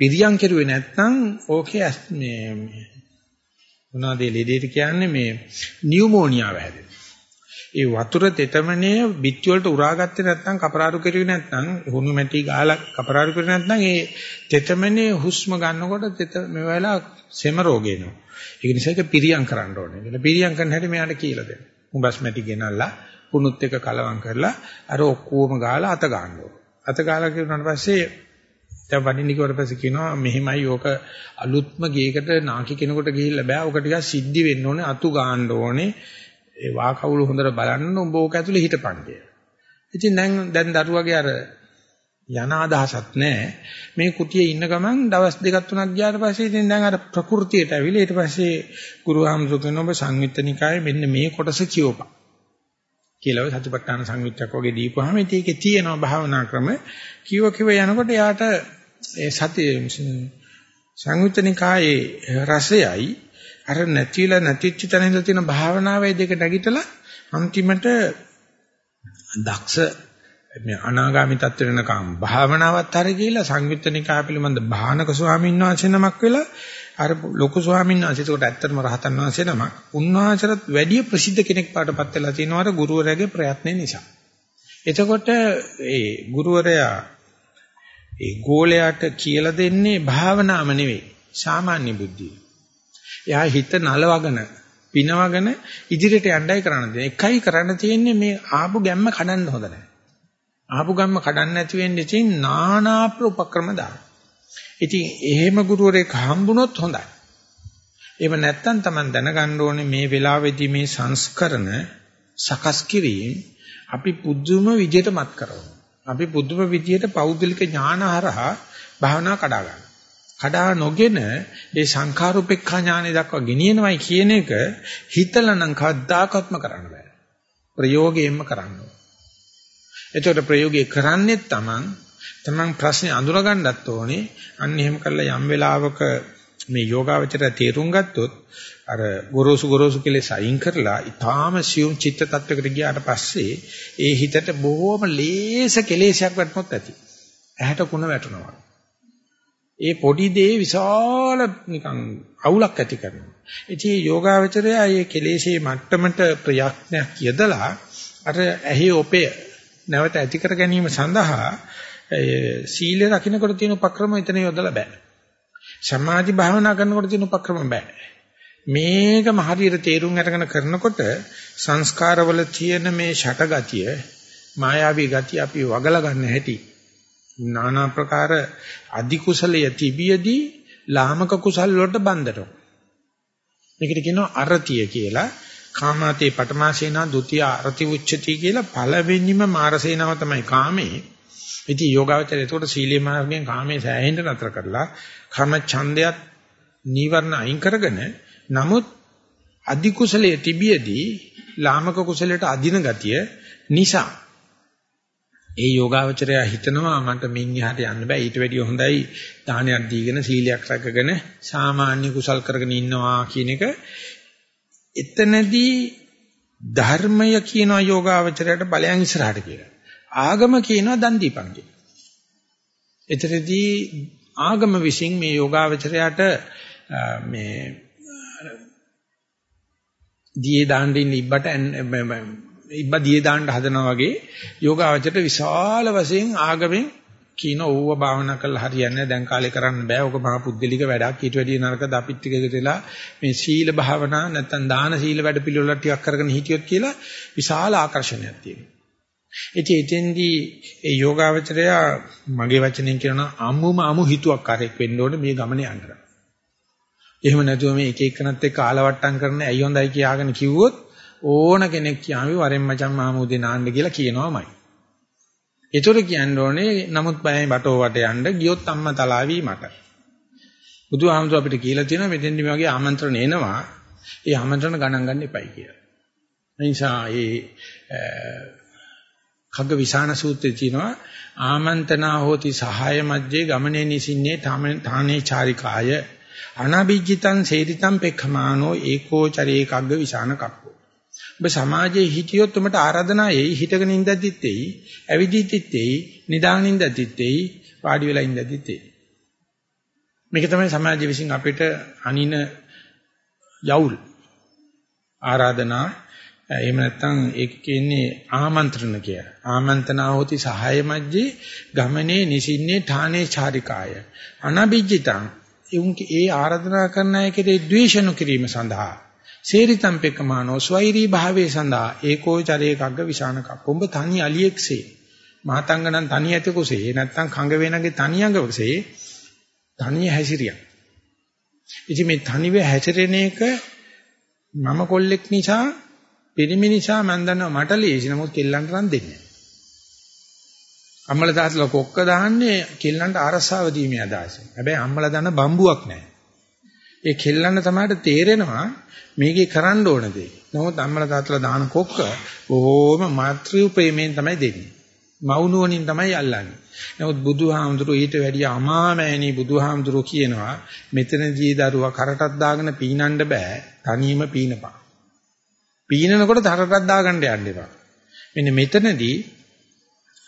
පිරියම් කෙරුවේ නැත්නම් ඕකේ මේ මොනවද ලෙඩේට කියන්නේ මේ නියුමෝනියාව හැදෙනවා. ඒ වතුර තෙතමනේ බිත්ති වලට උරාගත්තේ නැත්නම් කපරාරු කෙරුවේ නැත්නම් හුණු මැටි ගාලා කපරාරු කරුවේ නැත්නම් ඒ තෙතමනේ හුස්ම ගන්නකොට තෙත මේ වෙලාව සෙම රෝග එනවා. ඒක නිසා ඒක පිරියම් කරන්න ඕනේ. ඒක පිරියම් කරන්න හැටි මෙයාට කියලා දෙන්න. උඹස් මැටි ගෙනල්ලා කුණුත් එක කලවම් කරලා අර ඔක්කොම ගාලා අත ගන්න ඕනේ. අත ගාලා කියුණාට පස්සේ දැන් වඩින්න කිව්වට පස්සේ කියනවා මෙහෙමයි ඕක අලුත්ම ගේකට නාකි කෙනෙකුට ගිහිල්ලා බෑ. ඕක ටිකක් සිද්ධි වෙන්න ඕනේ, අතු ගන්න ඕනේ. ඒ වාකවුල හොඳට බලන්න උඹ ඕක ඇතුලේ හිටපන් කියලා. ඉතින් දැන් දැන් දරුවගේ අර යන අදහසක් නැහැ. මේ කුටියේ ඉන්න ගමන් දවස් දෙකක් තුනක් ගියාට පස්සේ ඉතින් දැන් අර ප්‍රകൃතියට ඇවිල්ලා ඊට පස්සේ ගුරුහාමුදුරු කියන ඔබ සංයුත්තනිකායේ මෙන්න මේ කොටස කියවපන්. කියලා සතිපට්ඨාන සංයුත්තක් වගේ දීපුවාම ඉතින් ඒකේ තියෙනවා භාවනා ක්‍රම කිව කිව යනකොට යාට ඒ සති සංයුත්තනිකායේ රසයයි අර නැතිලා නැතිච්ච තැන ඉඳලා තියෙන භාවනාවේ දෙක නැගිටලා අන්තිමට දක්ෂ මේ අනාගාමී තත්ත්වෙ වෙනකම් භාවනාවත් හරි කියලා සංයුත්තනිකා පිළිබඳ භානක ස්වාමීන් වහන්සේ නමක් වෙලා අර ලොකු ස්වාමීන් වහන්සේ ඒකට ඇත්තටම රහතන් වහන්සේ නමක් උන්වහන්සේට වැඩි ප්‍රසිද්ධ කෙනෙක් පාටපත් වෙලා තිනවාට ගුරුවරයාගේ ප්‍රයත්න නිසා. එතකොට ඒ ගුරුවරයා ඒ ගෝලයාට කියලා දෙන්නේ භාවනාව නෙවෙයි සාමාන්‍ය බුද්ධිය. එයා හිත නලවගෙන පිනවගෙන ඉදිරියට යන්නයි කරන්න දෙන්නේ. එකයි කරන්න තියෙන්නේ මේ ආපු ගැම්ම කඩන්න හොඳ නැහැ. ආපු ගැම්ම කඩන්න නැති වෙන්නේ ඉතින් নানা උපක්‍රම දාන. ඉතින් එහෙම ගුරුවරයෙක් හම්බුනොත් හොඳයි. එහෙම නැත්නම් Taman දැනගන්න ඕනේ මේ වෙලාවේදී මේ සංස්කරණ සකස් කිරීම අපි පුදුම විදියට මත් කරනවා. අපි පුදුම විදියට පෞද්ගලික ඥාන හරහා භාවනා කඩා ගන්නවා. කඩා නොගෙන ඒ සංඛාරුපෙක්ඛා ඥානෙ දක්වා ගෙනියනවයි කියන එක හිතලා නම් කවදාකවත්ම කරන්න බෑ. ප්‍රයෝගයෙන්ම කරන්න ඕන. එතකොට ප්‍රයෝගය කරන්නේ තමන් තමන් ප්‍රශ්නේ අඳුරගන්නත් ඕනේ. අන්න එහෙම කළා යම් වෙලාවක මේ යෝගාවචරය තේරුම් ගත්තොත් අර ගොරෝසු ගොරෝසු කෙලෙස් අයින් කරලා ඊටාම සියුම් චිත්ත tattවකට ගියාට පස්සේ ඒ හිතට බොහොම ලේස කෙලෙසයක් වටනොත් ඇති. ඇහැට කුණ වැටෙනවා. ඒ පොඩි දේ විශාල නිකන් අවුලක් ඇති කරනවා. ඉතින් යෝගාවචරය මේ කෙලෙසේ මට්ටමට ප්‍රයත්නයක් යදලා අර ඇහි ඔපේ නැවත ඇති කර ගැනීම සඳහා සීලය රකින්නකොට තියෙන උපක්‍රම එතන යොදලා බෑ. සමාධි භාවනා කරනකොට තියෙන උපක්‍රම බෑ. මේකම හරියට තේරුම් අරගෙන කරනකොට සංස්කාරවල තියෙන මේ ෂටගතිය මායාවී ගතිය අපි වගලා ගන්න හැටි নানা ප්‍රකාර අධි කුසලයේ තිබියදී ලාමක කුසල් වලට බඳිනවා. මේකට කියනවා අරතිය කියලා. කාමාතේ පටමාසේනා ဒ ුතිය අරති උච්චති කියලා පළවෙනිම මාරසේනාව තමයි කාමේ. ඉතින් යෝගාවචරය එතකොට සීලේ මාර්ගයෙන් කාමේ සෑහෙන්න නතර කරලා කාම ඡන්දයත් නීවරණ අයින් කරගෙන නමුත් අධි කුසලයේ තිබියදී ලාමක කුසලයට අදින ගතිය නිසා ඒ යෝගාවචරය හිතනවා මට මින් එහාට යන්න බෑ ඊට වැඩිය හොඳයි දානයක් දීගෙන සීලයක් රැකගෙන සාමාන්‍ය කුසල් කරගෙන ඉන්නවා කියන එක එතනදී ධර්මය කියනවා යෝගාවචරයට බලයන් ඉස්සරහට කියලා. ආගම කියනවා දන් දීපන් කියලා. එතරදී ආගම විසින් මේ යෝගාවචරයට මේ දියේ දාන්න ඉන්න ඉබ්බට ඉබ්බ දියේ දාන්න හදනවා වගේ යෝගාවචරයට විශාල වශයෙන් ආගමෙන් කියන ඕව භාවනා කරලා හරියන්නේ දැන් කාලේ කරන්න බෑ. ඔක මහා පුද්ගලික වැඩක්. ඊට වැඩිය නරකද අපිත් ටික එකතුලා මේ සීල භාවනා නැත්තම් දාන සීල වැඩ පිළිවෙල ටිකක් කරගෙන හිටියොත් කියලා විශාල ආකර්ෂණයක් තියෙනවා. ඉතින් එතෙන්දී ඒ යෝගාවචරය මගේ වචනෙන් කියනවා අමුම අමු හිතුවක්කාරයෙක් වෙන්න ඕනේ මේ ගමනේ යන්න. එහෙම නැතුව මේ එක එකනත් එක්ක ආලවට්ටම් කරන ඇයි හොඳයි කියාගෙන කිව්වොත් ඕන කෙනෙක් කියාවි වරෙන් මචං මාමුදේ නාන්න කියලා කියනවාමයි. ඒතර කියන්න ඕනේ නමුත් බයයි බටෝ වට යන්න ගියොත් අම්මා තලාවි මට. බුදුහාමුදුර අපිට කියලා තියෙනවා මෙතෙන්දි මේ වගේ ආමන්ත්‍රණ එනවා. ඒ ආමන්ත්‍රණ ගණන් ගන්න එපයි කියලා. ඒ නිසා ඒ කග්ග විසාන සූත්‍රයේ තියෙනවා ආමන්ත්‍රණා හෝති සහාය මැජ්ජේ ගමනේ නිසින්නේ තානේ චාරිකාය අනබිජ්ජිතං සේරිතං පෙක්ඛමානෝ ඒකෝචරේ කග්ග විසාන කප්පෝ ඔබ සමාජයේ හිටියොත් උඹට ආරාධනා එයි හිටගෙන ඉඳද්දිත් එයි ඇවිදිද්දිත් එයි නිදාගෙන ඉඳද්දිත් එයි වාඩි වෙලා ඉඳද්දිත් එයි මේක තමයි සමාජය විසින් අපිට අනින යවුල් ආරාධනා එහෙම නැත්නම් ඒක කියන්නේ ආමන්ත්‍රණ කියලා. ආමන්ත්‍රණා හොති සහාය මැජ්ජේ ගමනේ නිසින්නේ ඨානේ චාරිකාය. අනබිජ්ජිතං එවුන්ගේ ඒ ආරාධනා කරන අයකේ ද්වේෂණු කිරීම සඳහා සේරිතම් පෙකමානෝ ස්වෛරී භාවයේ සඳහා ඒකෝ චරේකග්ග විශානක. උඹ තනි අලියෙක්සේ මාතංගනන් තනි ඇතකුසේ නැත්නම් කංග වේනගේ තනි අඟවසේ තනිය හැසිරියක්. ඉතින් මේ තනිව හැසිරෙන එක මම කොල්ලෙක් නිසා පිරිමි නිසා මම දන්නවා මට ලේසි නමුත් කෙල්ලන්ට නම් දෙන්නේ නැහැ. අම්මලා තාත්තලා කොක්ක දාන්නේ කෙල්ලන්ට අරසාව දීමේ අදහසෙන්. හැබැයි අම්මලා දාන බම්බුවක් නැහැ. ඒ කෙල්ලන්න තමයි තේරෙනවා මේකේ කරන්න ඕන දේ. නමුත් අම්මලා තාත්තලා දාන කොක්ක බොහොම මාතෘ ප්‍රේමයෙන් තමයි දෙන්නේ. මවුනුවණින් තමයි අල්ලන්නේ. නමුත් බුදුහාමුදුරුවෝ ඊට වැඩිය අමාමෑණී බුදුහාමුදුරුවෝ කියනවා මෙතනදී දරුවා කරටක් දාගෙන පීනන්න බෑ තනියම පීනපන්. පීනනකොට තරටක් දාගන්න යන්න එපා. මෙන්න මෙතනදී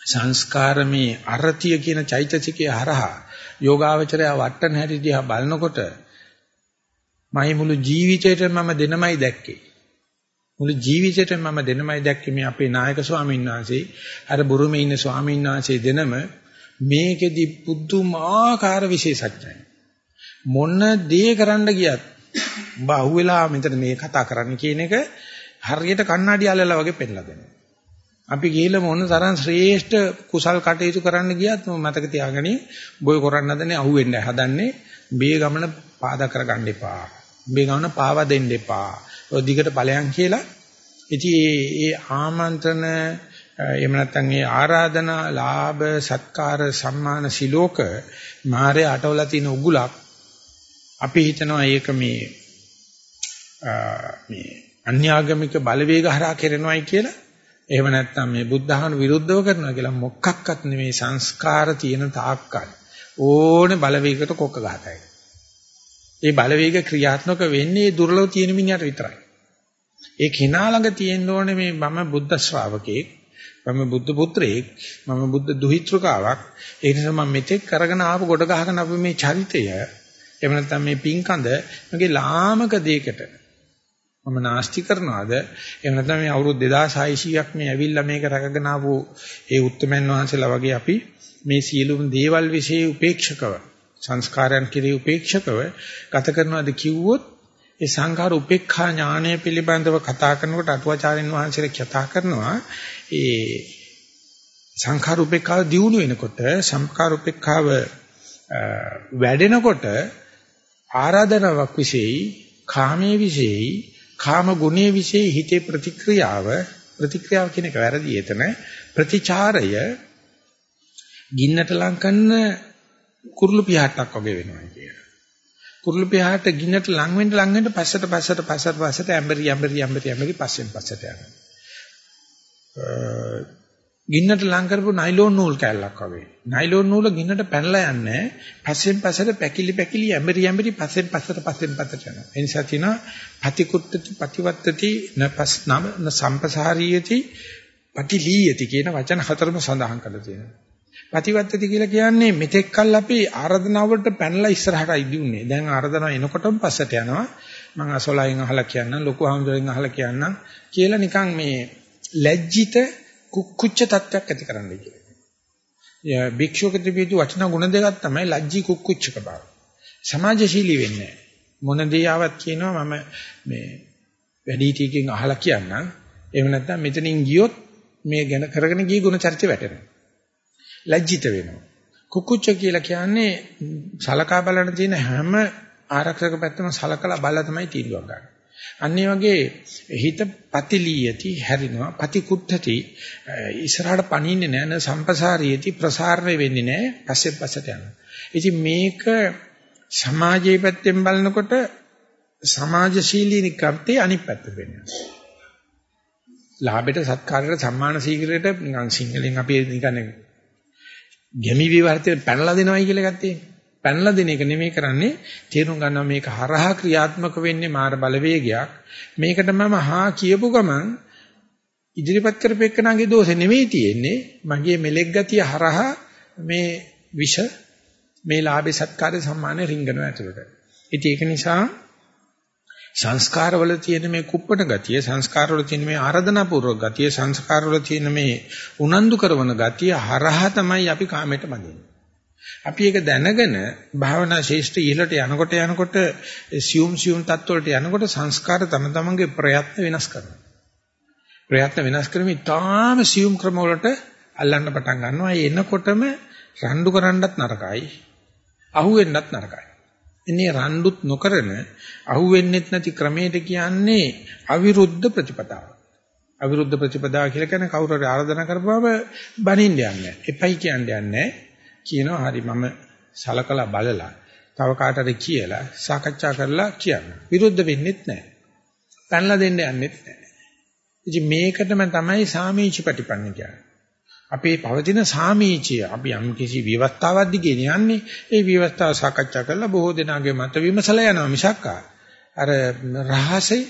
සංස්කාරමේ අරතිය කියන චෛතසිකයේ හරහා යෝගාවචරය වට්ටන හැටි දිහා බලනකොට මයි මුළු ජීවිතේටම මම දෙනමයි දැක්කේ. මුළු ජීවිතේටම මම දෙනමයි දැක්කේ මේ අපේ නායක ස්වාමීන් වහන්සේ අර බුරුමේ ඉන්න ස්වාමීන් වහන්සේ දෙනම මේකෙදි පුදුමාකාර විශේෂඥයි. මොන දේ කරන්න ගියත් උඹ අහුවෙලා මෙතන මේ කතා කරන්න කියන එක හරියට කණ්ණාඩි අල්ලලා වගේ පෙන්ලා දෙනවා. අපි ගිහිල්ලා මොන තරම් ශ්‍රේෂ්ඨ කුසල් කටයුතු කරන්න ගියත් මතක තියාගනි බොය කරන්න හදන්නේ අහුවෙන්න හදන්නේ මේ ගමන පාදා කරගන්න එපා. මේ ගමන පාවා දෙන්න එපා. ඔය දිගට ඵලයන් කියලා. ඉතින් ඒ ආමන්ත්‍රණ එහෙම නැත්නම් ඒ ආරාධනා ලාභ සත්කාර සම්මාන සිලෝක මාරේ අටවලා තියෙන උගුලක් අපි හිතනවා ඒක මේ මේ අන්‍යාගමික බලවේග හරහා කරනවායි කියලා එහෙම නැත්නම් මේ බුද්ධහන විරුද්ධව කරනවා කියලා මොකක්වත් නෙමේ සංස්කාර තියෙන තාක්කල් ඕනේ බලවේගයකට කොක්ක ගහතයි. ඒ බලවේග ක්‍රියාත්මක වෙන්නේ දුර්ලභ තියෙන මිනිහට විතරයි. ඒ කෙනා ළඟ තියෙන්න ඕනේ මේ මම බුද්ධ ශ්‍රාවකෙක් මම බුද්ධ පුත්‍රයෙක් මම බුද්ධ දුහිතෘකාවක් ඒ නිසා මම මෙතෙක් කරගෙන ආපු කොට ගහගෙන අපි මේ චරිතය එහෙම නැත්නම් මේ පින්කඳ මගේ ලාමක දෙයකට මම නාස්ති කරනවාද එහෙම නැත්නම් මේ අවුරුදු 2600ක් මේ ඇවිල්ලා මේක රැකගෙන ආපු ඒ උත්තරමන් වහන්සේලා වගේ අපි මේ සියලුම දේවල් વિશે උපේක්ෂකව සංස්කාරයන් කෙරෙහි උපේක්ෂකව ගත කරනවාද කිව්වොත් ඒ සංඛාර උපේක්ඛා ඥානය පිළිබඳව කතා කරනකොට අටුවාචාර්යන් වහන්සේලා කතා කරනවා ඒ සංඛාර උපේක්ඛාව දියුණු වෙනකොට සංඛාර උපේක්ඛාව වැඩෙනකොට ආරාධනාවක් විශේෂයි කාමයේ විශේෂයි කාම ගුණයේ વિશે හිතේ ප්‍රතික්‍රියාව ප්‍රතික්‍රියාව කියන එක වැරදි. එතන ප්‍රතිචාරය ගින්නට ලං කරන කුරුළු පියාටක් වගේ වෙනවා කියන. කුරුළු පියාට ගින්නට ලං වෙන්න ලං වෙන්න පස්සට පස්සට පස්සට පස්සට ඇඹරි ඇඹරි ඇඹරි ඇඹරි පස්සෙන් පස්සට යනවා. ගින්නට ලං කරපු නයිලෝන් නූල් කෑල්ලක් වගේ. නයිලෝන් නූල ගින්නට පැනලා යන්නේ පස්සෙන් පස්සට පැකිලි පැකිලි ඇඹරි ඇඹරි පස්සෙන් පස්සට පස්සෙන් පස්සට යනවා. ඒ නිසා තියෙනවා පතිකුත්තති පතිවත්තති නපස් නම සම්පසාරීයති පටිලීයති කියන වචන හතරම සඳහන් කරලා තියෙනවා. ප්‍රතිවත්තති කියලා කියන්නේ මෙතෙක් කල් අපි ආරාධනාවලට පැනලා ඉස්සරහට ඉදින්නේ. දැන් ආරාධනාව එනකොටම පස්සට යනවා. මම අසලයෙන් අහලා කියන්නම්, ලොකු හාමුදුරෙන් අහලා කියන්නම් කියලා නිකන් මේ ලැජ්ජිත කුක්කුච්ච තත්ත්වයක් ඇති කරන්නයි කියන්නේ. භික්ෂුවක තිබියදු වචන ගුණ දෙකක් තමයි ලැජ්ජී කුක්කුච්චක බව. සමාජශීලී වෙන්නේ මොන දේ ආවත් කියනවා මම මේ වැඩි ටීකින් අහලා කියන්නම්. එහෙම නැත්නම් මෙතනින් ගියොත් මේ ගැන කරගෙන ගිය ගුණ චරිත වැටෙනවා. ලැජ්ජිත වෙනවා. කුකුච්ච කියලා කියන්නේ සලකා බලන තියෙන හැම ආරක්ෂක පැත්තම සලකලා බලලා තමයි තීන්දුවක් ගන්න. අන්න වගේ හිත පතිලියති හැරිනවා පතිකුත්තති ඉස්සරහට පණින්නේ නැහැ න සම්පසාරියති ප්‍රසාරණය වෙන්නේ නැහැ පස්සේ පස්සට යනවා. ඉතින් මේක සමාජයේ පැත්තෙන් බලනකොට සමාජශීලී නිකම්තේ අනිත් පැත්ත වෙනවා. ලාභයට සත්කාරයට සම්මාන සීගරයට නිකන් සිංහලෙන් අපි නිකන් ගැමි විවර්තේ පැනලා දෙනවයි කියලා ගත්තේ. පැනලා දෙන එක නෙමෙයි කරන්නේ තේරුම් ගන්නවා මේක හරහා ක්‍රියාත්මක වෙන්නේ මාර බලවේගයක්. මේකට මම හා කියපු ගමන් ඉදිරිපත් කරපෙන්නගේ දෝෂෙ නෙමෙයි තියෙන්නේ. මගේ මෙලෙක් ගතිය හරහා මේ විෂ මේ ලාභේ සත්කාරේ සම්මානෙ රිංගනවා ඇතුළට. ඉතින් ඒක නිසා සංස්කාරවල තියෙන මේ කුප්පණ ගතිය සංස්කාරවල තියෙන මේ ආරාධනා පූර්වක ගතිය සංස්කාරවල තියෙන මේ උනන්දු කරන ගතිය හරහා තමයි අපි කාමයට බඳින්නේ. අපි ඒක දැනගෙන භාවනා ශේෂ්ඨ ඉහළට යනකොට යනකොට සියුම් සියුම් තත්වලට යනකොට සංස්කාර තම තමන්ගේ ප්‍රයත්න වෙනස් කරනවා. ප්‍රයත්න වෙනස් කරමින් තාම සියුම් ක්‍රම වලට අල්ලන්න පටන් ගන්නවා. ඒ එනකොටම රණ්ඩු කරන්නත් නරකයි. අහුවෙන්නත් නරකයි. ඉන්නේ රණ්ඩුත් නොකරන අහුවෙන්නෙත් නැති ක්‍රමයට කියන්නේ අවිරුද්ධ ප්‍රතිපදාව. අවිරුද්ධ ප්‍රතිපදාව කියලා කියන්නේ කවුරු හරි ආරාධනා කරපුවම බනින්න යන්නේ. එපයි කියන්නේ නැහැ. කියනවා හරි මම සලකලා බලලා තව කාට හරි කියලා සාකච්ඡා කරලා කියන්න. විරුද්ධ වෙන්නෙත් නැහැ. පැනලා දෙන්න යන්නෙත් නැහැ. ඉතින් මේකටම තමයි සාමීච ප්‍රතිපන්න කියන්නේ. අපේ පවතින සාමීචය අපි යම් කිසි විවස්ථාවක් දිගේ යන්නේ ඒ විවස්ථාව සාකච්ඡා කරලා බොහෝ දෙනාගේ මත විමසලා යනවා මිසක් අර රහසේ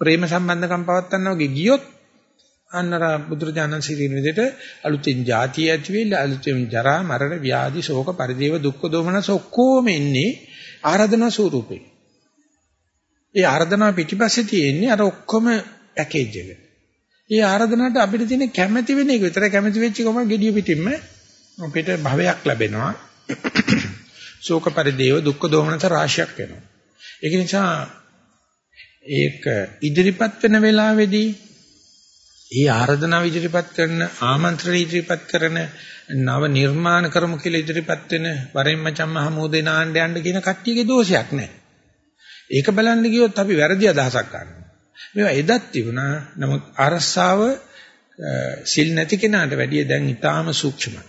ප්‍රේම සම්බන්ධකම් පවත්වන්න වගේ ගියොත් අන්නර බුදුරජාණන් ශ්‍රීන විදිහට අලුතෙන් ಜಾති ඇති වෙලා අලුතෙන් ජරා මරණ ව්‍යාධි ශෝක පරිදේව දුක්ඛ දෝමනස ඔක්කොම ඉන්නේ ආරාධනා ස්වරූපේ. ඒ ආරාධනා පිටිපස්සේ තියෙන්නේ අර ඔක්කොම පැකේජ් එක. ඒ ආරාධනාවට අපිට තියෙන කැමැති වෙන එක විතරයි කැමැති වෙච්ච ගමන් gediya පිටින්ම අපිට භවයක් ලැබෙනවා. ශෝක පරිදේව දුක්ඛ දෝමනස රාශියක් වෙනවා. ඒක නිසා ඒක ඉදිරිපත් වෙන වෙලාවේදී ඒ ආරාධනාව ඉදිරිපත් කරන ආමන්ත්‍රණ ඉදිරිපත් කරන නව නිර්මාණ කරමු කියලා ඉදිරිපත් වෙන වරෙන් මචං මහමෝදේ නාන්න යන්න කියන කට්ටියගේ දෝෂයක් නැහැ. ඒක බලන්න ගියොත් අපි වැරදි අදහසක් ගන්නවා. මේවා එදත් තිබුණා. නමුත් අරස්සාව සිල් නැති කෙනාට වැඩිය දැන් ඊටාම සූක්ෂමයි.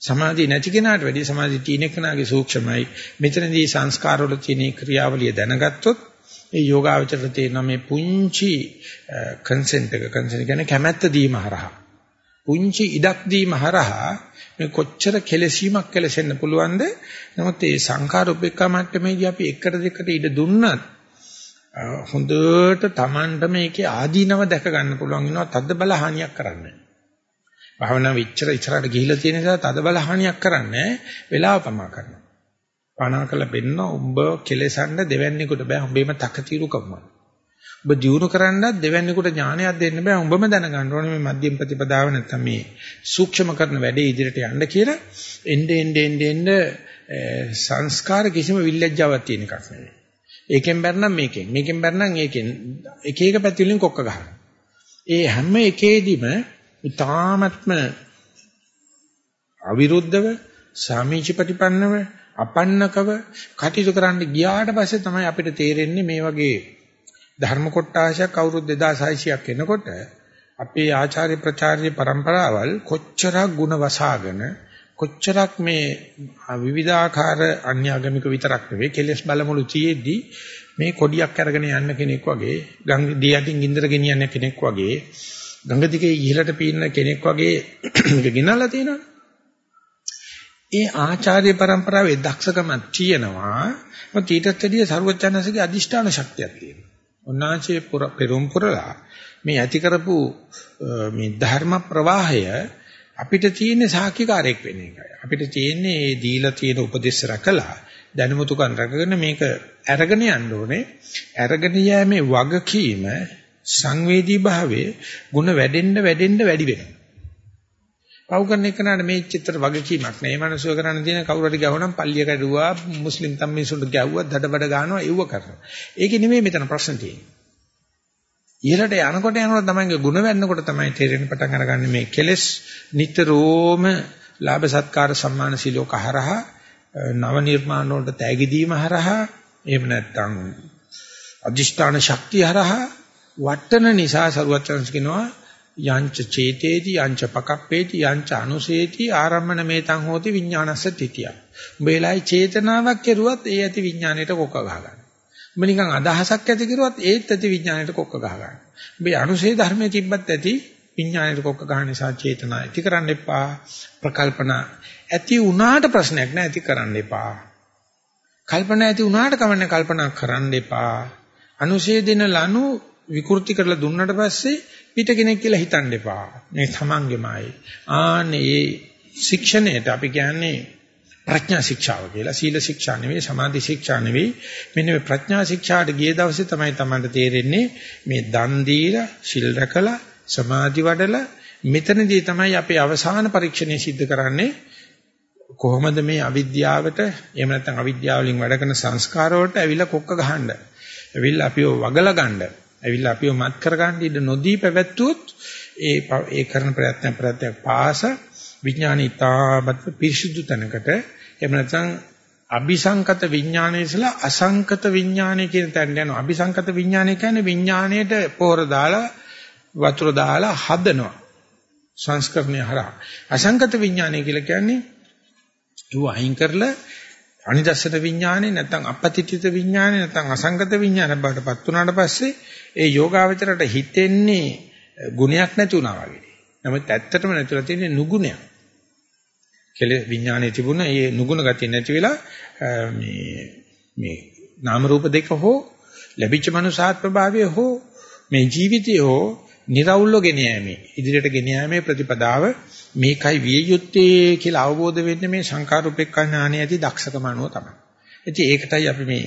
සමාධිය නැති කෙනාට වැඩිය සමාධිය තියෙන කෙනාගේ සූක්ෂමයි. මෙතනදී සංස්කාර වල තියෙන ක්‍රියාවලිය දැනගත්තොත් ඒ යෝගාවචරයට තියෙන මේ පුංචි කන්සෙන්ට් එක කන්සෙන්ට් කියන්නේ කැමැත්ත දීම හරහා පුංචි ඉඩක් දීම හරහා මේ කොච්චර කෙලසීමක් කෙලසෙන්න පුළුවන්ද නමුත් ඒ සංඛාර උපේක්ඛා මට්ටමේදී අපි එකට දෙකට ඉඩ දුන්නත් හොඳට Tamanට මේකේ ආදීනව දැක ගන්න පුළුවන් වෙනවා තද බල හානියක් කරන්නේ. භාවනා විචතර ඉස්සරහට ගිහිලා තියෙන නිසා තද බල හානියක් කරන්නේ වෙලාව පමා කරනවා. පණා කළ බෙන්න උඹ කෙලසන්න දෙවන්නේකට බෑ උඹේම තකතිරුකම. ඔබ දියුණු කරන්නත් දෙවන්නේකට ඥානයක් දෙන්න බෑ උඹම දැනගන්න ඕනේ මේ මධ්‍යම ප්‍රතිපදාව නැත්තම් මේ සූක්ෂම කරන වැඩේ ඉදිරියට යන්න කියලා එnde ende ende ende සංස්කාර කිසිම විල්ලැජ්ජාවක් තියෙන එකක් නෙවෙයි. ඒකෙන් බැරනම් මේකෙන්. මේකෙන් බැරනම් ඒකෙන්. එක එක පැති වලින් කොක්ක ගහනවා. ඒ හැම එකේදීම ඊ타මත්ම අවිරුද්ධව සාමීචිපටිපන්නව අපන්නකව කටයුතු කරන්න ගියාට පස්සේ තමයි අපිට තේරෙන්නේ මේ වගේ ධර්ම කොටාශයක් අවුරුදු 2600ක් එනකොට අපේ ආචාර්ය ප්‍රචාර්ය પરම්පරාවල් කොච්චර ಗುಣ වසාගෙන කොච්චරක් මේ විවිධාකාර අන්‍යාගමික විතරක් නෙවෙයි කෙලෙස් බලමුළු තියේදී මේ කොඩියක් අරගෙන යන්න කෙනෙක් වගේ ගංග දී යටින් ගින්දර ගෙනියන කෙනෙක් වගේ ගඟ දිගේ ඉහළට පීනන කෙනෙක් වගේ මේක ගෙනල්ලා තියෙනවා. ඒ ආචාර්ය પરම්පරාවේ දක්ෂකමක් තියෙනවා. මොකද ඊටත් වැඩිය ਸਰවඥාන්සේගේ අදිෂ්ඨාන ශක්තියක් තියෙනවා. උන්වහන්සේ පෙරම් පුරලා මේ ඇති කරපු මේ ධර්ම ප්‍රවාහය අපිට තියෙන්නේ සාක්ෂිකාරයක් වෙන එකයි. අපිට තියෙන්නේ මේ දීලා තියෙන උපදේශ රැකලා දැනුමුතුකම් රැකගෙන මේක අරගෙන යන්න ඕනේ. අරගෙන යෑමේ වගකීම සංවේදී භාවයේ ಗುಣ වැඩෙන්න වැඩෙන්න වැඩි වෙනවා. පව් කරන එකනට මේ චිත්‍ර වගකීමක් නෑ. මේ මනසව කරන්න තියෙන කවුරු හරි ගහවනම් පල්ලිය කැඩුවා, මුස්ලිම් තම්මිසුන්ට ගැව්වා, දඩබඩ ගන්නවා, ඒව කරනවා. ඒකේ නෙමෙයි මෙතන ප්‍රශ්න තියෙන්නේ. ඉහළට යනකොට යනකොට තමයිගේ ಗುಣ වෙන්නකොට තමයි තේරෙන පටන් අරගන්නේ මේ කෙලෙස් නිතරම ලාභ සත්කාර සම්මාන සිලෝක හරහා නව නිර්මාණ වලට තෑගි දීම හරහා එහෙම නැත්නම් අධිෂ්ඨාන ශක්තිය හරහා වටන නිසා සරුවත් chance කියනවා යංච චේතේති යංච පකප්පේති යංච අනුසේති ආරම්මන මේතං හෝති විඥානස්ස තිතිය. උඹේලායි චේතනාවක් කෙරුවත් ඒ ඇති විඥාණයට කොක්ක ගහ ගන්න. උඹ නිකන් අදහසක් ඇති කෙරුවත් ඒත් ඇති විඥාණයට කොක්ක ගහ ගන්න. උඹේ අනුසේ ධර්මයේ තිබ්බත් ඇති විඥාණයට කොක්ක ගන්න නිසා චේතනා ඇති කරන්න එපා. ප්‍රකල්පනා ඇති වුණාට ප්‍රශ්නයක් නෑ ඇති කරන්න එපා. කල්පනා ඇති වුණාට කවන්නේ කල්පනා කරන්න එපා. අනුසේ දෙන ලනු විකෘති කරලා දුන්නට පස්සේ පිට කෙනෙක් කියලා හිතන්න එපා. මේ තමන්ගේමයි. ආන්නේ මේ ශික්ෂණයට අපි කියන්නේ ප්‍රඥා ශික්ෂාව කියලා. සීල ශික්ෂා නෙවෙයි, සමාධි ශික්ෂා නෙවෙයි. මෙන්න මේ ප්‍රඥා ශික්ෂාට ගිය දවසේ තමයි Tamanට තේරෙන්නේ මේ දන් දීලා, සිල් රැකලා, සමාධි වඩලා මෙතනදී තමයි අපේ අවසාන පරීක්ෂණය සිද්ධ කරන්නේ. කොහොමද මේ අවිද්‍යාවට එහෙම නැත්නම් අවිද්‍යාව වලින් වැඩ කරන සංස්කාර වලට ඇවිල්ලා කොක්ක ගහන්න. ඇවිල්ලා අපිව වගලා ගන්න. ඇවිල්ලා අපිව මත් කරගන්න ඉඩ නොදී පැවැත්වුවොත් ඒ ඒ කරන ප්‍රයත්න ප්‍රත්‍යක් පාස විඥානිතාමත් පිරිසුදු තැනකට එහෙම නැත්නම් අபிසංකත විඥානය ඉස්සලා අසංකත විඥානය කියන තැනට යනවා. අபிසංකත විඥානය කියන්නේ විඥාණයට පොහොර දාලා වතුර දාලා හදනවා. සංස්කරණය හරහා. අසංකත විඥානය කියලා කියන්නේ ඌ අයින් කරලා අනිදස්සන විඥානේ නැත්නම් අපපතිතිත විඥානේ නැත්නම් අසංගත විඥාන බවටපත් වුණාට පස්සේ ඒ යෝගාවචරයට හිතෙන්නේ ගුණයක් නැති වුණා වගේ. නමුත් ඇත්තටම නැතුලා තියෙන්නේ නුගුණයක්. කෙලෙස් විඥානයේ තිබුණ ඒ නුගුණ ගතිය නැති වෙලා මේ මේ නාම රූප දෙක හෝ ලැබිච්ච මනුසාත් ප්‍රභාවය හෝ මේ ජීවිතය හෝ निराවුල්ව ගෙන යෑමේ ඉදිරියට ගෙන යෑමේ ප්‍රතිපදාව මේකයි විය යුත්තේ කියලා අවබෝධ වෙන්නේ මේ සංකාරූපේක්ඛා ඥානයේ ඇති දක්ෂකම අනුව තමයි. ඉතින් ඒකටයි අපි මේ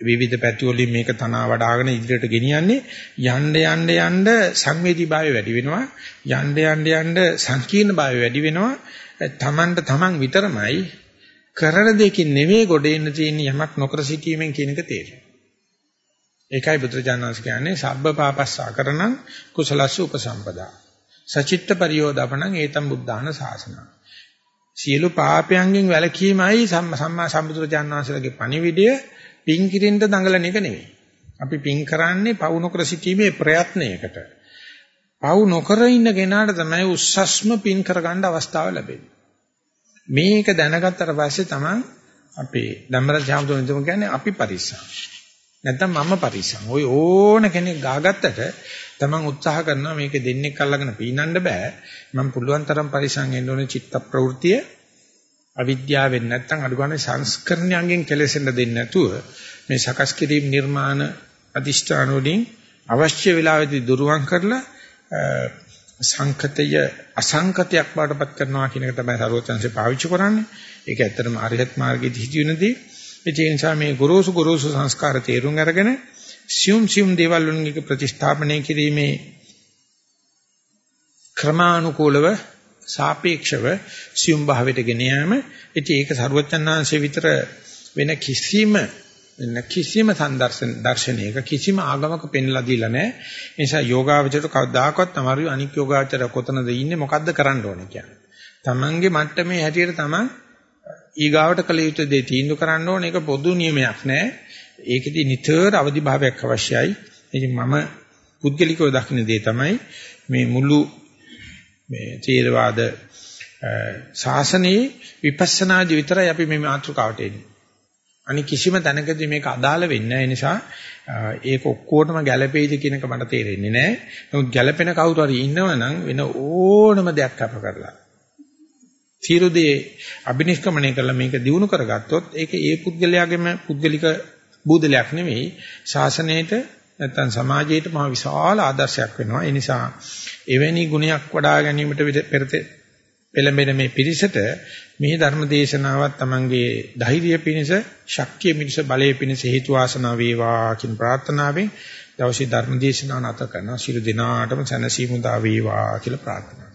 විවිධ පැති වලින් මේක තනවා වඩාගෙන ඉදිරියට ගෙනියන්නේ යන්න යන්න යන්න සංවේදී භාවය වැඩි වෙනවා. යන්න යන්න යන්න සංකීර්ණ භාවය වැඩි වෙනවා. තමන්ට තමන් විතරමයි කරන දෙකින් නෙවෙයි ගොඩ එන්න තියෙන යමක් නොකර සිටීමෙන් කියන එක තේරෙනවා ඒකයි බුදුරජාණන් කියන්නේ සබ්බ පාපස්සා කරණං කුසලස්ස උපසම්පදා සචිත්ත පරියෝදපණං ඒතම් බුද්ධාන ශාසන සියලු පාපයන්ගෙන් වැළකීමයි සම්මා සම්බුදුරජාණන් වහන්සේලාගේ පණිවිඩය පින් කිරින්න දඟලන එක නෙවෙයි. අපි පින් කරන්නේ පවු නොකර සිටීමේ ප්‍රයත්නයකට. පවු නොකර ඉන්න කෙනාට තමයි උස්සස්ම පින් කරගන්න අවස්ථාව ලැබෙන්නේ. මේක දැනගත්තට පස්සේ තමයි අපේ ධම්මරජ හාමුදුරුවෝ කියන්නේ අපි පරිස්සම්. නැත්තම් මම පරිස්සම්. ওই ඕන කෙනෙක් ගාගත්තට තමන් උත්සාහ කරනවා මේක දෙන්නෙක් අල්ලගෙන පීනන්න බෑ. මම පුළුවන් තරම් පරිස්සම් වෙන්න ඕනේ චිත්ත ප්‍රවෘතිය අවිද්‍යාවෙන් නැත්තම් අඩු ගන්න සංස්කරණයෙන් කෙලෙසෙන්න දෙන්නේ නැතුව මේ සකස් කිරීම නිර්මාණ අදිෂ්ඨාන වලින් අවශ්‍ය වෙලාවෙදී දුරුවන් කරලා සංකතය අසංකතයක් බාටපත් කරනවා කියන එක තමයි සරෝජන්සේ පාවිච්චි කරන්නේ. ඒක ඇත්තටම අරිහත් මාර්ගයේ දිහිදිනදී ඒ නිසා මේ ගොරෝසු ගොරෝසු සංස්කාර තේරුම් අරගෙන සියුම් සියුම් දේවල් වලින් ප්‍රතිස්ථාපනය කිරීමේ ක්‍රමානුකූලව සාපේක්ෂව සියුම් භාවයට ගෙන යාම ඉතින් ඒක සරුවචනාංශයේ විතර වෙන කිසිම වෙන කිසිම සම්දර්ශන දර්ශනයක කිසිම ආගමක පෙන්ලා දීලා නැහැ. ඒ නිසා යෝගාවචරයට කවදාකවත් අමාරුයි අනික් යෝගාවචර කොතනද ඉන්නේ මොකද්ද කරන්න ඕනේ කියන්නේ. තමන්ගේ මට්ටමේ හැටියට තමන් ඊගාවට කළ යුතු දේ තීන්දුව කරන්න ඕනේ. ඒක පොදු නියමයක් නෑ. ඒකෙදි නිතර අවදිභාවයක් අවශ්‍යයි. ඉතින් මම පුද්ගලිකව දකින්න දේ තමයි මේ මුළු මේ තේරවාද ශාසනයේ විපස්සනාදි විතරයි අපි මේ මාතෘකාවට එන්නේ. අනික කිසිම තැනකදී මේක අදාළ වෙන්නේ නැහැ. නිසා ඒක ඔක්කොටම ගැළපෙයිද කියන එක මට තේරෙන්නේ නැහැ. නමුත් ගැළපෙන කවුරු හරි ඉන්නවනම් වෙන ඕනම දෙයක් අප කරලා. තීරුදේ අබිනිෂ්ක්‍මණය කරලා මේක දිනු කරගත්තොත් ඒක ඒ පුද්ගලයාගේම පුද්ගලික බූදලයක් නෙවෙයි. ශාසනයේට නැත්නම් සමාජයට මහ විශාල ආදර්ශයක් වෙනවා. ඒ නිසා එවැනි ගුණයක් වඩා ගැනීමට පෙළඹෙන මේ පිරිසට මේ ධර්ම දේශනාවත් Tamanගේ ධෛර්යය පිණිස, ශක්තිය පිණිස, බලය පිණිස හේතු වාසනා වේවා කියන ප්‍රාර්ථනාවෙන් දවසේ ධර්ම දේශනාව නැත කරන ශිරු දිනාටම සැනසීම උදා වේවා කියලා ප්‍රාර්ථනා